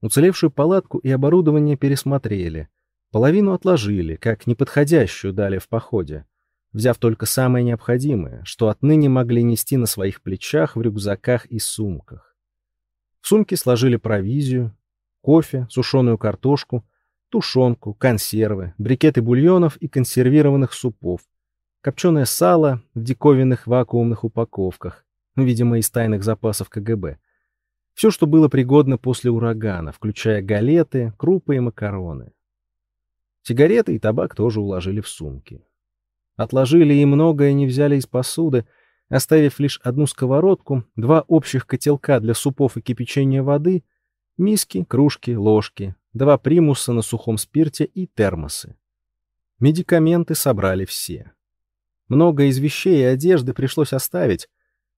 Уцелевшую палатку и оборудование пересмотрели. Половину отложили, как неподходящую дали в походе взяв только самое необходимое, что отныне могли нести на своих плечах в рюкзаках и сумках. В сумки сложили провизию, кофе, сушеную картошку, тушенку, консервы, брикеты бульонов и консервированных супов, копченое сало в диковинных вакуумных упаковках, видимо, из тайных запасов КГБ. Все, что было пригодно после урагана, включая галеты, крупы и макароны. Сигареты и табак тоже уложили в сумки. Отложили и многое не взяли из посуды, оставив лишь одну сковородку, два общих котелка для супов и кипячения воды, миски, кружки, ложки, два примуса на сухом спирте и термосы. Медикаменты собрали все. Много из вещей и одежды пришлось оставить.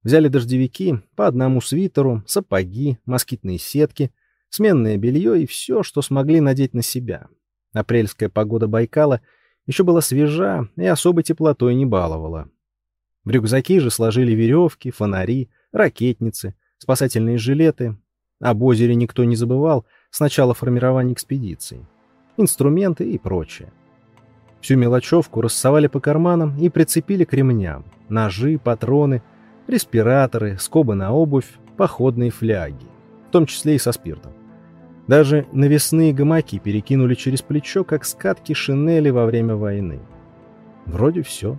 Взяли дождевики, по одному свитеру, сапоги, москитные сетки, сменное белье и все, что смогли надеть на себя. Апрельская погода Байкала еще была свежа и особой теплотой не баловала. В рюкзаки же сложили веревки, фонари, ракетницы, спасательные жилеты. Об озере никто не забывал с начала формирования экспедиции. Инструменты и прочее. Всю мелочевку рассовали по карманам и прицепили к ремням. Ножи, патроны, респираторы, скобы на обувь, походные фляги. В том числе и со спиртом. Даже навесные гамаки перекинули через плечо, как скатки шинели во время войны. Вроде все.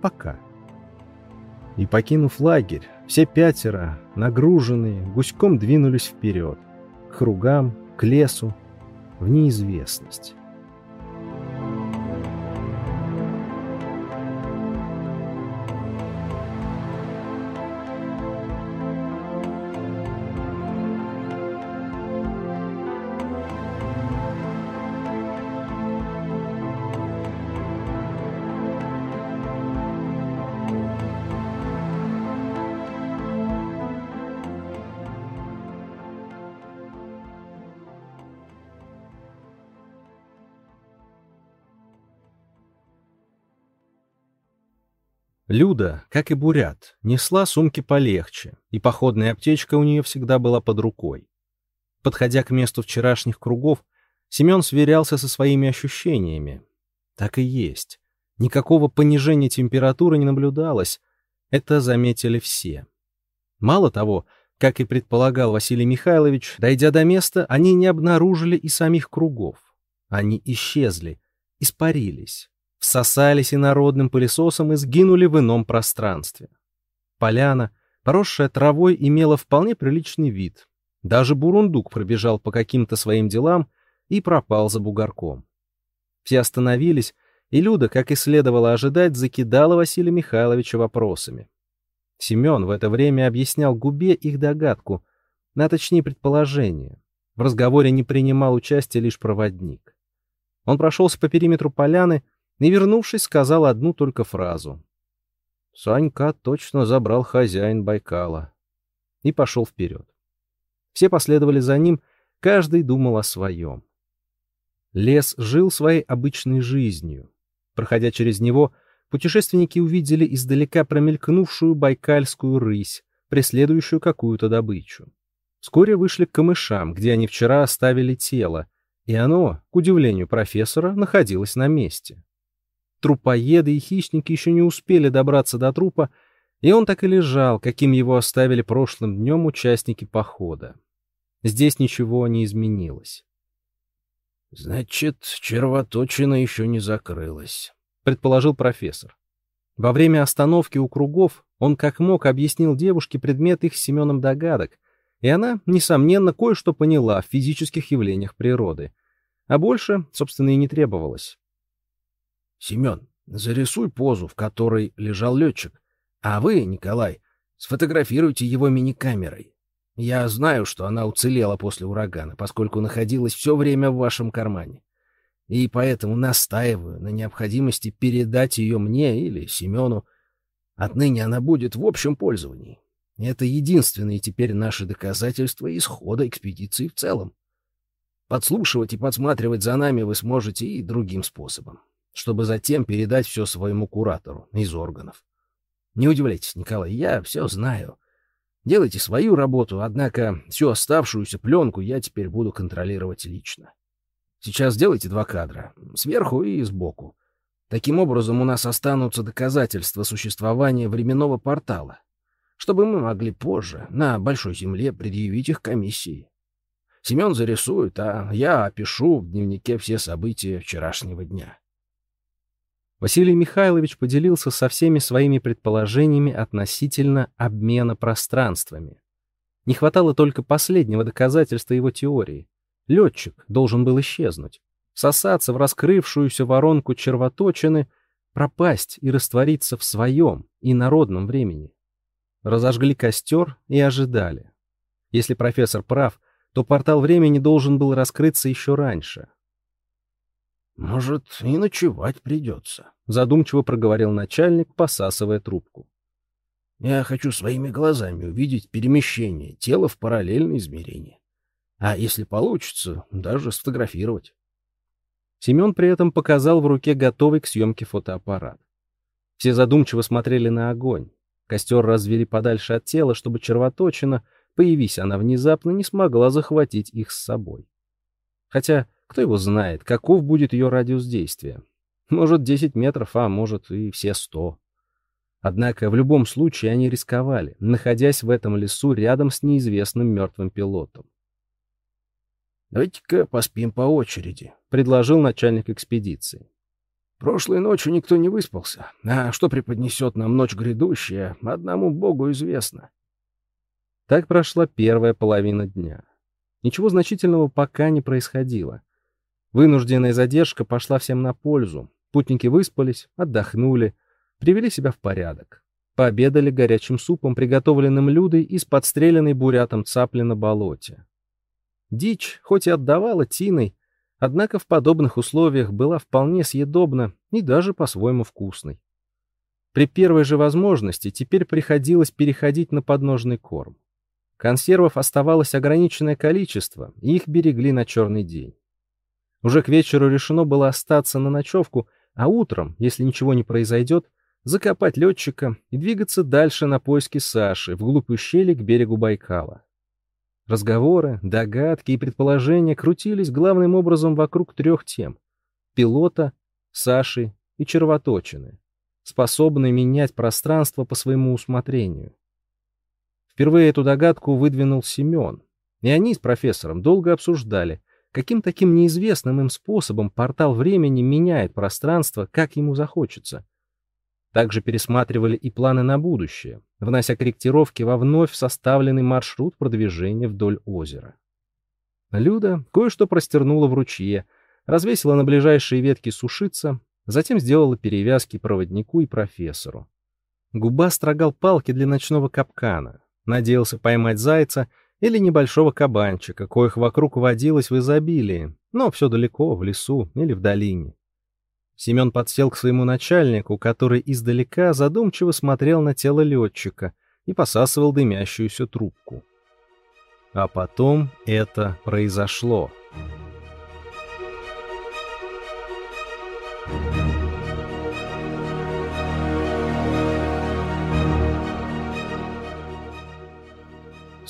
Пока. И, покинув лагерь, все пятеро, нагруженные, гуськом двинулись вперед, к кругам, к лесу, в неизвестность. Люда, как и Бурят, несла сумки полегче, и походная аптечка у нее всегда была под рукой. Подходя к месту вчерашних кругов, Семен сверялся со своими ощущениями. Так и есть. Никакого понижения температуры не наблюдалось. Это заметили все. Мало того, как и предполагал Василий Михайлович, дойдя до места, они не обнаружили и самих кругов. Они исчезли, испарились всосались инородным пылесосом и сгинули в ином пространстве. Поляна, поросшая травой, имела вполне приличный вид. Даже бурундук пробежал по каким-то своим делам и пропал за бугорком. Все остановились, и Люда, как и следовало ожидать, закидала Василия Михайловича вопросами. Семен в это время объяснял Губе их догадку, на точнее предположение. В разговоре не принимал участия лишь проводник. Он прошелся по периметру поляны, и, вернувшись, сказал одну только фразу. Санька точно забрал хозяин Байкала. И пошел вперед. Все последовали за ним, каждый думал о своем. Лес жил своей обычной жизнью. Проходя через него, путешественники увидели издалека промелькнувшую байкальскую рысь, преследующую какую-то добычу. Вскоре вышли к камышам, где они вчера оставили тело, и оно, к удивлению профессора, находилось на месте. Трупоеды и хищники еще не успели добраться до трупа, и он так и лежал, каким его оставили прошлым днем участники похода. Здесь ничего не изменилось. «Значит, червоточина еще не закрылась», — предположил профессор. Во время остановки у кругов он как мог объяснил девушке предмет их с Семеном догадок, и она, несомненно, кое-что поняла в физических явлениях природы. А больше, собственно, и не требовалось. Семен, зарисуй позу, в которой лежал летчик. А вы, Николай, сфотографируйте его мини-камерой. Я знаю, что она уцелела после урагана, поскольку находилась все время в вашем кармане. И поэтому настаиваю на необходимости передать ее мне или Семену. Отныне она будет в общем пользовании. Это единственные теперь наши доказательства исхода экспедиции в целом. Подслушивать и подсматривать за нами вы сможете и другим способом чтобы затем передать все своему куратору из органов. Не удивляйтесь, Николай, я все знаю. Делайте свою работу, однако всю оставшуюся пленку я теперь буду контролировать лично. Сейчас сделайте два кадра, сверху и сбоку. Таким образом у нас останутся доказательства существования временного портала, чтобы мы могли позже на Большой Земле предъявить их комиссии. Семен зарисует, а я опишу в дневнике все события вчерашнего дня. Василий Михайлович поделился со всеми своими предположениями относительно обмена пространствами. Не хватало только последнего доказательства его теории. Летчик должен был исчезнуть, сосаться в раскрывшуюся воронку червоточины, пропасть и раствориться в своем и народном времени. Разожгли костер и ожидали. Если профессор прав, то портал времени должен был раскрыться еще раньше. «Может, и ночевать придется», — задумчиво проговорил начальник, посасывая трубку. «Я хочу своими глазами увидеть перемещение тела в параллельное измерение. А если получится, даже сфотографировать». Семен при этом показал в руке готовый к съемке фотоаппарат. Все задумчиво смотрели на огонь. Костер развели подальше от тела, чтобы червоточина, появись она внезапно, не смогла захватить их с собой. Хотя кто его знает, каков будет ее радиус действия. Может, 10 метров, а может и все 100. Однако в любом случае они рисковали, находясь в этом лесу рядом с неизвестным мертвым пилотом. «Давайте-ка поспим по очереди», — предложил начальник экспедиции. «Прошлой ночью никто не выспался, а что преподнесет нам ночь грядущая, одному Богу известно». Так прошла первая половина дня. Ничего значительного пока не происходило. Вынужденная задержка пошла всем на пользу. Путники выспались, отдохнули, привели себя в порядок. Пообедали горячим супом, приготовленным Людой из подстреленной бурятом цапли на болоте. Дичь, хоть и отдавала тиной, однако в подобных условиях была вполне съедобна и даже по-своему вкусной. При первой же возможности теперь приходилось переходить на подножный корм. Консервов оставалось ограниченное количество, и их берегли на черный день. Уже к вечеру решено было остаться на ночевку, а утром, если ничего не произойдет, закопать летчика и двигаться дальше на поиски Саши вглубь ущелья к берегу Байкала. Разговоры, догадки и предположения крутились главным образом вокруг трех тем — пилота, Саши и червоточины, способные менять пространство по своему усмотрению. Впервые эту догадку выдвинул Семен, и они с профессором долго обсуждали, Каким таким неизвестным им способом портал времени меняет пространство, как ему захочется? Также пересматривали и планы на будущее, внося корректировки во вновь составленный маршрут продвижения вдоль озера. Люда кое-что простернула в ручье, развесила на ближайшие ветки сушиться, затем сделала перевязки проводнику и профессору. Губа строгал палки для ночного капкана, надеялся поймать зайца — или небольшого кабанчика, коих вокруг водилось в изобилии, но все далеко, в лесу или в долине. Семен подсел к своему начальнику, который издалека задумчиво смотрел на тело летчика и посасывал дымящуюся трубку. А потом это произошло.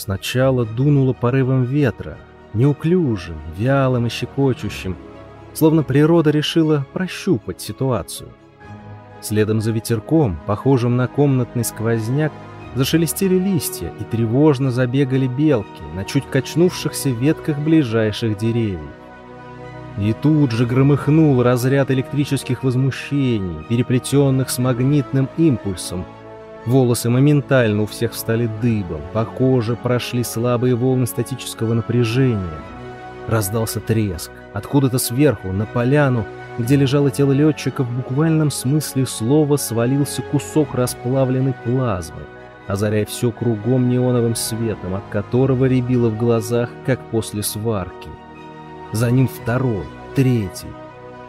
Сначала дунуло порывом ветра, неуклюжим, вялым и щекочущим, словно природа решила прощупать ситуацию. Следом за ветерком, похожим на комнатный сквозняк, зашелестели листья и тревожно забегали белки на чуть качнувшихся ветках ближайших деревьев. И тут же громыхнул разряд электрических возмущений, переплетенных с магнитным импульсом, Волосы моментально у всех встали дыбом, по коже прошли слабые волны статического напряжения. Раздался треск. Откуда-то сверху, на поляну, где лежало тело летчика, в буквальном смысле слова свалился кусок расплавленной плазмы, озаряя все кругом неоновым светом, от которого рябило в глазах, как после сварки. За ним второй, третий,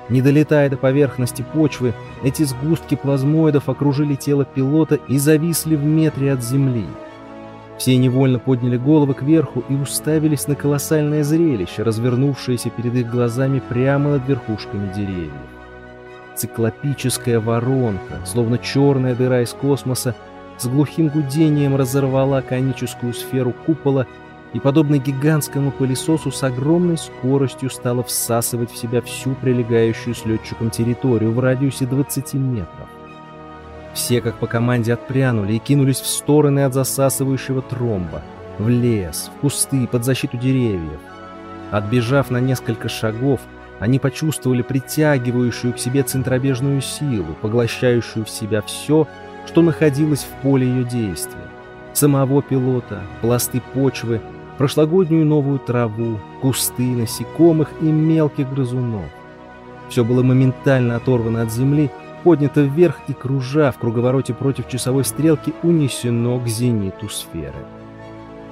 не долетая до поверхности почвы, эти сгустки плазмоидов окружили тело пилота и зависли в метре от земли. Все невольно подняли головы кверху и уставились на колоссальное зрелище, развернувшееся перед их глазами прямо над верхушками деревьев. Циклопическая воронка, словно черная дыра из космоса, с глухим гудением разорвала коническую сферу купола и, подобно гигантскому пылесосу, с огромной скоростью стала всасывать в себя всю прилегающую с летчиком территорию в радиусе 20 метров. Все, как по команде, отпрянули и кинулись в стороны от засасывающего тромба, в лес, в кусты, под защиту деревьев. Отбежав на несколько шагов, они почувствовали притягивающую к себе центробежную силу, поглощающую в себя все, что находилось в поле ее действия. Самого пилота, пласты почвы, прошлогоднюю новую траву, кусты, насекомых и мелких грызунов. Все было моментально оторвано от земли, поднято вверх и, кружа в круговороте против часовой стрелки, унесено к зениту сферы.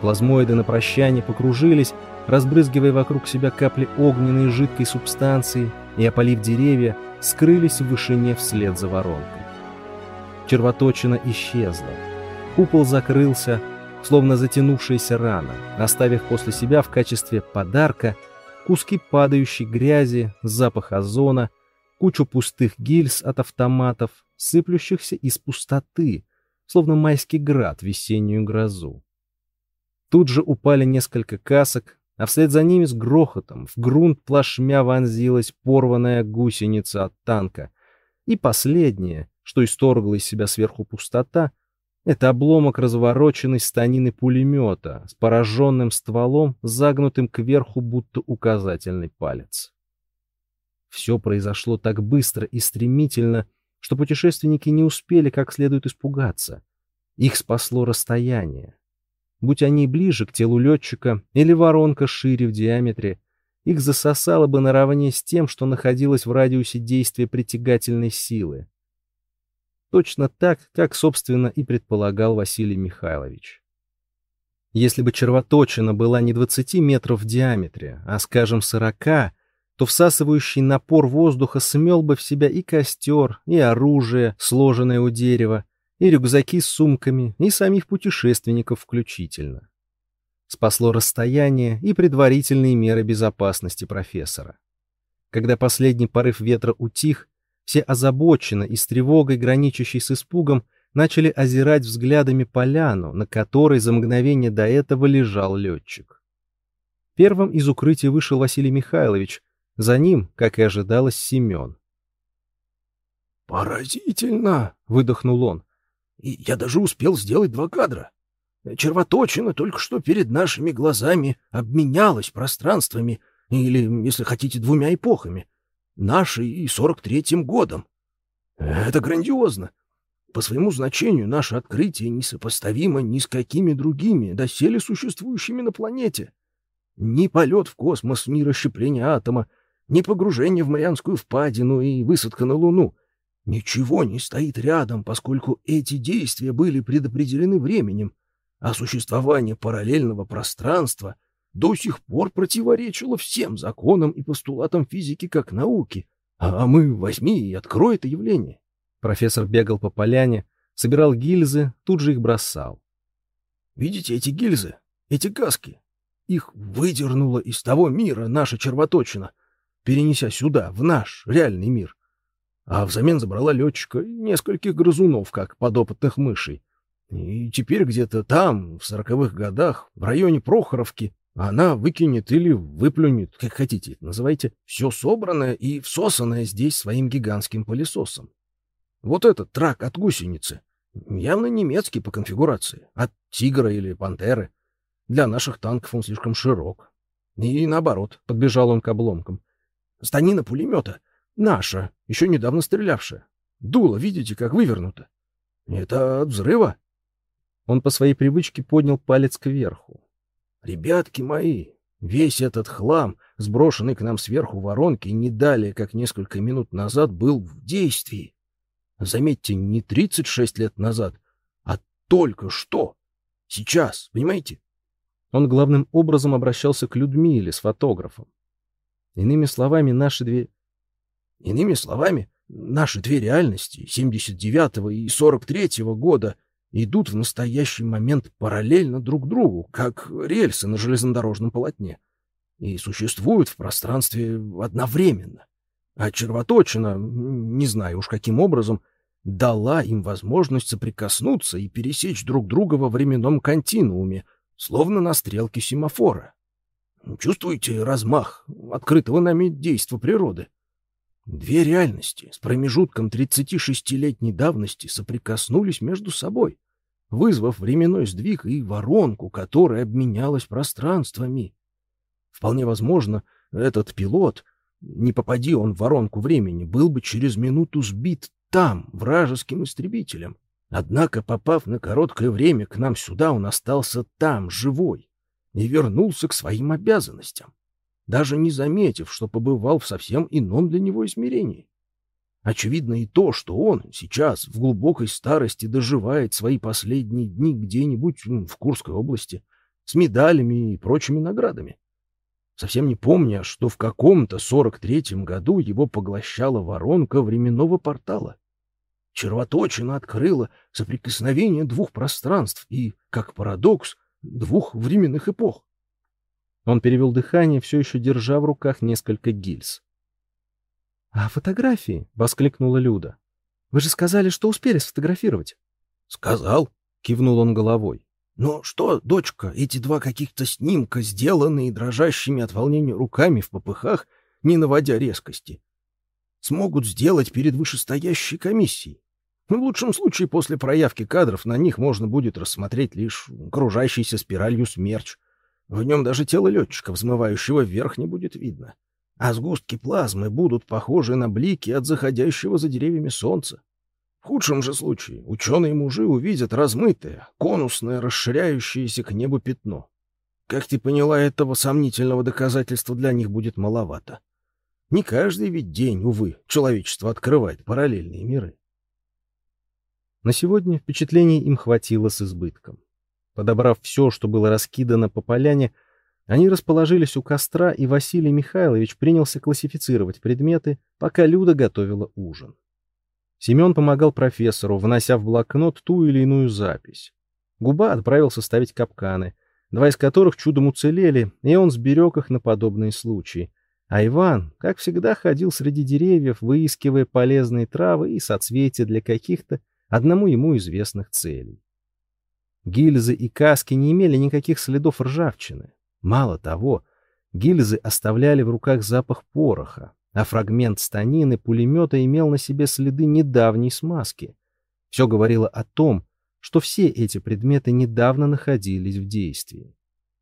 Плазмоиды на прощание покружились, разбрызгивая вокруг себя капли огненной жидкой субстанции и, опалив деревья, скрылись в вышине вслед за воронкой. Червоточина исчезла. Купол закрылся, словно затянувшаяся рана, оставив после себя в качестве подарка куски падающей грязи, запах озона, кучу пустых гильз от автоматов, сыплющихся из пустоты, словно майский град весеннюю грозу. Тут же упали несколько касок, а вслед за ними с грохотом в грунт плашмя вонзилась порванная гусеница от танка. И последнее, что исторгла из себя сверху пустота, это обломок развороченной станины пулемета с пораженным стволом, загнутым кверху, будто указательный палец. Все произошло так быстро и стремительно, что путешественники не успели как следует испугаться. Их спасло расстояние. Будь они ближе к телу летчика или воронка шире в диаметре, их засосало бы наравне с тем, что находилось в радиусе действия притягательной силы. Точно так, как, собственно, и предполагал Василий Михайлович. Если бы червоточина была не 20 метров в диаметре, а, скажем, 40, то всасывающий напор воздуха смел бы в себя и костер, и оружие, сложенное у дерева, и рюкзаки с сумками, и самих путешественников включительно. Спасло расстояние и предварительные меры безопасности профессора. Когда последний порыв ветра утих, все озабоченно и с тревогой, граничащей с испугом, начали озирать взглядами поляну, на которой за мгновение до этого лежал летчик. Первым из укрытия вышел Василий Михайлович, за ним, как и ожидалось, Семен. «Поразительно!» — выдохнул он. И я даже успел сделать два кадра. Червоточина только что перед нашими глазами обменялась пространствами, или, если хотите, двумя эпохами, нашей и сорок третьим годом. Это грандиозно. По своему значению наше открытие несопоставимо ни с какими другими, доселе существующими на планете. Ни полет в космос, ни расщепление атома, ни погружение в Марианскую впадину и высадка на Луну — Ничего не стоит рядом, поскольку эти действия были предопределены временем, а существование параллельного пространства до сих пор противоречило всем законам и постулатам физики как науки. А мы возьми и открой это явление. Профессор бегал по поляне, собирал гильзы, тут же их бросал. Видите эти гильзы, эти каски? Их выдернула из того мира наша червоточина, перенеся сюда, в наш реальный мир а взамен забрала летчика и нескольких грызунов, как подопытных мышей. И теперь где-то там, в сороковых годах, в районе Прохоровки, она выкинет или выплюнет, как хотите называйте, все собранное и всосанное здесь своим гигантским пылесосом. Вот этот трак от гусеницы, явно немецкий по конфигурации, от тигра или пантеры. Для наших танков он слишком широк. И наоборот, подбежал он к обломкам. Станина пулемета — Наша, еще недавно стрелявшая. Дуло, видите, как вывернуто. Это от взрыва. Он по своей привычке поднял палец кверху. Ребятки мои, весь этот хлам, сброшенный к нам сверху воронки, не далее, как несколько минут назад, был в действии. Заметьте, не 36 лет назад, а только что. Сейчас, понимаете? Он главным образом обращался к Людмиле с фотографом. Иными словами, наши две Иными словами, наши две реальности 79-го и 43-го года идут в настоящий момент параллельно друг другу, как рельсы на железнодорожном полотне, и существуют в пространстве одновременно. А червоточина, не знаю уж каким образом, дала им возможность соприкоснуться и пересечь друг друга во временном континууме, словно на стрелке семафора. Чувствуете размах открытого нами действа природы? Две реальности с промежутком 36-летней давности соприкоснулись между собой, вызвав временной сдвиг и воронку, которая обменялась пространствами. Вполне возможно, этот пилот, не попади он в воронку времени, был бы через минуту сбит там, вражеским истребителем. Однако, попав на короткое время к нам сюда, он остался там, живой, и вернулся к своим обязанностям, даже не заметив, что побывал в совсем ином для него измерении. Очевидно и то, что он сейчас в глубокой старости доживает свои последние дни где-нибудь в Курской области с медалями и прочими наградами. Совсем не помня, что в каком-то 43-м году его поглощала воронка временного портала. Червоточина открыла соприкосновение двух пространств и, как парадокс, двух временных эпох. Он перевел дыхание, все еще держа в руках несколько гильз. «А фотографии?» — воскликнула Люда. «Вы же сказали, что успели сфотографировать». «Сказал», — кивнул он головой. «Но что, дочка, эти два каких-то снимка, сделанные дрожащими от волнения руками в попыхах, не наводя резкости, смогут сделать перед вышестоящей комиссией? В лучшем случае после проявки кадров на них можно будет рассмотреть лишь кружащийся спиралью смерч. В нем даже тело летчика, взмывающего вверх, не будет видно. А сгустки плазмы будут похожи на блики от заходящего за деревьями солнца. В худшем же случае ученые-мужи увидят размытое, конусное, расширяющееся к небу пятно. Как ты поняла, этого сомнительного доказательства для них будет маловато. Не каждый ведь день, увы, человечество открывает параллельные миры. На сегодня впечатлений им хватило с избытком. Подобрав все, что было раскидано по поляне, они расположились у костра, и Василий Михайлович принялся классифицировать предметы, пока Люда готовила ужин. Семен помогал профессору, внося в блокнот ту или иную запись. Губа отправился ставить капканы, два из которых чудом уцелели, и он сберег их на подобные случаи. А Иван, как всегда, ходил среди деревьев, выискивая полезные травы и соцветия для каких-то одному ему известных целей. Гильзы и каски не имели никаких следов ржавчины. Мало того, гильзы оставляли в руках запах пороха, а фрагмент станины пулемета имел на себе следы недавней смазки. Все говорило о том, что все эти предметы недавно находились в действии.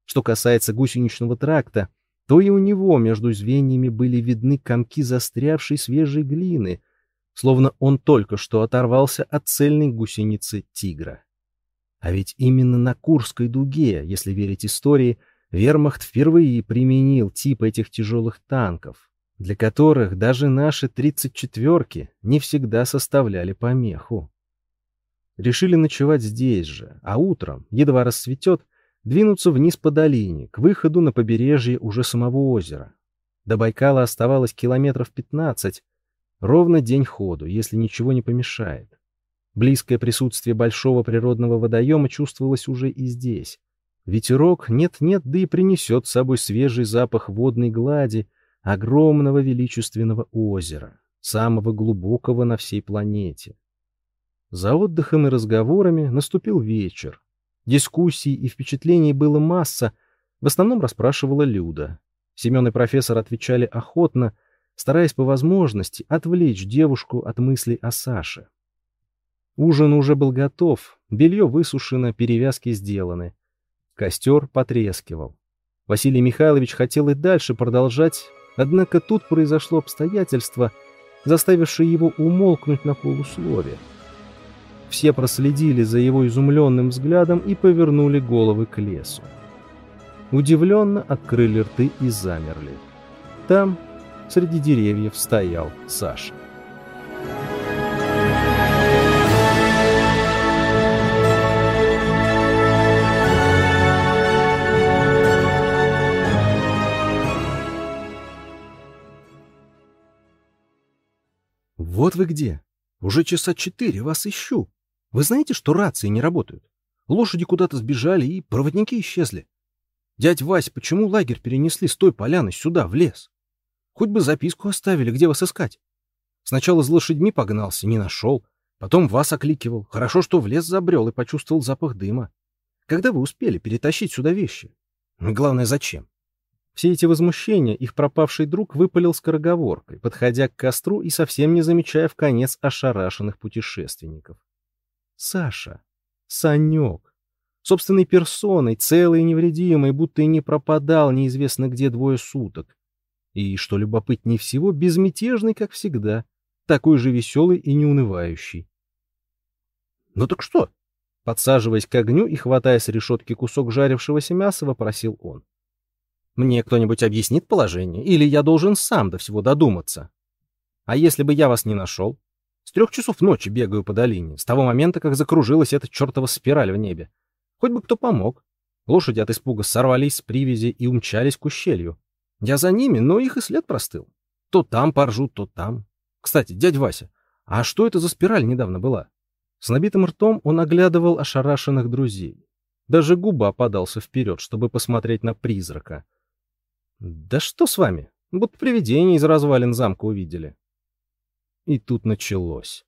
Что касается гусеничного тракта, то и у него между звеньями были видны комки застрявшей свежей глины, словно он только что оторвался от цельной гусеницы тигра. А ведь именно на Курской дуге, если верить истории, вермахт впервые применил тип этих тяжелых танков, для которых даже наши 34-ки не всегда составляли помеху. Решили ночевать здесь же, а утром, едва рассветет, двинуться вниз по долине, к выходу на побережье уже самого озера. До Байкала оставалось километров 15, Ровно день ходу, если ничего не помешает. Близкое присутствие большого природного водоема чувствовалось уже и здесь. Ветерок нет-нет, да и принесет с собой свежий запах водной глади огромного величественного озера, самого глубокого на всей планете. За отдыхом и разговорами наступил вечер. Дискуссий и впечатлений было масса, в основном расспрашивала Люда. Семен и профессор отвечали охотно, стараясь по возможности отвлечь девушку от мыслей о Саше. Ужин уже был готов, белье высушено, перевязки сделаны. Костер потрескивал. Василий Михайлович хотел и дальше продолжать, однако тут произошло обстоятельство, заставившее его умолкнуть на полуслове. Все проследили за его изумленным взглядом и повернули головы к лесу. Удивленно открыли рты и замерли. Там, среди деревьев стоял Саша. «Вот вы где! Уже часа четыре вас ищу. Вы знаете, что рации не работают? Лошади куда-то сбежали, и проводники исчезли. Дядь Вась, почему лагерь перенесли с той поляны сюда, в лес? Хоть бы записку оставили, где вас искать. Сначала с лошадьми погнался, не нашел. Потом вас окликивал. Хорошо, что в лес забрел и почувствовал запах дыма. Когда вы успели перетащить сюда вещи? Главное, зачем? Все эти возмущения их пропавший друг выпалил скороговоркой, подходя к костру и совсем не замечая в конец ошарашенных путешественников. Саша, Санек, собственной персоной, целый и невредимый, будто и не пропадал неизвестно где двое суток. И, что любопытнее всего, безмятежный, как всегда, такой же веселый и неунывающий. «Ну так что?» Подсаживаясь к огню и хватая с решетки кусок жарившегося мяса, вопросил он. «Мне кто-нибудь объяснит положение, или я должен сам до всего додуматься? А если бы я вас не нашел? С трех часов ночи бегаю по долине, с того момента, как закружилась эта чертова спираль в небе. Хоть бы кто помог. Лошади от испуга сорвались с привязи и умчались к ущелью. Я за ними, но их и след простыл. То там поржут, то там. Кстати, дядь Вася, а что это за спираль недавно была? С набитым ртом он оглядывал ошарашенных друзей. Даже губа подался вперед, чтобы посмотреть на призрака. «Да что с вами? Будто привидение из развалин замка увидели». И тут началось.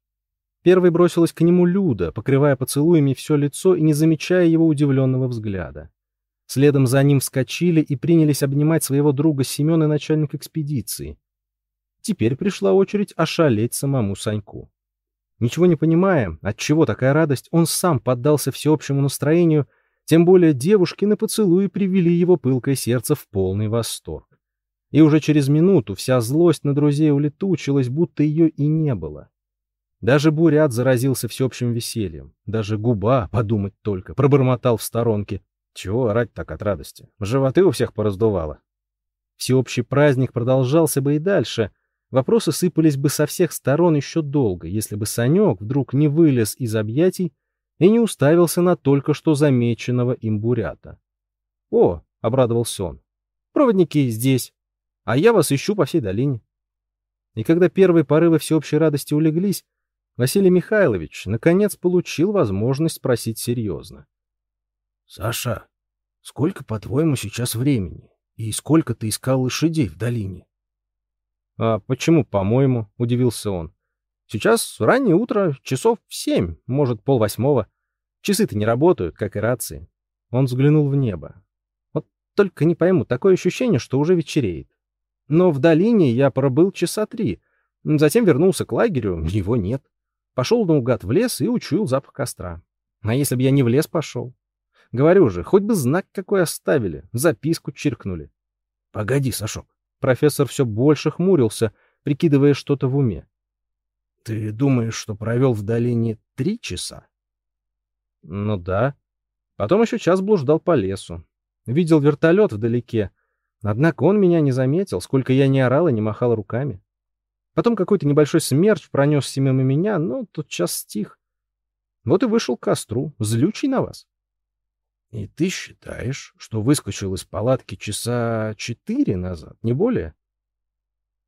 Первой бросилась к нему Люда, покрывая поцелуями все лицо и не замечая его удивленного взгляда. Следом за ним вскочили и принялись обнимать своего друга Семена начальник экспедиции. Теперь пришла очередь ошалеть самому Саньку. Ничего не понимая, от чего такая радость, он сам поддался всеобщему настроению, тем более девушки на поцелуи привели его пылкое сердце в полный восторг. И уже через минуту вся злость на друзей улетучилась, будто ее и не было. Даже Бурят заразился всеобщим весельем. Даже губа, подумать только, пробормотал в сторонке. Чего орать так от радости? Животы у всех пораздувало. Всеобщий праздник продолжался бы и дальше — Вопросы сыпались бы со всех сторон еще долго, если бы Санек вдруг не вылез из объятий и не уставился на только что замеченного им бурята. «О!» — обрадовался он. «Проводники здесь, а я вас ищу по всей долине». И когда первые порывы всеобщей радости улеглись, Василий Михайлович наконец получил возможность спросить серьезно. «Саша, сколько, по-твоему, сейчас времени? И сколько ты искал лошадей в долине?» «А почему, по-моему?» — удивился он. «Сейчас раннее утро, часов семь, может, полвосьмого. Часы-то не работают, как и рации». Он взглянул в небо. «Вот только не пойму, такое ощущение, что уже вечереет. Но в долине я пробыл часа три. Затем вернулся к лагерю, [LAUGHS] его нет. Пошел наугад в лес и учуял запах костра. А если бы я не в лес пошел? Говорю же, хоть бы знак какой оставили, записку чиркнули. — Погоди, Сашок, Профессор все больше хмурился, прикидывая что-то в уме. — Ты думаешь, что провел в долине три часа? — Ну да. Потом еще час блуждал по лесу. Видел вертолет вдалеке. Однако он меня не заметил, сколько я не орал и не махал руками. Потом какой-то небольшой смерч пронесся мимо меня, но тот час стих. Вот и вышел к костру, злючий на вас. И ты считаешь, что выскочил из палатки часа четыре назад, не более?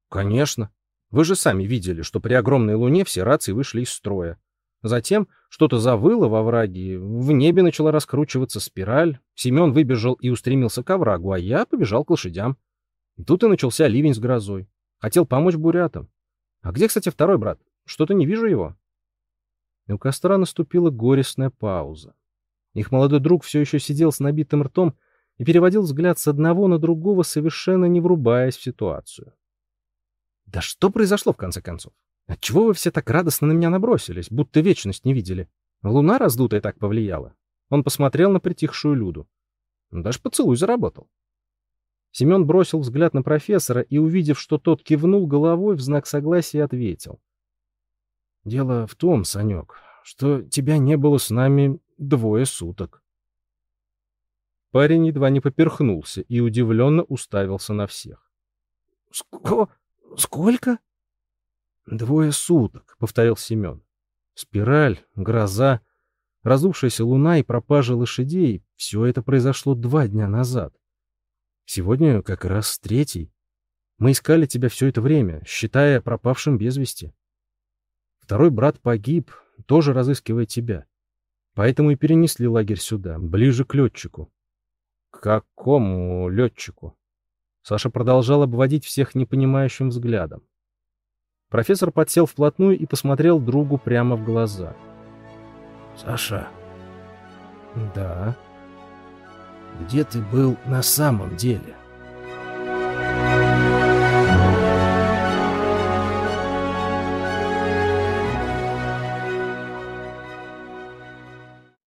Конечно. Вы же сами видели, что при огромной луне все рации вышли из строя. Затем что-то завыло во враге, в небе начала раскручиваться спираль, Семен выбежал и устремился к оврагу, а я побежал к лошадям. И тут и начался ливень с грозой. Хотел помочь бурятам. А где, кстати, второй брат? Что-то не вижу его. И у костра наступила горестная пауза. Их молодой друг все еще сидел с набитым ртом и переводил взгляд с одного на другого, совершенно не врубаясь в ситуацию. «Да что произошло, в конце концов? Отчего вы все так радостно на меня набросились, будто вечность не видели? Луна раздутая так повлияла?» Он посмотрел на притихшую Люду. Даже поцелуй заработал. Семен бросил взгляд на профессора и, увидев, что тот кивнул головой, в знак согласия ответил. «Дело в том, Санек, что тебя не было с нами двое суток. Парень едва не поперхнулся и удивленно уставился на всех. — Ско... Сколько? — Двое суток, — повторил Семен. Спираль, гроза, разувшаяся луна и пропажа лошадей — все это произошло два дня назад. Сегодня как раз третий. Мы искали тебя все это время, считая пропавшим без вести. Второй брат погиб, тоже разыскивая тебя. Поэтому и перенесли лагерь сюда, ближе к летчику. К какому летчику? Саша продолжал обводить всех непонимающим взглядом. Профессор подсел вплотную и посмотрел другу прямо в глаза. «Саша?» «Да?» «Где ты был на самом деле?»